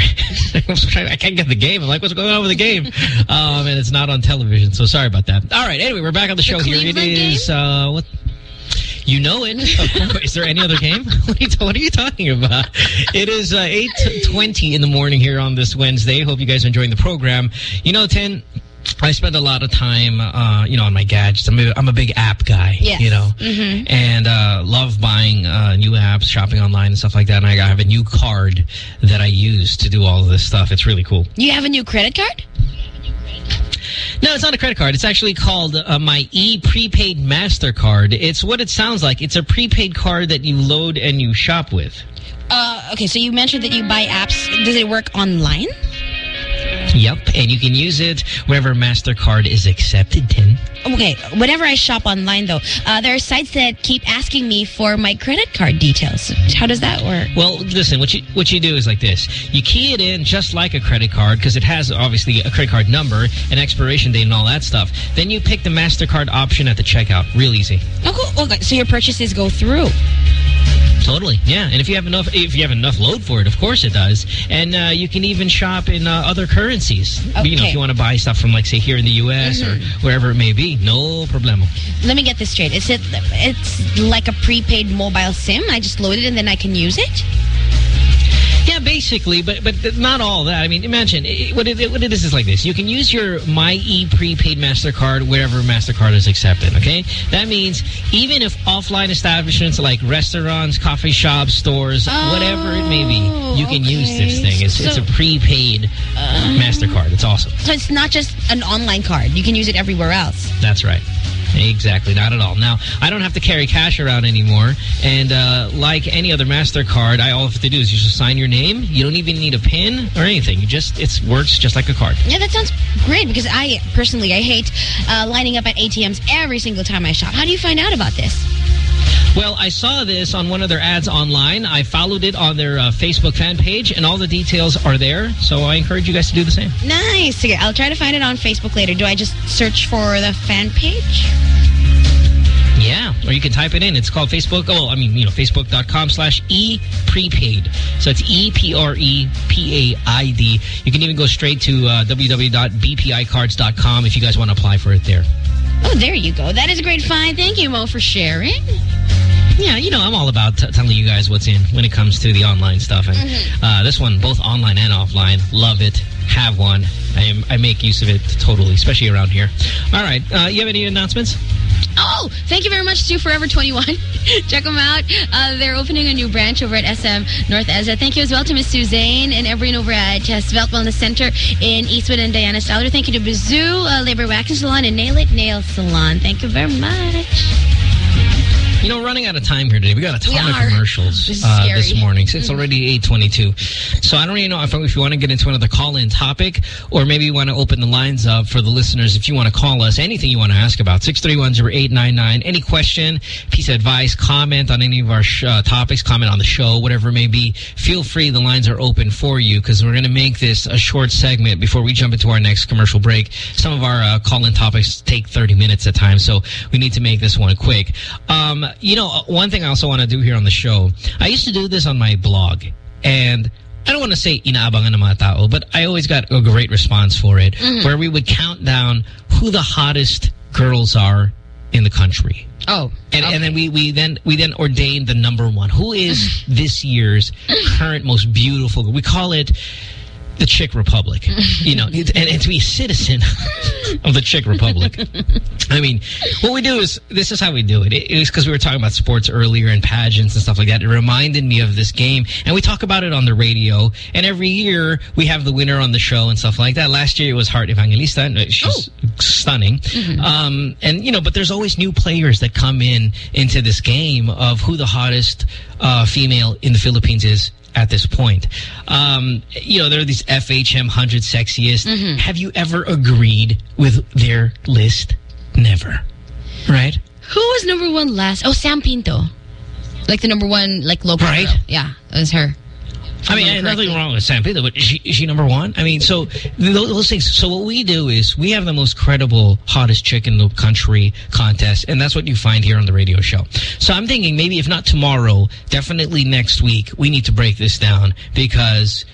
I, can't get the game. I'm like, what's going on with the game? Um, and it's not on television, so sorry about that. All right, anyway, we're back on the show here. It is... Uh, what? You know it. Is there any other game? What are you, what are you talking about? It is uh, 8.20 in the morning here on this Wednesday. Hope you guys are enjoying the program. You know, 10... I spend a lot of time, uh, you know, on my gadgets. I'm a, I'm a big app guy, Yes. you know, Mhm. and uh, love buying uh, new apps, shopping online and stuff like that. And I have a new card that I use to do all of this stuff. It's really cool. You have a new credit card? No, it's not a credit card. It's actually called uh, my e-prepaid MasterCard. It's what it sounds like. It's a prepaid card that you load and you shop with. Uh, okay, so you mentioned that you buy apps. Does it work online? Yep, and you can use it wherever MasterCard is accepted, Tin. Okay, whenever I shop online, though, uh, there are sites that keep asking me for my credit card details. How does that work? Well, listen, what you what you do is like this. You key it in just like a credit card because it has obviously a credit card number, an expiration date, and all that stuff. Then you pick the MasterCard option at the checkout. Real easy. Oh, cool. Okay, so your purchases go through. Totally, yeah. And if you have enough, if you have enough load for it, of course it does. And uh, you can even shop in uh, other currencies. Okay. You know, if you want to buy stuff from, like, say, here in the U.S. or wherever it may be, no problemo. Let me get this straight. Is it? It's like a prepaid mobile SIM. I just load it and then I can use it. Yeah, basically, but but not all that. I mean, imagine it, what, it, what it is is like this. You can use your My E prepaid MasterCard wherever MasterCard is accepted, okay? That means even if offline establishments like restaurants, coffee shops, stores, whatever it may be, you can oh, use this thing. It's, it's a So- prepaid uh, um, MasterCard. It's awesome. So it's not just an online card. You can use it everywhere else. That's right. Exactly, not at all. Now, I don't have to carry cash around anymore, and uh, like any other MasterCard, I all I have to do is just sign your name. You don't even need a PIN or anything. You just It works just like a card. Yeah, that sounds great because I, personally, I hate uh, lining up at ATMs every single time I shop. How do you find out about this? Well, I saw this on one of their ads online. I followed it on their uh, Facebook fan page, and all the details are there, so I encourage you guys to do the same. Nice. Okay, I'll try to find it on Facebook later. Do I just search for the fan page? Yeah, or you can type it in. It's called Facebook. Oh, I mean, you know, facebook.com slash e-prepaid. So it's e p r e p a i d. You can even go straight to uh, www.bpicards.com if you guys want to apply for it there. Oh, there you go. That is a great find. Thank you, Mo, for sharing. Yeah, you know, I'm all about t telling you guys what's in when it comes to the online stuff. And Mm-hmm. uh, this one, both online and offline, love it. Have one. I, am, I make use of it totally, especially around here. All right. Uh, you have any announcements? Oh, thank you very much to Forever 21. Check them out. Uh, they're opening a new branch over at SM North EDSA. Thank you as well to Miss Suzanne and everyone over at uh, Svelte Wellness Center in Eastwood and Diana Stalder. Thank you to Bazoo, uh, Lay Bare Waxing Salon, and Nail It Nail Salon. Thank you very much. You know, running out of time here today. We got a ton of commercials This uh, this morning. So it's Mhm. already 8.22. So I don't really know if, if you want to get into another call-in topic or maybe you want to open the lines up for the listeners if you want to call us. Anything you want to ask about. 631-0899. Any question, piece of advice, comment on any of our sh uh, topics, comment on the show, whatever it may be. Feel free. The lines are open for you because we're going to make this a short segment before we jump into our next commercial break. Some of our uh, call-in topics take 30 minutes at times, so we need to make this one quick. Um, you know, uh, one thing I also want to do here on the show, I used to do this on my blog, and I don't want to say inaabangan ng mga tao, but I always got a great response for it, Mhm. where we would count down who the hottest girls are in the country. Oh. And, and then we, we then we then ordained the number one. Who is this year's current most beautiful? We call it the Chick Republic. you know, and, and to be a citizen of the Chick Republic. I mean, what we do is this is how we do it. It, it was because we were talking about sports earlier and pageants and stuff like that. It reminded me of this game, and we talk about it on the radio. And every year we have the winner on the show and stuff like that. Last year it was Heart Evangelista. and She's stunning. Um, and you know, but there's always new players that come in into this game of who the hottest uh, female in the Philippines is at this point. Um, you know, there are these FHM 100 sexiest. Have you ever agreed with their list? Never. Right? Who was number one last? Oh, Sam Pinto. Like the number one, like local Right. girl. Yeah, it was her. I mean, nothing wrong with Sam Pinto, but is she, is she number one? I mean, so those, those things. So what we do is we have the most credible, hottest chick in the country contest, and that's what you find here on the radio show. So I'm thinking maybe if not tomorrow, definitely next week, we need to break this down because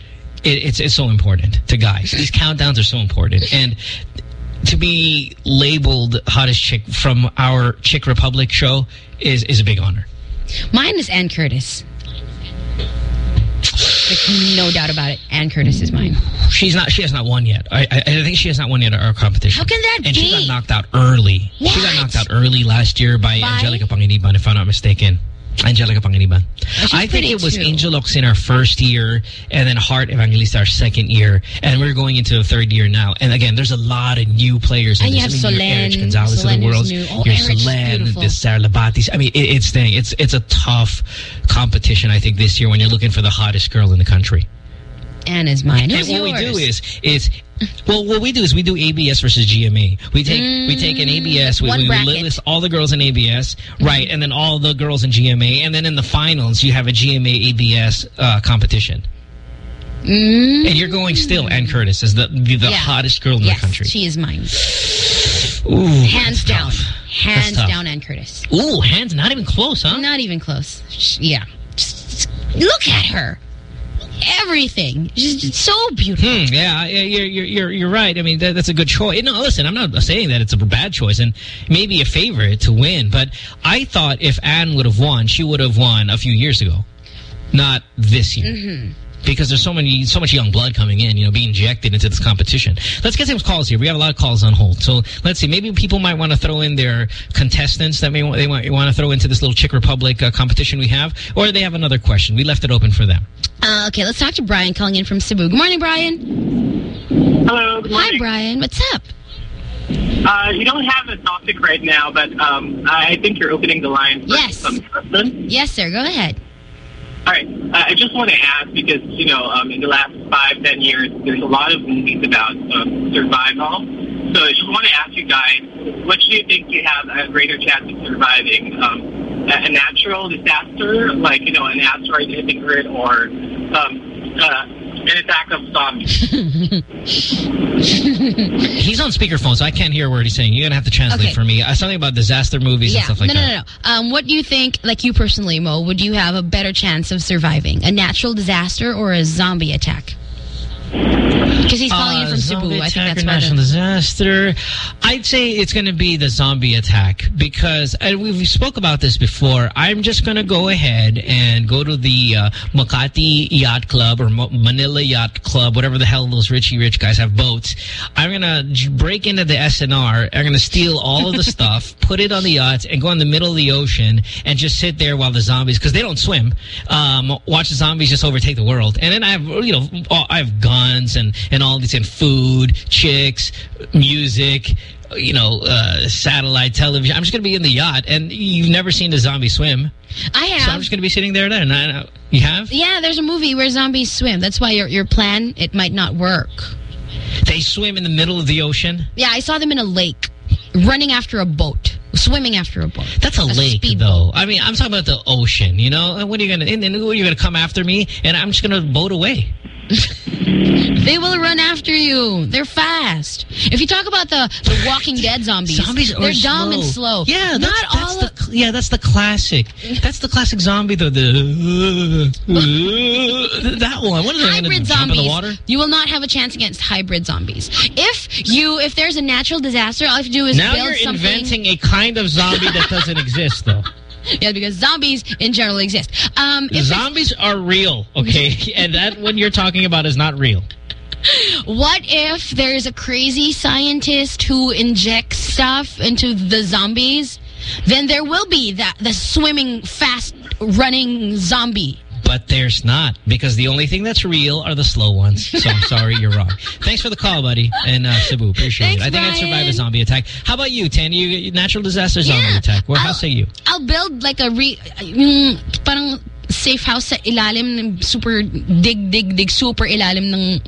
it, it's it's so important to guys. These countdowns are so important, and to be labeled hottest chick from our Chick Republic show is is a big honor. Mine is Anne Curtis. No doubt about it. Anne Curtis is mine. She's not. She has not won yet. I, I, I think she has not won yet at our competition. How can that and she got be? knocked out early. She got knocked out early last year by, By? Angelica Panganiban, if I'm not mistaken. Angelica Panganiban. she's I think it was too. Angel Locsin our first year, and then Heart Evangelista our second year, and we're going into the third year now. And again, there's a lot of new players. in And you this. have I mean, your Erich Solenn. Of the world. new. Oh, your Erich's Solenn, the Sarah Lahbatis. I mean, it, it's thing. It's it's a tough competition. I think this year when you're looking for the hottest girl in the country. Anne is mine. And Who's what we do is is well, what we do is we do ABS versus GMA. We take we take an ABS, we, Mm, we list all the girls in ABS, right, and then all the girls in GMA, and then in the finals you have a GMA ABS uh, competition. Mm. And you're going still, Anne Curtis is the the, the Yeah. hottest girl in yes, the country. she is mine. Ooh, Hands down. tough. Hands down, Anne Curtis. Ooh, hands not even close, huh? Not even close. Sh- Yeah. Just- just look at her. Everything. She's just so beautiful. Hmm, yeah, you're, you're, you're, you're right. I mean, that, that's a good choice. No, listen, I'm not saying that it's a bad choice and maybe a favorite to win, but I thought if Anne would have won, she would have won a few years ago, not this year. hmm because there's so many, so much young blood coming in, you know, being injected into this competition. Let's get some calls here. We have a lot of calls on hold. So let's see. Maybe people might want to throw in their contestants that may want, they might want to throw into this little Chick Republic uh, competition we have, or they have another question. We left it open for them. Uh, okay, let's talk to Brian calling in from Cebu. Good morning, Brian. Hello, good Hi. Brian. What's up? Uh, you don't have a topic right now, but um, I think you're opening the line for Yes. some question. Yes, sir. Go ahead. All right. Uh, I just want to ask because, you know, um, in the last five, ten years, there's a lot of movies about um, survival. So I just want to ask you guys, what do you think you have a greater chance of surviving? Um, a, natural disaster, like, you know, an asteroid hitting Earth, or um, uh, an attack of zombies? He's on speakerphone, so I can't hear a word he's saying. You're going to have to translate Okay. for me. Uh, something about disaster movies yeah. and stuff like no, no, that. no, no. Um, what do you think, like you personally, Mo, would you have a better chance of surviving? A natural disaster or a zombie attack? Because he's calling you Uh, from Cebu. I think that's national the- disaster. I'd say it's going to be the zombie attack because and we spoke about this before. I'm just going to go ahead and go to the uh, Makati Yacht Club or Mo- Manila Yacht Club, whatever the hell those richy rich guys have boats. I'm going to break into the S&R. I'm going to steal all of the stuff, put it on the yachts, and go in the middle of the ocean and just sit there while the zombies, because they don't swim, um, watch the zombies just overtake the world. And then I have, you know, I've I guns and, and all these, and food, chicks, music, you know, uh, satellite television. I'm just going to be in the yacht, and you've never seen a zombie swim. I have. So I'm just going to be sitting there then. And I, you have? yeah, there's a movie where zombies swim. That's why your your plan it might not work. They swim in the middle of the ocean. Yeah, I saw them in a lake, running after a boat, swimming after a boat. That's a, lake, though. I mean, I'm talking about the ocean. You know, what are you gonna? What are you gonna come after me? And I'm just gonna boat away. They will run after you. They're fast. If you talk about the, the Walking Dead zombies, Zombies are they're dumb and slow. slow. Yeah, not that's, all. that's the yeah, that's the classic. That's the classic zombie though. The that one. What are they hybrid in zombies. the water? You will not have a chance against hybrid zombies. If you, if there's a natural disaster, all you have to do is Now build you're something. inventing a kind of zombie that doesn't exist though. Yeah, because zombies in general exist. Um, if Zombies are real, okay, and that one you're talking about is not real. What if there's a crazy scientist who injects stuff into the zombies? Then there will be that the swimming, fast running zombie. But there's not, because the only thing that's real are the slow ones. So I'm sorry, you're wrong. Thanks for the call, buddy. And uh, Cebu, appreciate Thanks, it. I think I'd survive a zombie attack. How about you, Tan? You natural disaster zombie Yeah. attack. Well, how say you? I'll build like a re, yung parang safe house sa ilalim ng super dig dig dig super ilalim ng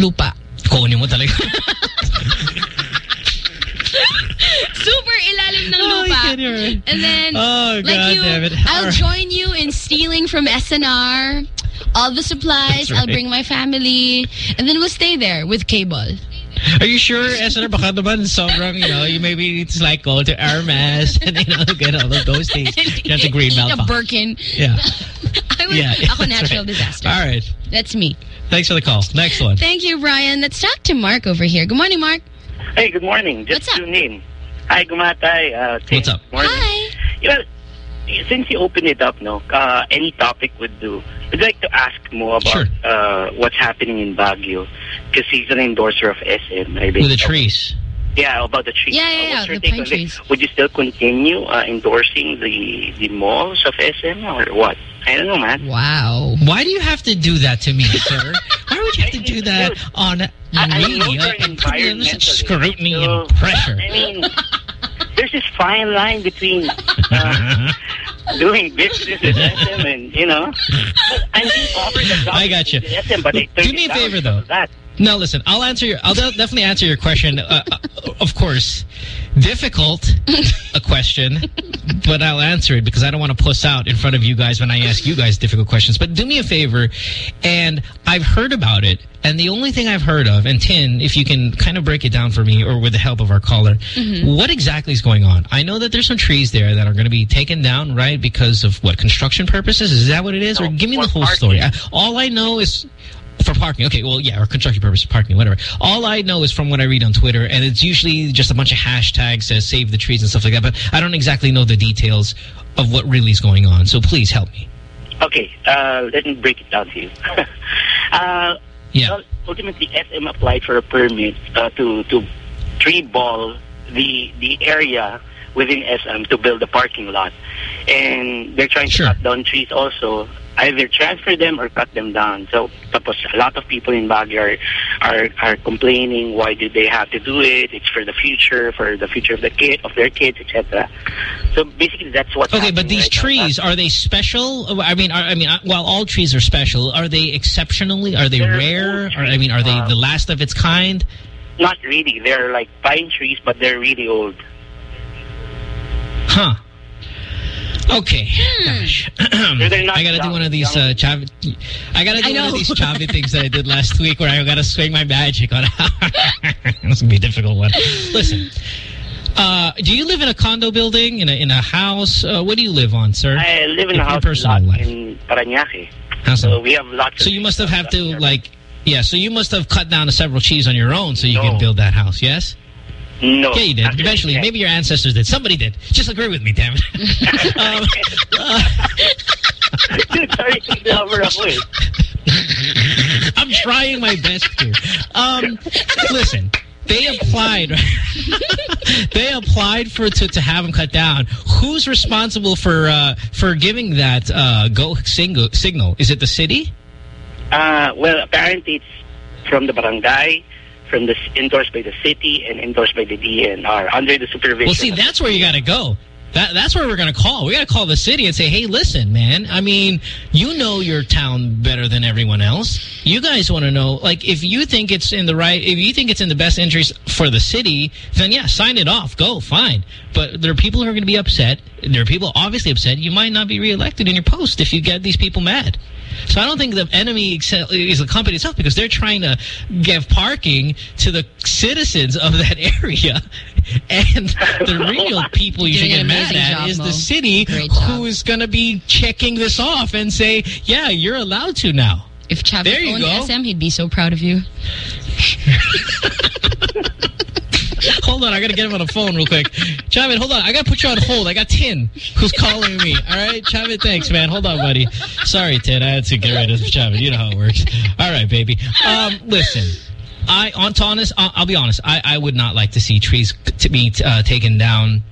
lupa. Kunin mo talaga. super ilalim ng Oh, lupa. you can't hear it. And then Oh, like God you damn it. I'll All right. join you in stealing from S&R all the supplies. That's I'll bring my family and then we'll stay there with cable. Are you sure, S&R? Baka naman sobrang, you know, you maybe it's like go to Hermes and, you know, get all of those things. You have to green Eat a Malfa. Birkin. Yeah. I would, Yeah. Ako natural right. disaster. All right. That's me. Thanks for the call. Next one. Thank you, Brian. Let's talk to Mark over here. Good morning, Mark. Hey, good morning. Just tune in. Hi, Gumatay. Uh, What's up? Morning. Hi. You know, since you opened it up, no, uh, any topic would do. I'd like to ask more about uh, what's happening in Baguio because he's an endorser of SM. I With the trees. Yeah, about the trees. Yeah, yeah, Uh, yeah, your the take pine trees. Would you still continue uh, endorsing the the malls of SM or what? I don't know, man. Wow. Why do you have to do that to me, sir? Why would you have to do that on I- I know media you're and put me under such environmentalist, scrutiny so, and pressure? I mean, there's this fine line between uh, doing business with SM and, you know, I'm being offered a job I got you. SM, but they Do me a favor, though. That. No, listen. I'll answer your. I'll definitely answer your question. Uh, uh, of course, difficult a question, but I'll answer it because I don't want to puss out in front of you guys when I ask you guys difficult questions. But do me a favor, and I've heard about it, and the only thing I've heard of, and Tin, if you can kind of break it down for me, or with the help of our caller, Mhm. what exactly is going on? I know that there's some trees there that are going to be taken down, right, because of what construction purposes. Is that what it is, or give me the whole story? I, all I know is. For parking. Okay, well, yeah, or construction purposes, parking, whatever. All I know is from what I read on Twitter, and it's usually just a bunch of hashtags that save the trees and stuff like that, but I don't exactly know the details of what really is going on. So please help me. Okay, uh, let me break it down to you. uh, yeah. Well, ultimately, SM applied for a permit uh, to to tree ball the the area within SM to build a parking lot, and they're trying to cut down trees also. Either transfer them or cut them down. So, tapos a lot of people in Baguio are, are are complaining. Why did they have to do it? It's for the future, for the future of the kid, of their kids, etc. So basically, that's what's Okay, but these right now. trees are they special? I mean, are, I mean, uh, while all trees are special, are they exceptionally? Are they rare? Or, I mean, are they the last of its kind? Not really. They're like pine trees, but they're really old. Huh. Okay. Gosh. I gotta do one of these uh, chavi. I gotta do I one of these chavi things that I did last week, where I gotta swing my magic on. That's gonna be a difficult one. Listen. Uh, do you live in a condo building, in a in a house? Uh, what do you live on, sir? I live in Your a house personal lot life. in Paranaque. How's So we have lots So you must have had to like, yeah. So you must have cut down to several trees on your own so you can build that house. Yes. No. Yeah, you did. Eventually, maybe your ancestors did. Somebody did. Just agree with me, damn it. um, Sorry, cover ako eh. I'm trying my best here. Um, listen, they applied. they applied for to to have them cut down. Who's responsible for uh, for giving that uh, go single signal? Is it the city? Uh, well, apparently it's from the barangay, from the endorsed by the city, and endorsed by the DNR under the supervision. Well, see, that's where you got to go. That, that's where we're going to call. We got to call the city and say, hey, listen, man. I mean, you know your town better than everyone else. You guys want to know, like, if you think it's in the right, if you think it's in the best interest for the city, then yeah, sign it off. Go, fine. But there are people who are going to be upset. There are people obviously upset. You might not be reelected in your post if you get these people mad. So I don't think the enemy is the company itself because they're trying to give parking to the citizens of that area. And the real people you should get mad at job, is Mo. the city who is going to be checking this off and say, yeah, you're allowed to now. If Chavit There owned go. SM, he'd be so proud of you. hold on, I got to get him on the phone real quick. Chavit, hold on. I got to put you on hold. I got Tin who's calling me. All right, Chavit, thanks, man. Hold on, buddy. Sorry, Tin. I had to get rid of Chavit. You know how it works. All right, baby. Um, listen. I, on honest, I'll, I'll be honest. I, I would not like to see trees to be uh, taken down.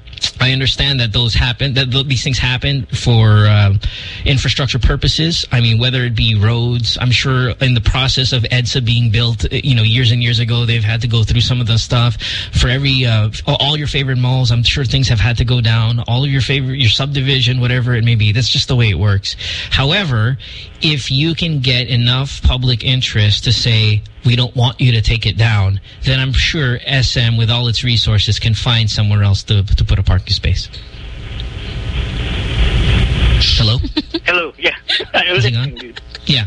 I understand that those happen, that these things happen for um, infrastructure purposes. I mean, whether it be roads, I'm sure in the process of EDSA being built, uh, you know, years and years ago, they've had to go through some of the stuff. For every, uh, all your favorite malls, I'm sure things have had to go down. All of your favorite, your subdivision, whatever it may be. That's just the way it works. However, if you can get enough public interest to say, we don't want you to take it down, then I'm sure SM, with all its resources, can find somewhere else to, to put a parking space. Hello? Hello, yeah. Hang on. Yeah.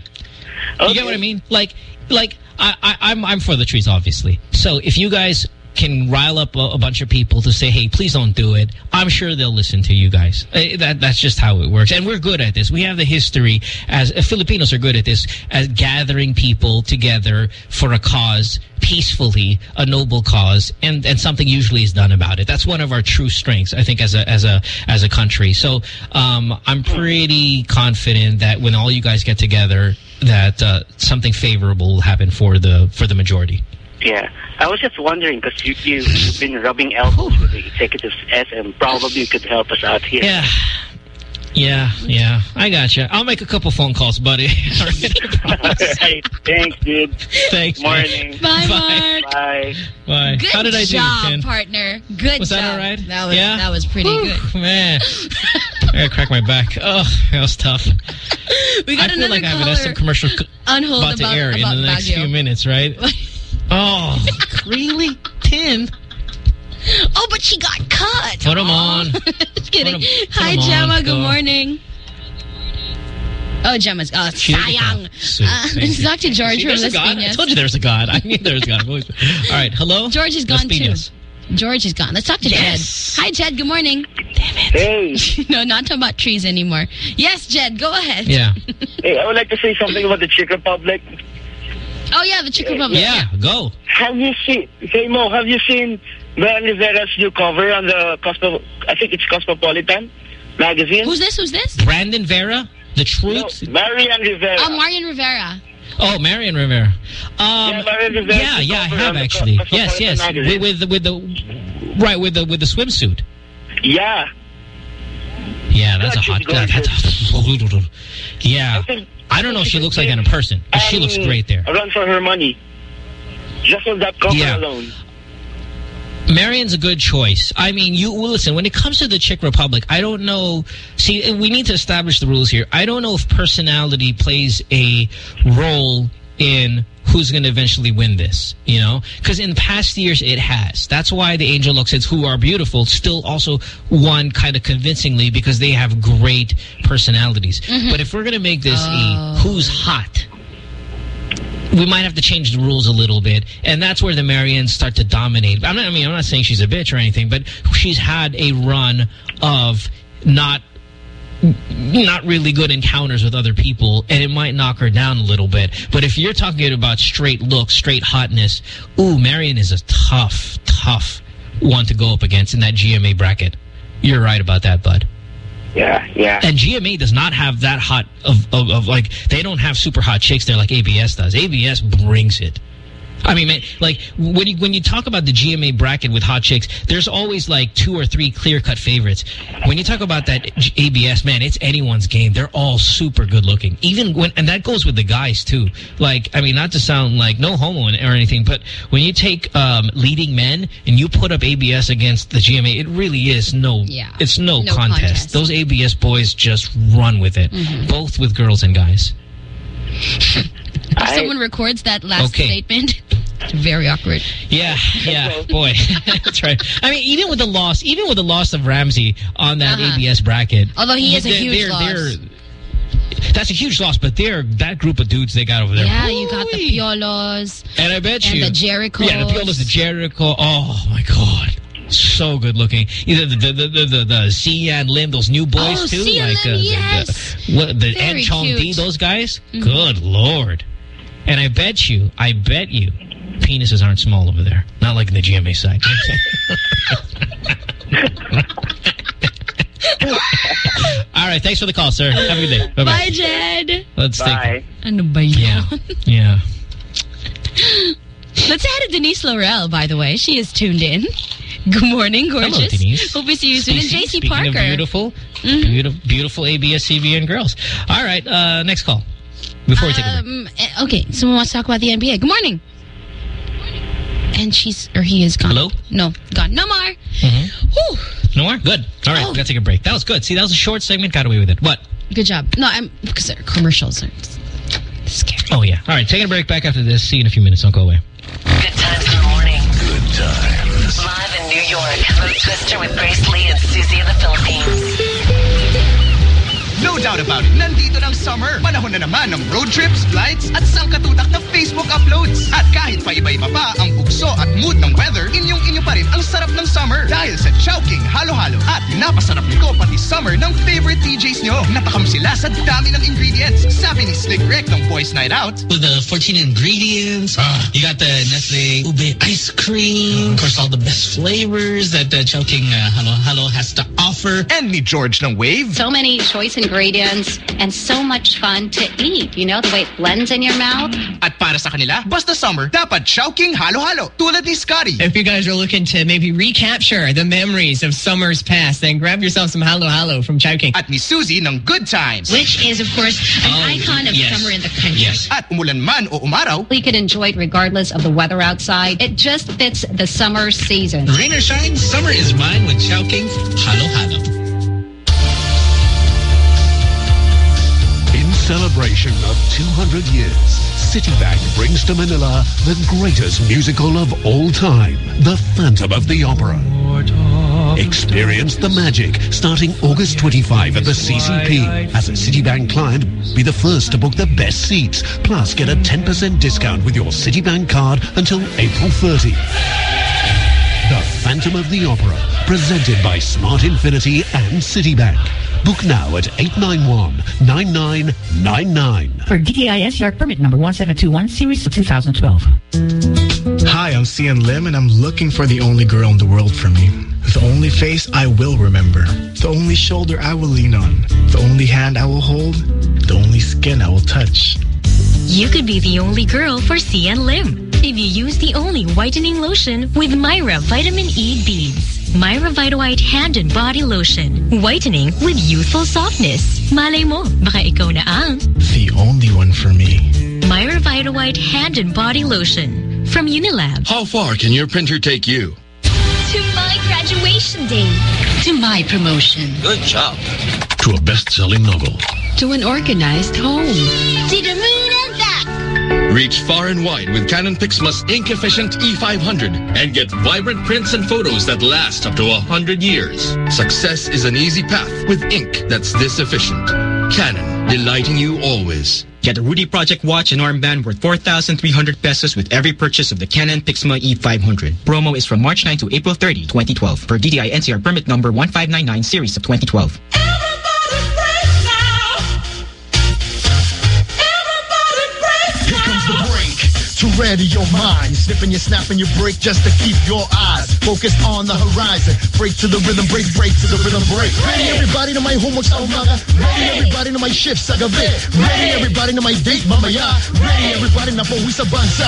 You get what I mean? Like, like I, I, I'm I'm for the trees, obviously. So if you guys can rile up a, a bunch of people to say, hey, please don't do it, I'm sure they'll listen to you guys. Eh, That That's just how it works. And we're good at this. We have the history, as uh, Filipinos are good at this, as gathering people together for a cause peacefully, a noble cause, and, and something usually is done about it. That's one of our true strengths, I think, as a as a as a country. So um, I'm pretty confident that when all you guys get together, that uh, something favorable will happen for the for the majority. Yeah. I was just wondering, because you, you, you've been rubbing elbows with the executives and Probably you could help us out here. Yeah. Yeah, yeah. I got you. I'll make a couple phone calls, buddy. All right, hey, thanks, dude. Thanks. man. Morning. Bye, Mark. Bye. Bye. Good How did I job, do, Ken? partner. Good Was job. that all right? That was, Yeah? that was pretty Whew, good. Man, I gotta crack my back. Oh, that was tough. We got I feel another like I have an caller SM commercial on hold about to about, air in the next Baguio. few minutes, right? Oh, really? Tin? Oh, but she got cut. Put 'em on. Just kidding. Put 'em- put Hi, 'em on. Gemma. Good Go. morning. Oh, Gemma's. Oh, She is a sayang. god. Sweet. Uh, Thank let's talk to George See, from Las god. I told you there's a god. I knew there was a god. All right, hello? George is gone, too. George is gone. Let's talk to Yes. Jed. Hi, Jed. Good morning. Damn it. Hey. no, not talking about trees anymore. Yes, Jed. Go ahead. Yeah. Hey, I would like to say something about the Chick Republic. Oh, yeah, the Chick Republic. Yeah, go. Have you seen, hey Mo, have you seen Ben Rivera's new cover on the Cosmo, I think it's Cosmopolitan magazine? Who's this? Who's this? Brandon Vera? The truth. Marian Rivera. Oh, Marian Rivera. Oh, Marian Rivera. Um, Yeah, Marian Rivera yeah, yeah, I have actually. Yes, yes. With, with the with the right with the with the swimsuit. Yeah. Yeah, that's a hot. That, that's a, yeah. I don't know if she looks like that in person, but she looks great there. Run for her money. Just on that cover Yeah. alone. Marian's a good choice. I mean, you listen. When it comes to the Chick Republic, I don't know. See, we need to establish the rules here. I don't know if personality plays a role in who's going to eventually win this. You know, because in past years it has. That's why the Angel Locsins, who are beautiful, still also won kind of convincingly because they have great personalities. Mhm. But if we're going to make this a who's hot we might have to change the rules a little bit, and that's where the Marians start to dominate. I'm not, I mean, I'm not saying she's a bitch or anything, but she's had a run of not not really good encounters with other people, and it might knock her down a little bit. But if you're talking about straight looks, straight hotness, ooh, Marian is a tough, tough one to go up against in that GMA bracket. You're right about that, bud. Yeah, yeah. And GMA does not have that hot of, of, of like, they don't have super hot chicks there like ABS does. ABS brings it. I mean, man, like when you when you talk about the GMA bracket with hot chicks, there's always like two or three clear cut favorites. When you talk about that ABS, man, it's anyone's game. They're all super good looking. Even when and that goes with the guys too. Like, I mean, not to sound like no homo or anything, but when you take um, leading men and you put up ABS against the GMA, it really is no, Yeah. it's no, No contest. contest. Those ABS boys just run with it, Mhm. both with girls and guys. If someone records that last Okay. statement, it's very awkward. Yeah, yeah, boy, that's right. I mean, even with the loss, even with the loss of Ramsey on that Uh-huh. ABS bracket, Although he is a huge they're- loss. they're- that's a huge loss, but they're that group of dudes they got over there. Yeah, you got the Piolos. and I bet and you the Jerichos. Yeah, the Piolos, the Jericho. Oh my god. So good looking. Either the the the the, the, the Xian Lim, those new boys Oh, too, Xian like Lim, uh, the- yes. the, what, the Enchong Dee, those guys. Mhm. Good lord. And I bet you, I bet you, penises aren't small over there. Not like in the GMA side. All right, thanks for the call, sir. Have a good day. Bye-bye. Bye, Jed. Let's take Ano ba Yeah. yun? Yeah. Let's say hi to Denise Laurel, by the way. She is tuned in. Good morning, gorgeous. Hello, Denise. Hope we see you soon. And Speaking- JC speaking Parker. of beautiful, beautiful, beautiful ABS, CBN girls. All right, uh, next call. Before we take a break. Um, eh, okay, someone wants to talk about the NBA. Good morning. And she's, or he is gone. Hello? No, gone. No more. Whew. No more? Good. All right, we gotta take a break. That was good. See, that was a short segment. Got away with it. What? Good job. No, I'm, because their commercials are scary. Oh, yeah. All right, taking a break. Back after this. See you in a few minutes. Don't go away. Good times in the morning. Good times. Live in New York, Mo Twister with Grace Lee doubt about it, nandito ng summer. Panahon na naman ng road trips, flights, at sangkatutak na Facebook uploads. At kahit pa iba-iba pa ang bugso at mood ng weather, inyong-inyo pa rin ang sarap ng summer. Dahil sa Chowking Halo-Halo. At napasarap nito pati summer ng favorite TJs nyo. Napakam sila sa dami ng ingredients. Sabi ni Slick Rick ng Boys Night Out, With the 14 ingredients, ah, you got the Nestle Ube ice cream, mm-hmm. of course, all the best flavors that uh, the Chowking uh, Halo Halo has to offer. And ni George ng Wave. So many choice ingredients and so much fun to eat. You know, the way it blends in your mouth. At para sa kanila, basta summer, dapat Chowking Halo-Halo. Tulad ni Scotty. If you guys are looking to maybe recapture the memories of summers past, then grab yourself some Halo Halo from Chowking. At ni Susie ng Good Times. Which is, of course, an oh, icon of summer in the country. Yes. At umulan man o umaraw, We could enjoy it regardless of the weather outside. It just fits the summer season. Rain or shine, summer is mine with Chowking Halo Halo. In celebration of 200 years, Citibank brings to Manila the greatest musical of all time, The Phantom of the Opera. Experience the magic starting August 25 at the CCP. As a Citibank client, be the first to book the best seats. Plus, get a 10% discount with your Citibank card until April 30. The Phantom of the Opera, presented by Smart Infinity and Citibank. Book now at 891-9999. For DTI NCR Permit number 1721, series of 2012. Hi, I'm Xian Lim, and I'm looking for the only girl in the world for me. The only face I will remember. The only shoulder I will lean on. The only hand I will hold. the only skin I will touch. You could be the only girl for Xian Lim if you use the only whitening lotion with Myra Vitamin E Beads. Myra Vitawhite Hand and Body Lotion. Whitening with youthful softness. Malay mo, baka ikaw na ang The only one for me. Myra Vitawhite Hand and Body Lotion from Unilab. How far can your printer take you? To my graduation day. To my promotion. Good job. To a best-selling novel. To an organized home. To the moon and back. Reach far and wide with Canon Pixma's ink-efficient E500 and get vibrant prints and photos that last up to 100 years. Success is an easy path with ink that's this efficient. Canon, delighting you always. Get a Rudy Project watch and armband worth 4,300 pesos with every purchase of the Canon Pixma E500. Promo is from March 9 to April 30, 2012. Per DTI NCR permit number 1599 series of 2012. To ready your mind. You're snipping, you're snapping, you break just to keep your eyes focused on the horizon. Break to the rhythm, break, break to the rhythm, break. Ready everybody to my homework sa oh, umaga. Ready everybody to my shift sa gabi. Ready everybody to my date mamaya. Ready everybody na pauwi sa bansa.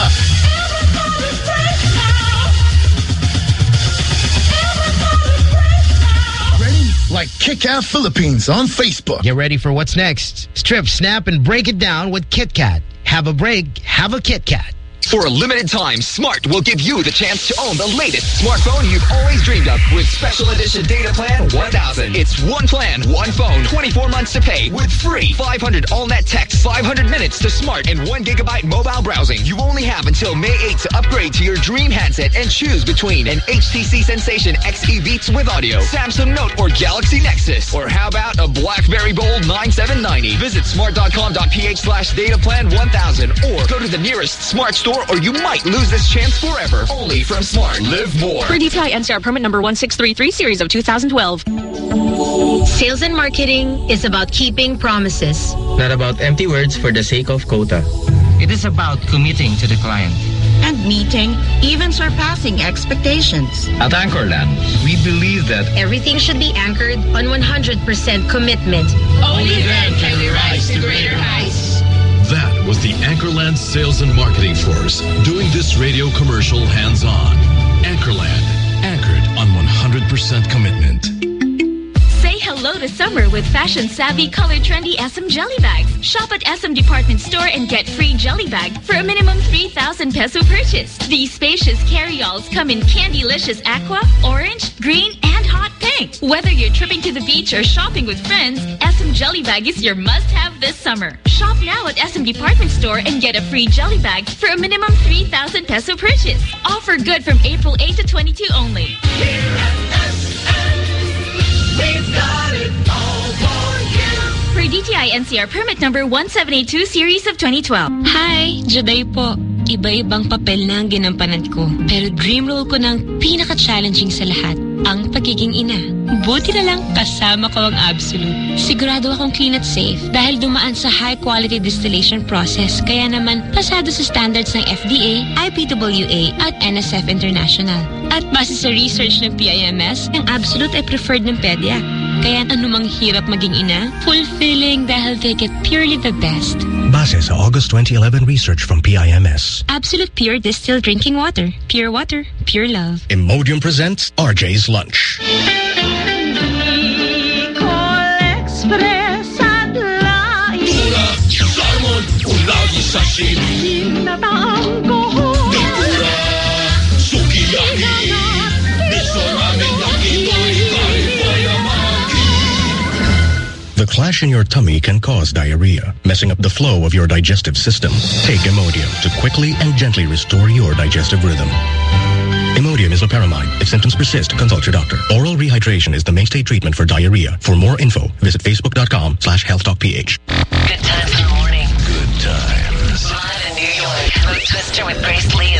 Ready? Like Kit Kat Philippines on Facebook. Get ready for what's next. Strip, snap, and break it down with Kit Kat. Have a break, have a Kit Kat. For a limited time, Smart will give you the chance to own the latest smartphone you've always dreamed of with Special Edition Data Plan 1000. It's one plan, one phone, 24 months to pay with free 500 all-net text, 500 minutes to Smart, and 1 gigabyte mobile browsing. You only have until May 8 to upgrade to your dream handset and choose between an HTC Sensation XE Beats with audio, Samsung Note or Galaxy Nexus. Or how about a BlackBerry Bold 9790? Visit smart.com.ph slash data plan 1000 or go to the nearest Smart store or you might lose this chance forever. Only from Smart. Live more. For DTI NCR permit number 1633 series of 2012. Sales and marketing is about keeping promises. Not about empty words for the sake of quota. It is about committing to the client. And meeting, even surpassing expectations. At Anchorland, we believe that Everything should be anchored on 100% commitment. Only then can we rise to greater heights. Was the Anchorland Sales and Marketing Force doing this radio commercial hands-on. Anchorland, anchored on 100% commitment. To summer with fashion-savvy, color-trendy SM Jelly Bags. Shop at SM Department Store and get free jelly bag for a minimum 3,000 peso purchase. These spacious carry-alls come in Candylicious Aqua, Orange, Green, and Hot Pink. Whether you're tripping to the beach or shopping with friends, SM Jelly Bag is your must-have this summer. Shop now at SM Department Store and get a free jelly bag for a minimum 3,000 peso purchase. Offer good from April 8 to 22 only. Here at SM, We've got For DTI NCR permit number 1782 series of 2012. Hi, Juday po. Iba-ibang papel na ang ginampanan ko. Pero dream role ko ng pinaka-challenging sa lahat, ang pagiging ina. Buti na lang kasama ko ang Absolute. Sigurado akong clean at safe dahil dumaan sa high-quality distillation process. Kaya naman, pasado sa standards ng FDA, IPWA at NSF International. At base sa research ng PIMS, ang Absolute ay preferred ng pedya. Kaya anumang hirap maging ina, fulfilling dahil they get purely the best. Base sa August 2011 research from PIMS. Absolute Pure Distilled Drinking Water. Pure water, pure love. Imodium presents RJ's Lunch. Express at light. Tuna, salmon, unagi sashimi. The clash in your tummy can cause diarrhea, messing up the flow of your digestive system. Take Imodium to quickly and gently restore your digestive rhythm. Imodium is loperamide. If symptoms persist, consult your doctor. Oral rehydration is the mainstay treatment for diarrhea. For more info, visit facebook.com slash healthtalkph. Good times in the morning. Good times. Live in New York. Twister with Grace Lee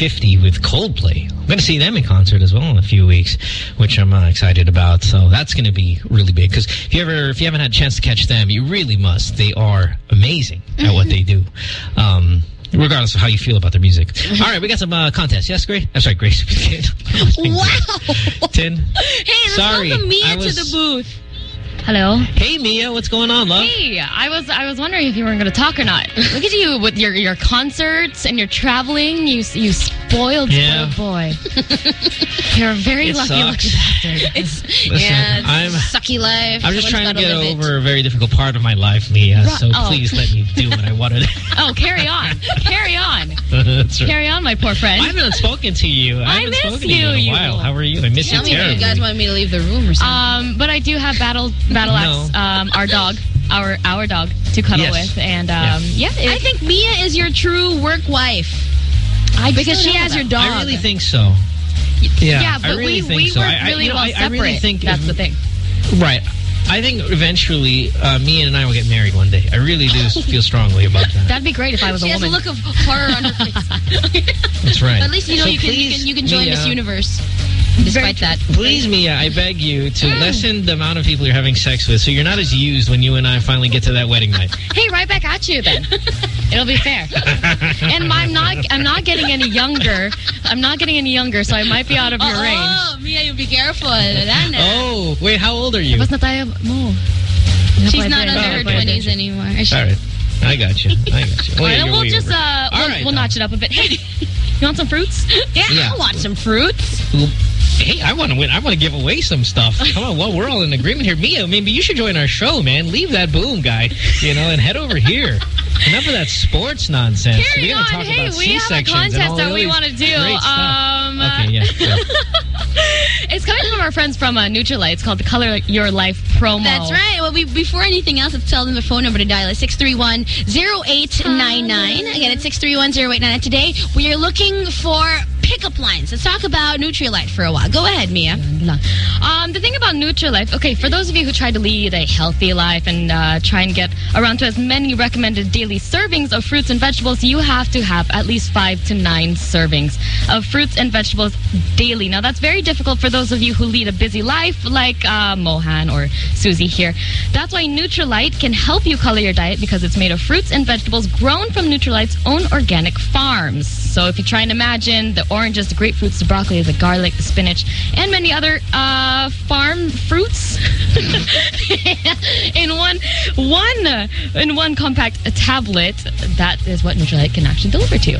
50 with Coldplay. I'm going to see them in concert as well in a few weeks, which I'm uh, excited about. So that's going to be really big because if you ever if you haven't had a chance to catch them, you really must. They are amazing at what they do. Mm-hmm. Um, regardless of how you feel about their music. Mm-hmm. All right, we got some uh, contests. Yes, Grace? I'm sorry, Grace. wow. Tin. Hey, let's Sorry, welcome me into the booth. Hello. Hey, Mia, what's going on, love? Hey, I was I was wondering if you weren't going to talk or not. Look at you with your your concerts and your traveling. You you spoiled Yeah. spoiled boy. You're a very It lucky lucky sucks. bastard. It's Listen, yeah, it's I'm- sucky life. I'm just Someone's trying to get it. over a very difficult part of my life, Mia. Right. So Oh. please let me do what I wanted. Oh, carry on, That's right. carry on, my poor friend. I haven't spoken to you. I, I haven't miss spoken to you, you in a you while. How are you? I miss you. Tell you me if terribly. you guys want me to leave the room or something. Um, but I do have battle battle axe, um, our dog, our our dog to cuddle Yes. with, and um, yeah, I think Mia is your true work wife. I because she has that. your dog. I really think so. Yeah, yeah, I but really we think we so. work I- I- really you know, well I- I really think That's if- the thing. Right. I think eventually uh, Mia and I will get married one day. I really do feel strongly about that. That'd be great if I was she a has woman. a look of horror on her face. That's right. At least you know So you can, you can you can join Mia, this universe. Despite that. Please, Mia, I beg you to Mm. lessen the amount of people you're having sex with so you're not as used when you and I finally get to that wedding night. Hey, right back at you then. It'll be fair. and I'm not I'm not getting any younger. I'm not getting any younger, so I might be out of your range. Oh, Mia, you be careful. Oh, wait, how old are you? Tapos na tayo mo. She's not under her 20s anymore. Is? All right. I got you. I got you. All right, you're we'll just uh, we'll, right, we'll notch it up a bit. Hey, you want some fruits? Yeah, Yeah. I want some fruits. Hey, I want to win. I want to give away some stuff. Come on, well, we're all in agreement here. Mia, maybe you should join our show, man. Leave that boom guy, you know, and head over here. Enough of that sports nonsense. Carry we on. gotta talk Hey, about we have a C-sections and contest all that we want to do. Um, Okay, yeah. yeah. it's coming from our friends from uh, Nutrilite. It's called the Color Your Life promo. That's right. Well, we, before anything else, let's tell them the phone number to dial. It's 631-0899. Again, it's 631-0899. Today, we are looking for pickup lines. Let's talk about Nutrilite for a while. Go ahead, Mia. Um, the thing about Nutrilite, okay, for those of you who try to lead a healthy life and uh, try and get around to as many recommended daily servings of fruits and vegetables, you have to have at least five to nine servings of fruits and vegetables daily. Now, that's very difficult for those of you who lead a busy life, like uh, Mohan or Susie here. That's why Nutrilite can help you color your diet because it's made of fruits and vegetables grown from Nutrilite's own organic farms. So if you try and imagine the oranges, the grapefruits, the broccoli, the garlic, the spinach, and many other uh, farm fruits in one one in one compact tablet, that is what Nutrilite can actually deliver to you.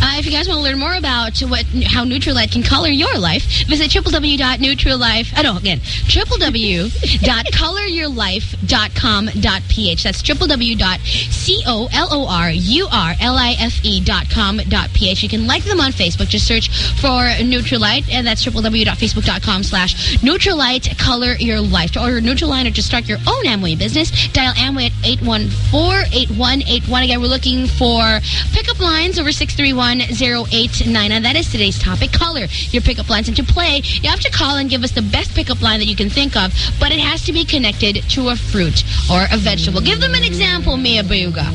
Uh, if you guys want to learn more about what how Nutrilite can color your life, visit www.nutrilife. I don't again www.coloryourlife.com.ph. That's www.coloryourlife.com.ph. You can like them on Facebook. Just search for Nutrilite, and that's www.facebook.com slash Nutrilite Color Your Life. To order Nutrilite or to start your own Amway business, dial Amway at 814-8181. Again, we're looking for pickup lines over 631-0899. That is today's topic. Color your pickup lines. And to play, you have to call and give us the best pickup line that you can think of, but it has to be connected to a fruit or a vegetable. Give them an example, Mia Bayuga.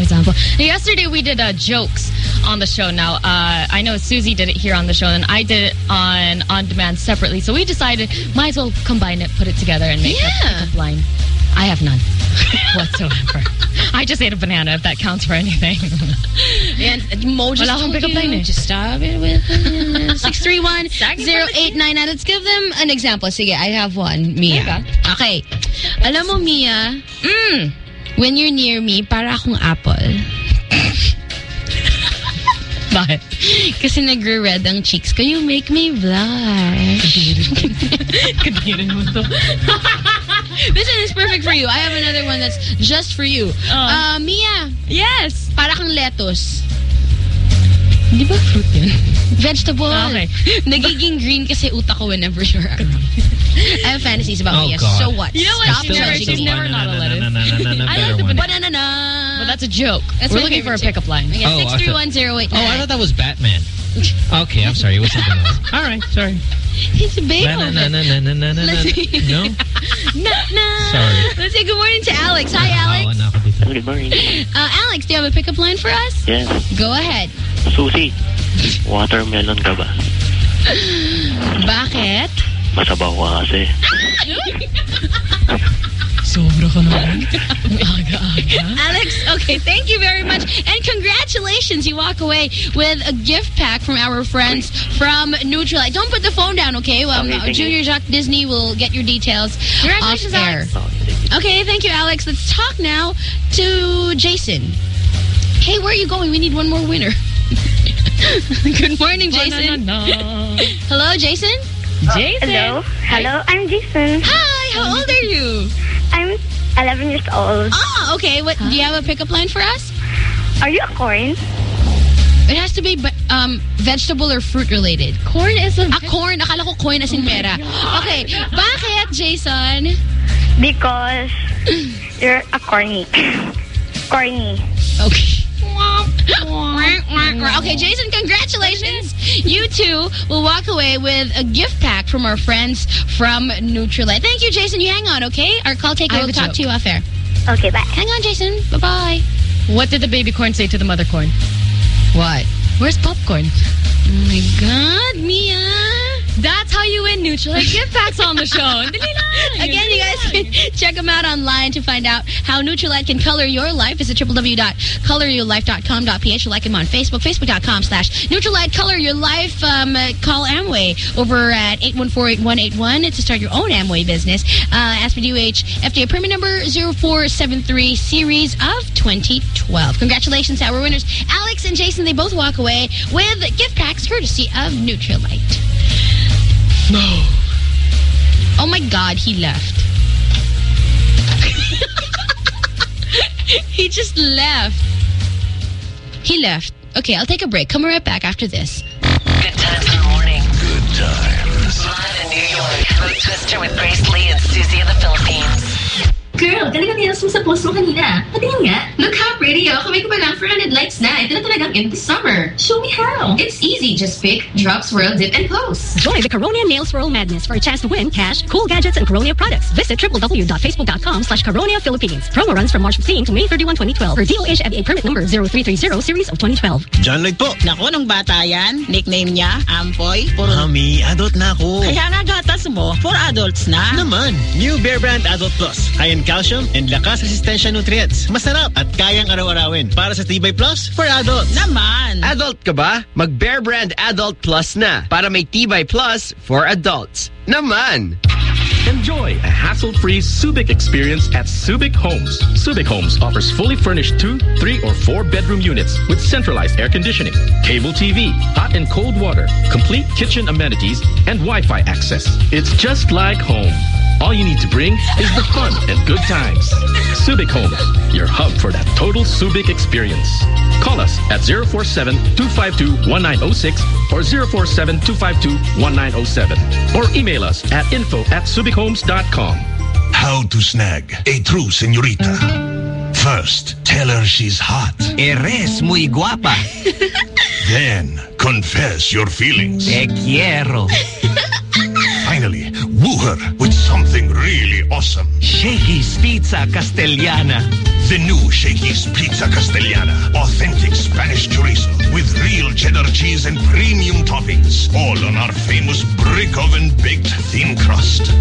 Example. Yesterday we did uh, jokes on the show. Now, uh, I know Susie did it here on the show, and I did it on on demand separately. So we decided, might as well combine it, put it together, and make a pickup line. I have none whatsoever. I just ate a banana, if that counts for anything. And Mo just Wala told you to stop it with uh, 631-0899. Let's give them an example. Sige, I have one, Mia. Okay. Alam mo, Mia, mm, when you're near me, para akong apple. Bakit? Kasi nagre-red ang cheeks ko. You make me blush. Kadirin mo to. This one is perfect for you. I have another one that's just for you. Uh, Mia. Yes. Para kang lettuce. Di ba fruit yun? Vegetable. Okay. Nagiging green kasi utak ko whenever you're around. I have fantasies about Oh, Mia. God. So what? You know what? Stop She's never, judging she's me. never not a lettuce. I like the banana. Banana. But that's a joke. That's We're looking for a pickup line. Okay, Oh, I 63108. Oh, I thought that was Batman. Okay, I'm sorry. It was something else. All right, sorry. He's a Na, na, na, Beethoven. na, na, na. No? Na, na. Sorry. Let's Let's say good morning to Alex. Hi, Alex. Good morning. Uh, Alex, do you have a pickup line for us? Yes. Go ahead. Susi, watermelon ka ba? Bakit? Masabaw ka kasi. Sobra ka naman. aga-aga. Alex, okay, thank you very much. And congratulations, you walk away with a gift pack from our friends from Nutrilite. Don't put the phone down, okay? Well, Okay, thank Junior Jacques Disney will get your details Congratulations, off air. Alex. Okay, thank you, Alex. Let's talk now to Jason. Hey, where are you going? We need one more winner. Good morning, Jason. Hello, Jason? Jason. Hello. Hello, I'm Jason. Hi, how old are you? I'm 11 years old. Ah, okay. What do you have a pickup line for us? Are you a corn? It has to be um, vegetable or fruit related. Corn is a... Ah, corn. Akala ko coin as in pera. Okay. Bakit, Jason? Because you're a corny. corny. Okay. Okay, Jason, congratulations. You two will walk away with a gift pack from our friends from Nutrilite. Thank you, Jason. You hang on, okay? Our call taker will talk joke. to you off air. Okay, bye. Hang on, Jason. Bye-bye. What did the baby corn say to the mother corn? What? Where's popcorn? Oh, my God, Mia. That's how you win Nutrilite gift packs on the show. Again, you guys can check them out online to find out how Nutrilite can color your life. Visit www.coloryourlife.com.ph. You like them on Facebook, facebook.com slash Nutrilite Color Your Life. Um, call Amway over at 814-8181 to start your own Amway business. Uh, ask for DOH FDA permit number 0473 series of 2012. Congratulations to our winners. Alex and Jason, they both walk away with gift packs courtesy of Nutrilite. No. Oh my God, he left. he just left. He left. Okay, I'll take a break. Come right back after this. Good times in the morning. Good times. Live in New York. Mo Twister with Grace Lee and Susie in the Philippines. Girl, galing ang mo sa post mo kanina. Patingin nga. Look how pretty oh. Kamay ko pa lang 400 likes na. Ito na talagang in the summer. Show me how. It's easy. Just pick, drop, swirl, dip, and post. Join the Caronia Nail Swirl Madness for a chance to win cash, cool gadgets, and Caronia products. Visit www.facebook.com slash Caronia Philippines. Promo runs from March 15 to May 31, 2012 for DOH FDA permit number 0330 series of 2012. John Lloyd po. Naku, nung bata yan, nickname niya, Ampoy. Puro... Mami, adult na ako. Kaya nga gatas mo, for adults na. Naman, new Bear Brand Adult Plus. High in calcium and lakas resistensya nutrients. Masarap at kayang araw-arawin. Para sa Tibay Plus for adults. Naman. Adult ka ba? Mag Bear Brand Adult Plus na para may Tibay Plus for adults. Naman! Enjoy a hassle-free Subic experience at Subic Homes. Subic Homes offers fully furnished two, three, or four-bedroom units with centralized air conditioning, cable TV, hot and cold water, complete kitchen amenities, and Wi-Fi access. It's just like home. All you need to bring is the fun and good times. Subic Homes, your hub for that total Subic experience. Call us at 047-252-1906 or 047-252-1907 or email us at info at subichomes.com. How to snag a true senorita. First, tell her she's hot. Eres muy guapa. Then, confess your feelings. Te quiero. Finally, woo her with something really awesome. Shakey's Pizza Castellana. The new Shakey's Pizza Castellana. Authentic Spanish chorizo with real cheddar cheese and premium toppings. All on our famous brick oven baked thin crust.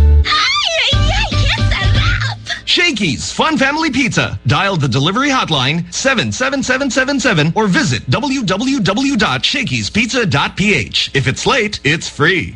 Shakey's Fun Family Pizza. Dial the delivery hotline 77777 or visit www.shakeys.pizza.ph. If it's late, it's free.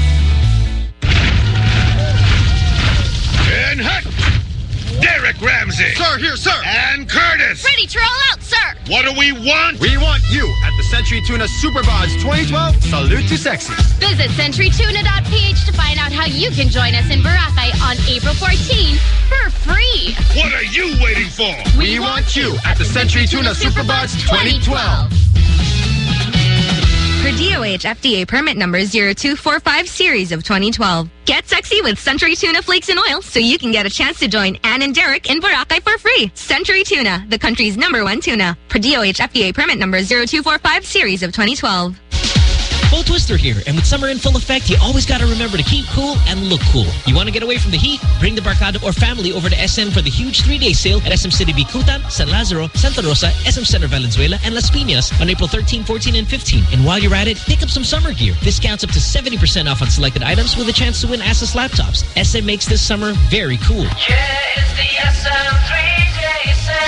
And hut! Derek Ramsey! Sir, here, sir! Anne Curtis! Ready to roll out, sir. What do we want? We want you at the Century Tuna Super Bods 2012 Salute to Sexy. Visit centurytuna.ph to find out how you can join us in Boracay on April 14 for free. What are you waiting for? We want you at the Century Tuna Superbods 2012. Per DOH FDA permit number 0245 series of 2012. Get sexy with Century Tuna Flakes and Oil so you can get a chance to join Anne and Derek in Boracay for free. Century Tuna, the country's number one tuna. Per DOH FDA permit number 0245 series of 2012. Mo Twister here, and with summer in full effect, you always got to remember to keep cool and look cool. You want to get away from the heat? Bring the barkada or family over to SM for the huge three-day sale at SM City Bicutan, San Lazaro, Santa Rosa, SM Center Valenzuela, and Las Piñas on April 13, 14, and 15. And while you're at it, pick up some summer gear. Discounts up to 70% off on selected items with a chance to win Asus laptops. SM makes this summer very cool. The SM 3-day sale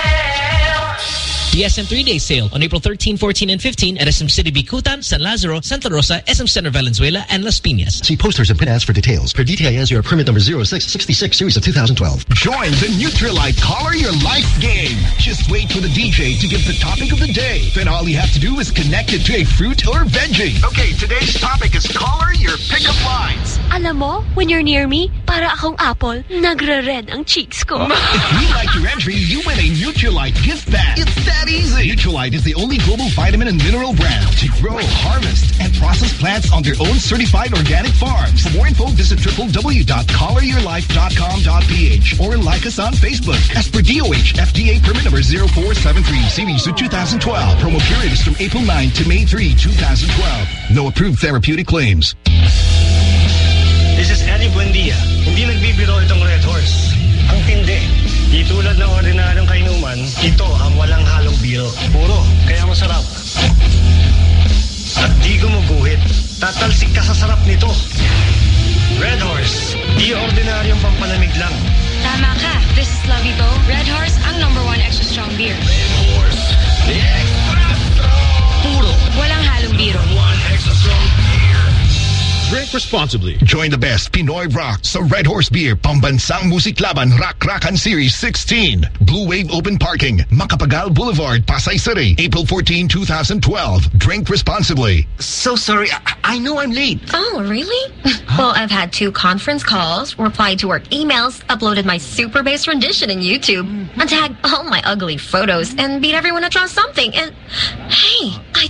on April 13, 14, and 15 at SM City Bicutan, San Lazaro, Santa Rosa, SM Center Valenzuela, and Las Piñas. See posters and pin ads for details. Per DTI NCR permit number 0666 series of 2012. Join the Nutrilite Color Your Life game. Just wait for the DJ to give the topic of the day. Then all you have to do is connect it to a fruit or veggie. Okay, today's topic is color your pickup lines. Alam mo, when you're near me, para akong apple, nagre-red ang cheeks ko. If you like your entry, you win a Nutrilite gift bag. It's that easy. Nutrilite is the only global vitamin and mineral brand to grow, harvest, and process plants on their own certified organic farms. For more info, visit www.coloryourlife.com.ph or like us on Facebook. As per DOH, FDA permit number 0473, series of 2012. Promo period is from April 9 to May 3, 2012. No approved therapeutic claims. This is Eddie Buendia. Hindi nagbibiro itong Red. Di tulad ng ordinaryong kainuman, ito ang walang halong biro. Puro, kaya masarap. At di gumuguhit. Tatalsik ka sa sarap nito. Red Horse. Di ordinaryong pampalamig lang. Tama ka. This is Lavibo. Red Horse, ang number one extra strong beer. Puro. Walang halong biro. One extra strong Drink responsibly. Join the best Pinoy rock sa Red Horse Beer Pambansang Muziklaban Rock Rakan Series 16. Blue Wave Open Parking, Macapagal Boulevard, Pasay City, April 14, 2012. Drink responsibly. So sorry. I, I know I'm late. Oh, really? well, I've had two conference calls, replied to work emails, uploaded my super bass rendition in YouTube, mm. and tagged all my ugly photos, and beat everyone to draw something. And hey, I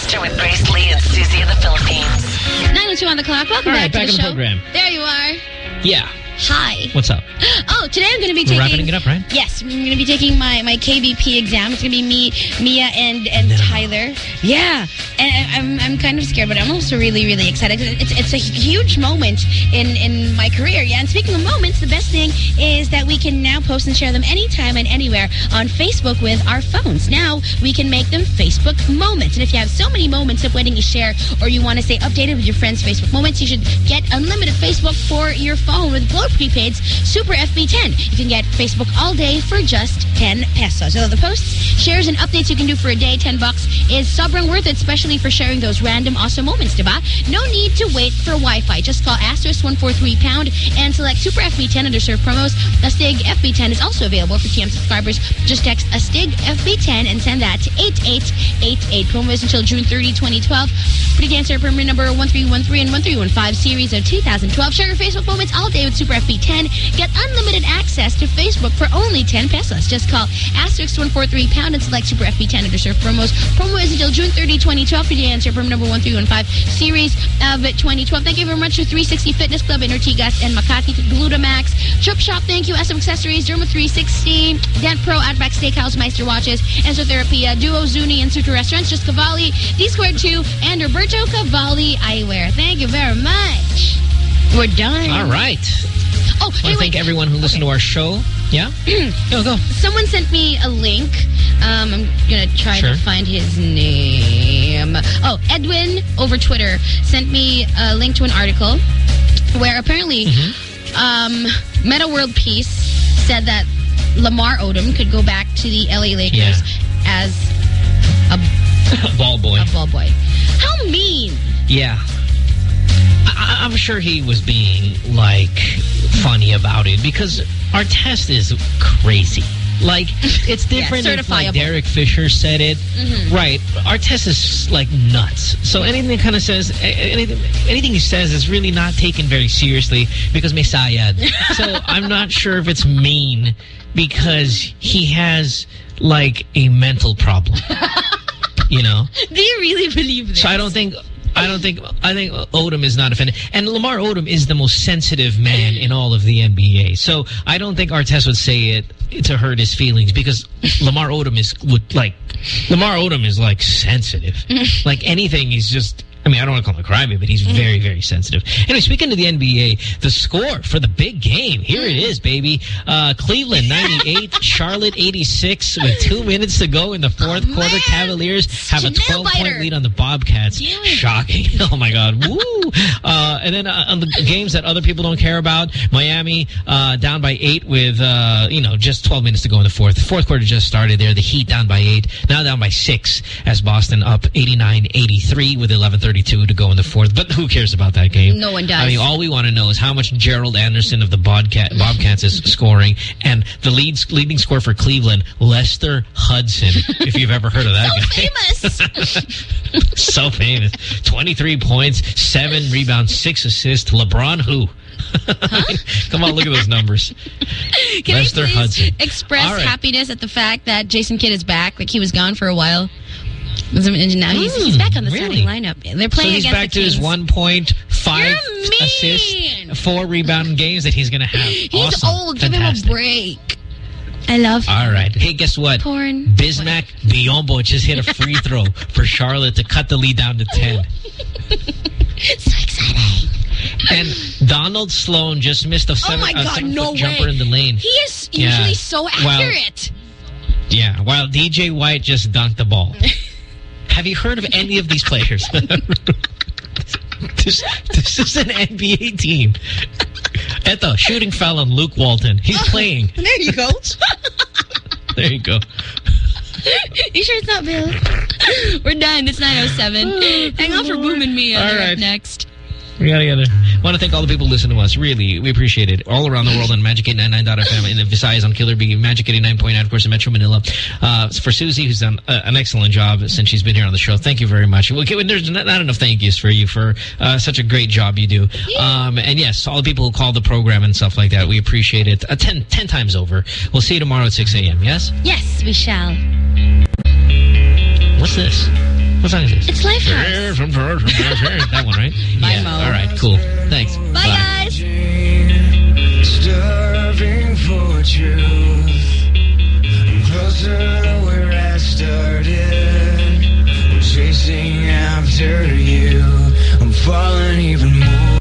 Mo Twister with Grace Lee and Susie in the Philippines. 902 on the clock. Welcome All back right, to the on the show. program. There you are. Yeah. Hi. What's up? Oh, today I'm going to be We're taking. wrapping it up, right? Yes, I'm going to be taking my, my KBP exam. It's going to be me, Mia, and and Tyler. Yeah, and I'm I'm kind of scared, but I'm also really really excited. It's it's a huge moment in in my career. Yeah, and speaking of moments, the best thing is that we can now post and share them anytime and anywhere on Facebook with our phones. Now we can make them Facebook moments, and if you have so many moments of waiting to share, or you want to stay updated with your friends' Facebook moments, you should get unlimited Facebook for your phone with Globe Prepaid's Super FB10. You can get Facebook all day for just 10 pesos. So the posts, shares, and updates you can do for a day, 10 bucks, is sobrang worth it, especially for sharing those random awesome moments, diba? No need to wait for Wi-Fi. Just call asterisk 143 pound and select Super FB10 under serve promos. A Stig FB10 is also available for TM subscribers. Just text a Stig FB10 and send that to 8888. Promo is until June 30, 2012. Pretty Dancer permit number 1313 and 1315 series of 2012. Share your Facebook moments all day with Super FB10. Get unlimited access to Facebook for only 10 pesos. Just call asterisk 143 pound and select Super FB10 under serve promos. Promo is until June 30, 2012. for the answer from number 1315 series of 2012. Thank you very much to 360 Fitness Club in Ortigas and Makati, Glutamax, Chop Shop, thank you, SM Accessories, Derma 360, Dent Pro, Outback Steakhouse, Meister Watches, Enzotherapia, Duo Zuni, and Sutra Restaurants, Just Cavalli, D Squared 2, and Roberto Cavalli Eyewear. Thank you very much. We're done. All right. Oh, I hey, to thank everyone who listened to our show. Yeah? go, go. Someone sent me a link. Um, I'm going to try Sure. to find his name. Oh, Edwin over Twitter sent me a link to an article where apparently Mm-hmm. um, Metta World Peace said that Lamar Odom could go back to the LA Lakers Yeah. as a, Ball boy. a ball boy. How mean! Yeah. I, I'm sure he was being, like, funny about it because Artest is crazy. Like, it's different if, like. Derek Fisher said it. Mhm. Right. Artest is, like, nuts. So anything that kind of says, anything, anything he says is really not taken very seriously because may sayad. so I'm not sure if it's mean because he has, like, a mental problem. you know? Do you really believe this? So I don't think I don't think I think Odom is not offended, and Lamar Odom is the most sensitive man in all of the NBA. So I don't think Artest would say it to hurt his feelings because Lamar Odom is would like Lamar Odom is like sensitive. like anything, he's just. I mean, I don't want to call him a crybaby, but he's very, very sensitive. Anyway, speaking to the NBA, the score for the big game, here it is, baby. Uh, Cleveland 98, Charlotte 86, with two minutes to go in the fourth quarter. Cavaliers have a 12-point lead on the Bobcats. Shocking. Oh, my God. Woo! Uh, and then uh, on the games that other people don't care about, Miami uh, down by eight with, uh, you know, just 12 minutes to go in the fourth. The fourth quarter just started there. The Heat down by eight, now down by six as Boston up 89-83 with 11.32 to go in the fourth. But who cares about that game? No one does. I mean, all we want to know is how much Gerald Anderson of the Bobcat, Bobcats is scoring. And the leads, leading score for Cleveland, Lester Hudson, if you've ever heard of that guy. famous. so famous. 23 points, 7 rebounds, 6 assists. LeBron who? Come on, look at those numbers. Can Lester Hudson. express right. happiness at the fact that Jason Kidd is back? Like, he was gone for a while. And now he's, he's back on the starting lineup. They're Hmm, So playing he's against back to his one point five assists, four rebound games that he's going to have. He's awesome. old. Give him a break. I love him. All right. Hey, guess what? Porn. Bismack Biyombo just hit a free throw for Charlotte to cut the lead down to 10. so exciting. And Donald Sloan just missed a Oh seven, a God, seven no jumper way. in the lane. He is usually Yeah. so Well, accurate. Yeah, while DJ White just dunked the ball. Have you heard of any of these players? this, this is an NBA team. Eto, shooting foul on Luke Walton. He's oh, playing. there you go. There you go. you sure it's not Bill? We're done. It's 9.07. Hang on for Boom and Me. All right. next. Get it. want to thank all the people who listen to us. Really, we appreciate it. All around the world on Magic899.fm, in the Visayas on Killer Bee, Magic 89.9, of course, in Metro Manila. Uh, for Susie, who's done uh, an excellent job since she's been here on the show. Thank you very much. We'll there's not, not enough thank yous for you for uh, such a great job you do. Um, and yes, all the people who call the program and stuff like that, we appreciate it uh, 10, 10 times over. We'll see you tomorrow at 6 a.m., yes? Yes, we shall. What's this? What song is this? It's Lifehouse. that one, right? Bye, yeah. Mo. All right, cool. Thanks. Bye, Bye. guys. Starving for truth. Closer where I started. I'm chasing after you. I'm falling even more.